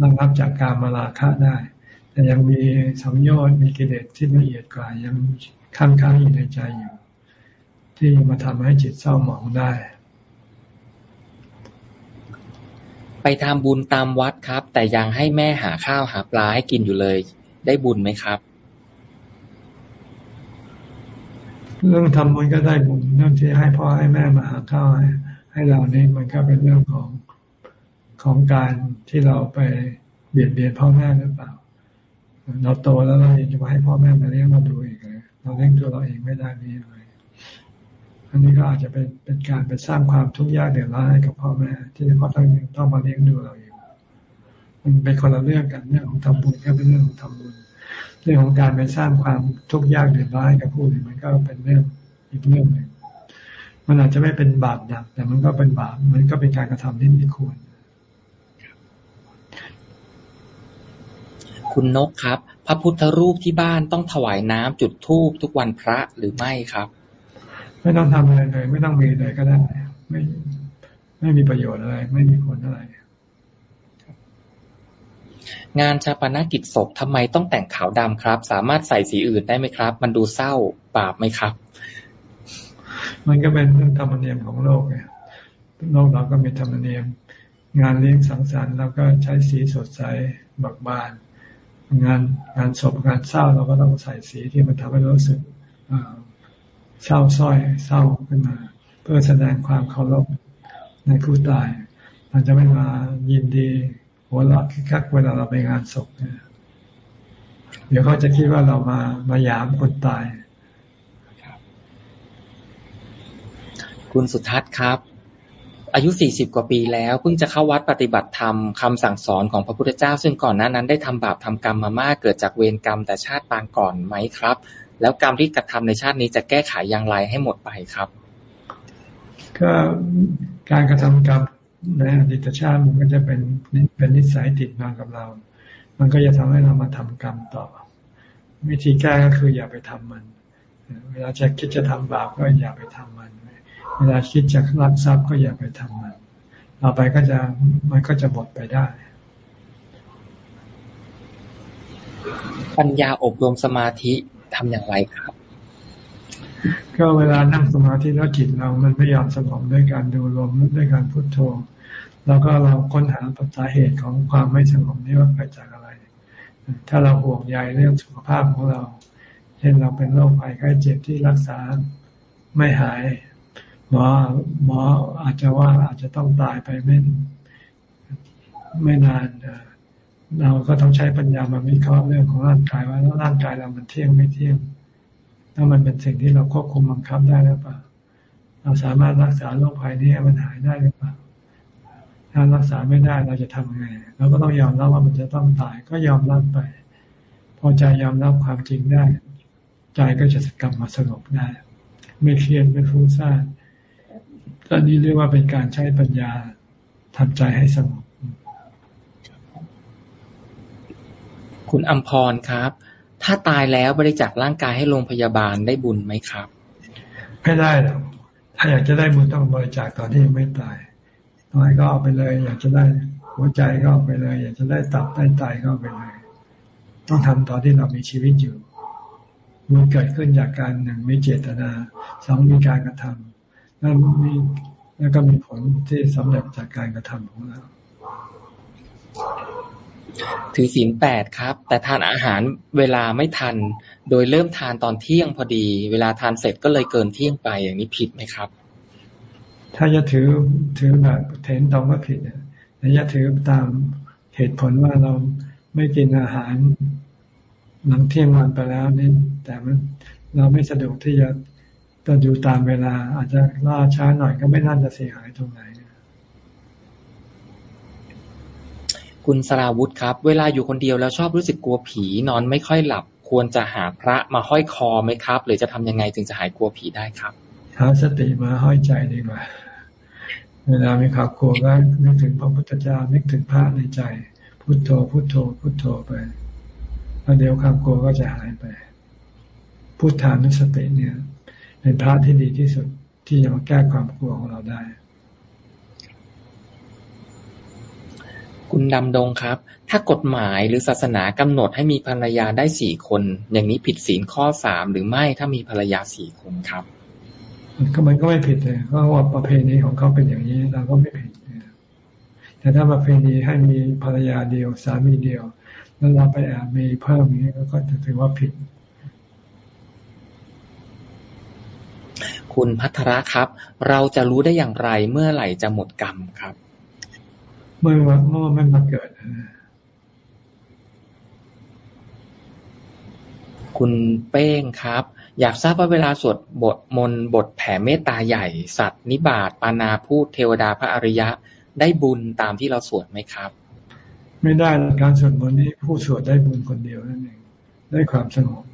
นั่งรับจากการมาลาคะได้ แต่ยังมีสัมโยชน์มีกิเลสที่ละเอียดกว่ายังค้างค้างอยู่ในใจอยู่ ที่มาทำให้จิตเศร้าหมองได้ ไปทำบุญตามวัดครับ แต่ยังให้แม่หาข้าวหาปลาให้กินอยู่เลย ได้บุญไหมครับ เรื่องทำบุญก็ได้บุญเรื่องที่ให้พ่อให้แม่มาหาข้าวให้ให้เราเนี่ยมันก็เป็นเรื่องของของการที่เราไปเบียดเบียนพ่อแม่หรือเปล่า เราโตแล้วเราจะมาให้พ่อแม่มาเลี้ยงเราดูอีกเลยเราเลี้ยงตัวเราเองไม่ได้นี่เลยอันนี้ก็อาจจะเป็นเป็นการไปสร้างความทุกข์ยากเดือดร้อนให้กับพ่อแม่ ที่เขาต้องต้องมาเลี้ยงดูเราอยู่มันเป็นคนละเรื่องกันเรื่องของทำบุญก็เป็นเรื่องของทำบุญ เรื่องของการไปสร้างความทุกข์ยากเดือดร้อนกับผู้อื่นมันก็เป็นเรื่องอีกเรื่องหนึ่งมันอาจจะไม่เป็นบาปหนัก แต่มันก็เป็นบาปมันก็เป็นการกระทำที่ไม่ควร คุณนกครับ พระพุทธรูปที่บ้านต้องถวายน้ำจุดธูปทุกวันพระหรือไม่ครับ ไม่ต้องทำอะไรเลย ไม่ต้องมีเลยก็ได้ ไม่ไม่มีประโยชน์อะไร ไม่มีผลอะไร งานชาปนกิจศพทำไมต้องแต่งขาวดำครับ สามารถใส่สีอื่นได้ไหมครับ มันดูเศร้าบาปไหมครับ มันก็เป็นเรื่องธรรมเนียมของโลกไงโลกเราก็มีธรรมเนียม งานเลี้ยงสังสรรค์เราก็ใช้สีสดใสบักบาน งานงานศพงานเศร้าเราก็ต้องใส่สีที่มันทำให้รู้สึกเศร้าส้อยเศร้าขึ้นมา เพื่อแสดงความเคารพในผู้ตายมันจะไม่มายินดี หัวเราะคักเวลาเราไปงานศพเนี่ยเดี๋ยวเขาจะคิดว่าเรามามาหยามคนตาย คุณสุทัศน์ครับ อายุสี่สิบกว่าปีแล้วเพิ่งจะเข้าวัดปฏิบัติธรรมคำสั่งสอนของพระพุทธเจ้า ซึ่งก่อนหน้านั้นได้ทำบาปทำกรรมมามากเกิดจากเวรกรรมแต่ชาติปางก่อนไหมครับ แล้วกรรมที่กระทำในชาตินี้จะแก้ไขอย่างไรให้หมดไปครับ ก็การกระทำกรรม ในอดีตชาติมันก็จะเป็นเป็นนิสัยติดมากับเรา มันก็จะทำให้เรามาทำกรรมต่อ วิธีแก้ก็คืออย่าไปทำมัน เวลาจะคิดจะทำบาปก็อย่าไปทำมัน เวลาคิดจะรักทรัพย์ก็อย่าไปทำมันต่อไปก็จะมันก็จะหมดไปได้ ปัญญาอบรมสมาธิทำอย่างไรครับ ก็เวลานั่งสมาธิแล้วจิตเรามันไม่ยอมสงบด้วยการดูลมด้วยการพุทโธ แล้วก็เราค้นหาปัจจัยเหตุของความไม่สงบนี้ว่าเกิดจากอะไร ถ้าเราห่วงใยเรื่องสุขภาพของเรา เช่นเราเป็นโรคภัยไข้เจ็บที่รักษาไม่หาย หมอหมออาจจะว่าอาจจะต้องตายไปไม่ไม่นานเราก็ต้องใช้ปัญญามาวิเคราะห์เรื่องของร่างกายว่าร่างกายเรามันเที่ยงไม่เที่ยง ถ้ามันเป็นสิ่งที่เราควบคุมบังคับได้หรือเปล่า เราสามารถรักษาโรคภัยนี้ให้มันหายได้หรือเปล่า ถ้ารักษาไม่ได้เราจะทำไง เราก็ต้องยอมรับว่ามันจะต้องตายก็ยอมรับไป พอใจยอมรับความจริงได้ ใจก็จะกลับมาสงบได้ ไม่เครียดไม่ฟุ้งซ่านตอนนี้เรียกว่าเป็นการใช้ปัญญาทำใจให้สงบคุณอัมพรครับ ถ้าตายแล้วบริจาคร่างกายให้โรงพยาบาลได้บุญไหมครับ ไม่ได้หรอกถ้าอยากจะได้บุญต้องบริจาคตอนที่ยังไม่ตายตายก็เอาไปเลย อยากจะได้หัวใจก็เอาไปเลย อยากจะได้ตับได้ไตก็เอาไปเลย ต้องทำตอนที่เรามีชีวิตอยู่บุญเกิดขึ้นจากการหนึ่งมีเจตนาสองมีการกระทำแล้วมีแล้วก็มีผลที่สำเร็จจากการกระทำของเรา ถือศีลแปดครับ แต่ทานอาหารเวลาไม่ทัน โดยเริ่มทานตอนเที่ยงพอดี เวลาทานเสร็จก็เลยเกินเที่ยงไปอย่างนี้ผิดไหมครับ ถ้าจะถือถือแบบเทนตองก็ผิดแต่จะถือตามเหตุผลว่าเราไม่กินอาหารหลังเที่ยงวันไปแล้วนี่แต่มันเราไม่สะดวกที่จะจะอยู่ตามเวลา อาจจะล่าช้าหน่อยก็ไม่น่าจะเสียหายตรงไหน คุณสราวุธครับ เวลาอยู่คนเดียวแล้วชอบรู้สึกกลัวผีนอนไม่ค่อยหลับ ควรจะหาพระมาห้อยคอไหมครับ หรือจะทำยังไงจึงจะหายกลัวผีได้ครับหาสติมาห้อยใจดีกว่าเวลามีข่าวกลัวก็นึกถึงพระพุทธเจ้านึกถึงพระในใจ พุทโธพุทโธพุทโธไปแล้วเดี๋ยวความกลัวก็จะหายไป พุทธานุสติเนี่ย เป็นพระที่ดีที่สุดที่จะมาแก้ความกลัวของเราได้ คุณดำดงครับ ถ้ากฎหมายหรือศาสนากำหนดให้มีภรรยาได้สี่คน อย่างนี้ผิดศีลข้อสามหรือไม่ถ้ามีภรรยาสี่คนครับก็มันก็ไม่ผิดเลยเพราะว่าประเพณีของเขาเป็นอย่างนี้เราก็ไม่ผิดแต่ถ้าประเพณีให้มีภรรยาเดียวสามีเดียว แล้วเราไปแอบมีเพิ่มนี้ก็จะถือว่าผิด คุณพัทระครับ เราจะรู้ได้อย่างไรเมื่อไหร่จะหมดกรรมครับ เมื่อเมื่อมันมาเกิดคุณเป้งครับ อยากทราบว่าเวลาสวดบทมนบทแผ่เมตตาใหญ่ สัตว์ นิบาตปานาพูดเทวดาพระอริยะ ได้บุญตามที่เราสวดไหมครับ ไม่ได้การสวดมนต์นี้ผู้สวดได้บุญคนเดียวนั่นเองได้ความสงบ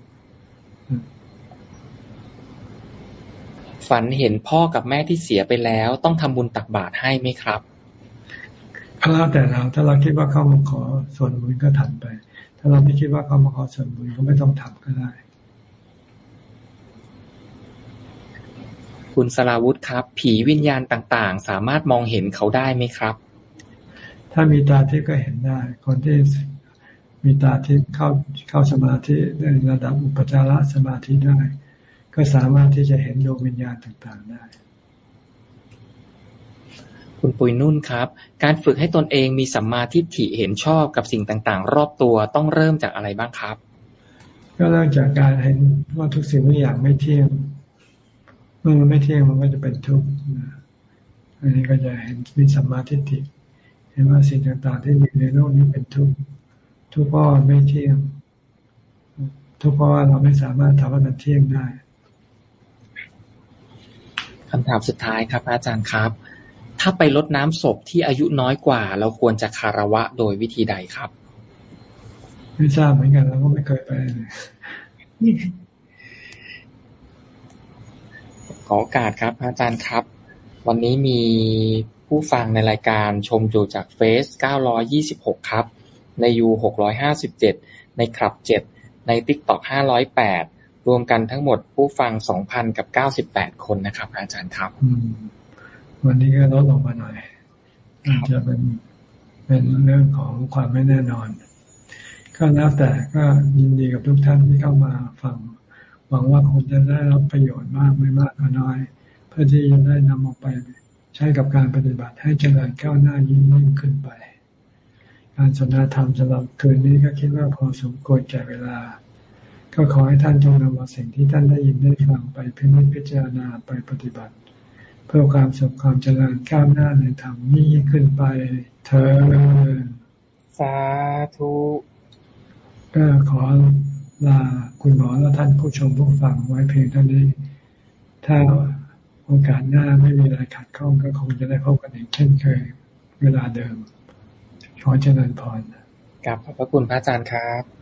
ฝันเห็นพ่อกับแม่ที่เสียไปแล้ว ต้องทำบุญตักบาตรให้ไหมครับ ก็แล้วแต่เราถ้าเราคิดว่าเขามาขอส่วนบุญก็ทำไป ถ้าเราไม่คิดว่าเขามาขอส่วนบุญก็ไม่ต้องทำก็ได้ คุณสลาวุธครับ ผีวิญญาณต่างๆ สามารถมองเห็นเขาได้ไหมครับ ถ้ามีตาที่ก็เห็นได้ คนที่มีตาที่เข้าเข้าสมาธิในระดับอุปจารสมาธิได้ ก็สามารถที่จะเห็นดวงวิญญาณต่างๆได้ คุณปุยนุ่นครับ การฝึกให้ตนเองมีสัมมาทิฏฐิเห็นชอบกับสิ่งต่างๆ รอบตัวต้องเริ่มจากอะไรบ้างครับ ก็เริ่มจากการเห็นว่าทุกสิ่งทุกอย่างไม่เที่ยง เมื่อมันไม่เที่ยงมันก็จะเป็นทุกข์อันนี้ก็จะเห็นมีสัมมาทิฏฐิเห็นว่าสิ่งต่างๆที่มีในโลกนี้เป็นทุกข์ทุกข์เพราะไม่เที่ยง ทุกข์เพราะว่าเราไม่สามารถทำให้มันเที่ยงได้คำถามสุดท้ายครับอาจารย์ครับ ถ้าไปลดน้ำศพที่อายุน้อยกว่า เราควรจะคารวะโดยวิธีใดครับ ไม่ทราบเหมือนกันเราก็ไม่เคยไปขอโอกาสครับ อาจารย์ครับ วันนี้มีผู้ฟังในรายการชมอยู่จากเฟซ926 ครับ ในยู657 ในคลับ 7 ในติ๊กต็อก508 รวมกันทั้งหมดผู้ฟัง 2,000 กับ 98 คนนะครับ อาจารย์ครับ วันนี้ก็ลดลงมาหน่อยอาจจะเป็นเป็นเรื่องของความไม่แน่นอน ก็แล้วแต่ก็ยินดีกับทุกท่านที่เข้ามาฟังหวังว่าคงจะได้รับประโยชน์มากไม่มากก็น้อย เพื่อที่จะได้นำออกไปใช้กับการปฏิบัติให้เจริญก้าวหน้ายิ่งยิ่งขึ้นไป การสนทนาธรรมสำหรับคืนนี้ก็คิดว่าพอสมควรแก่เวลา ก็ขอให้ท่านจงนำเอาสิ่งที่ท่านได้ยินได้ฟังไปพิจารณาไปปฏิบัติ เพื่อความสุขความเจริญก้าวหน้าในธรรมนี้ขึ้นไปเธอสาธุก็ขอลาคุณหมอและท่านผู้ชมผู้ฟังไว้เพียงเท่านี้ ถ้าโอกาสหน้าไม่มีอะไรขัดข้องก็คงจะได้พบกันอีกเช่นเคย เวลาเดิม ขอเจริญพรกับขอบพระคุณพระอาจารย์ครับ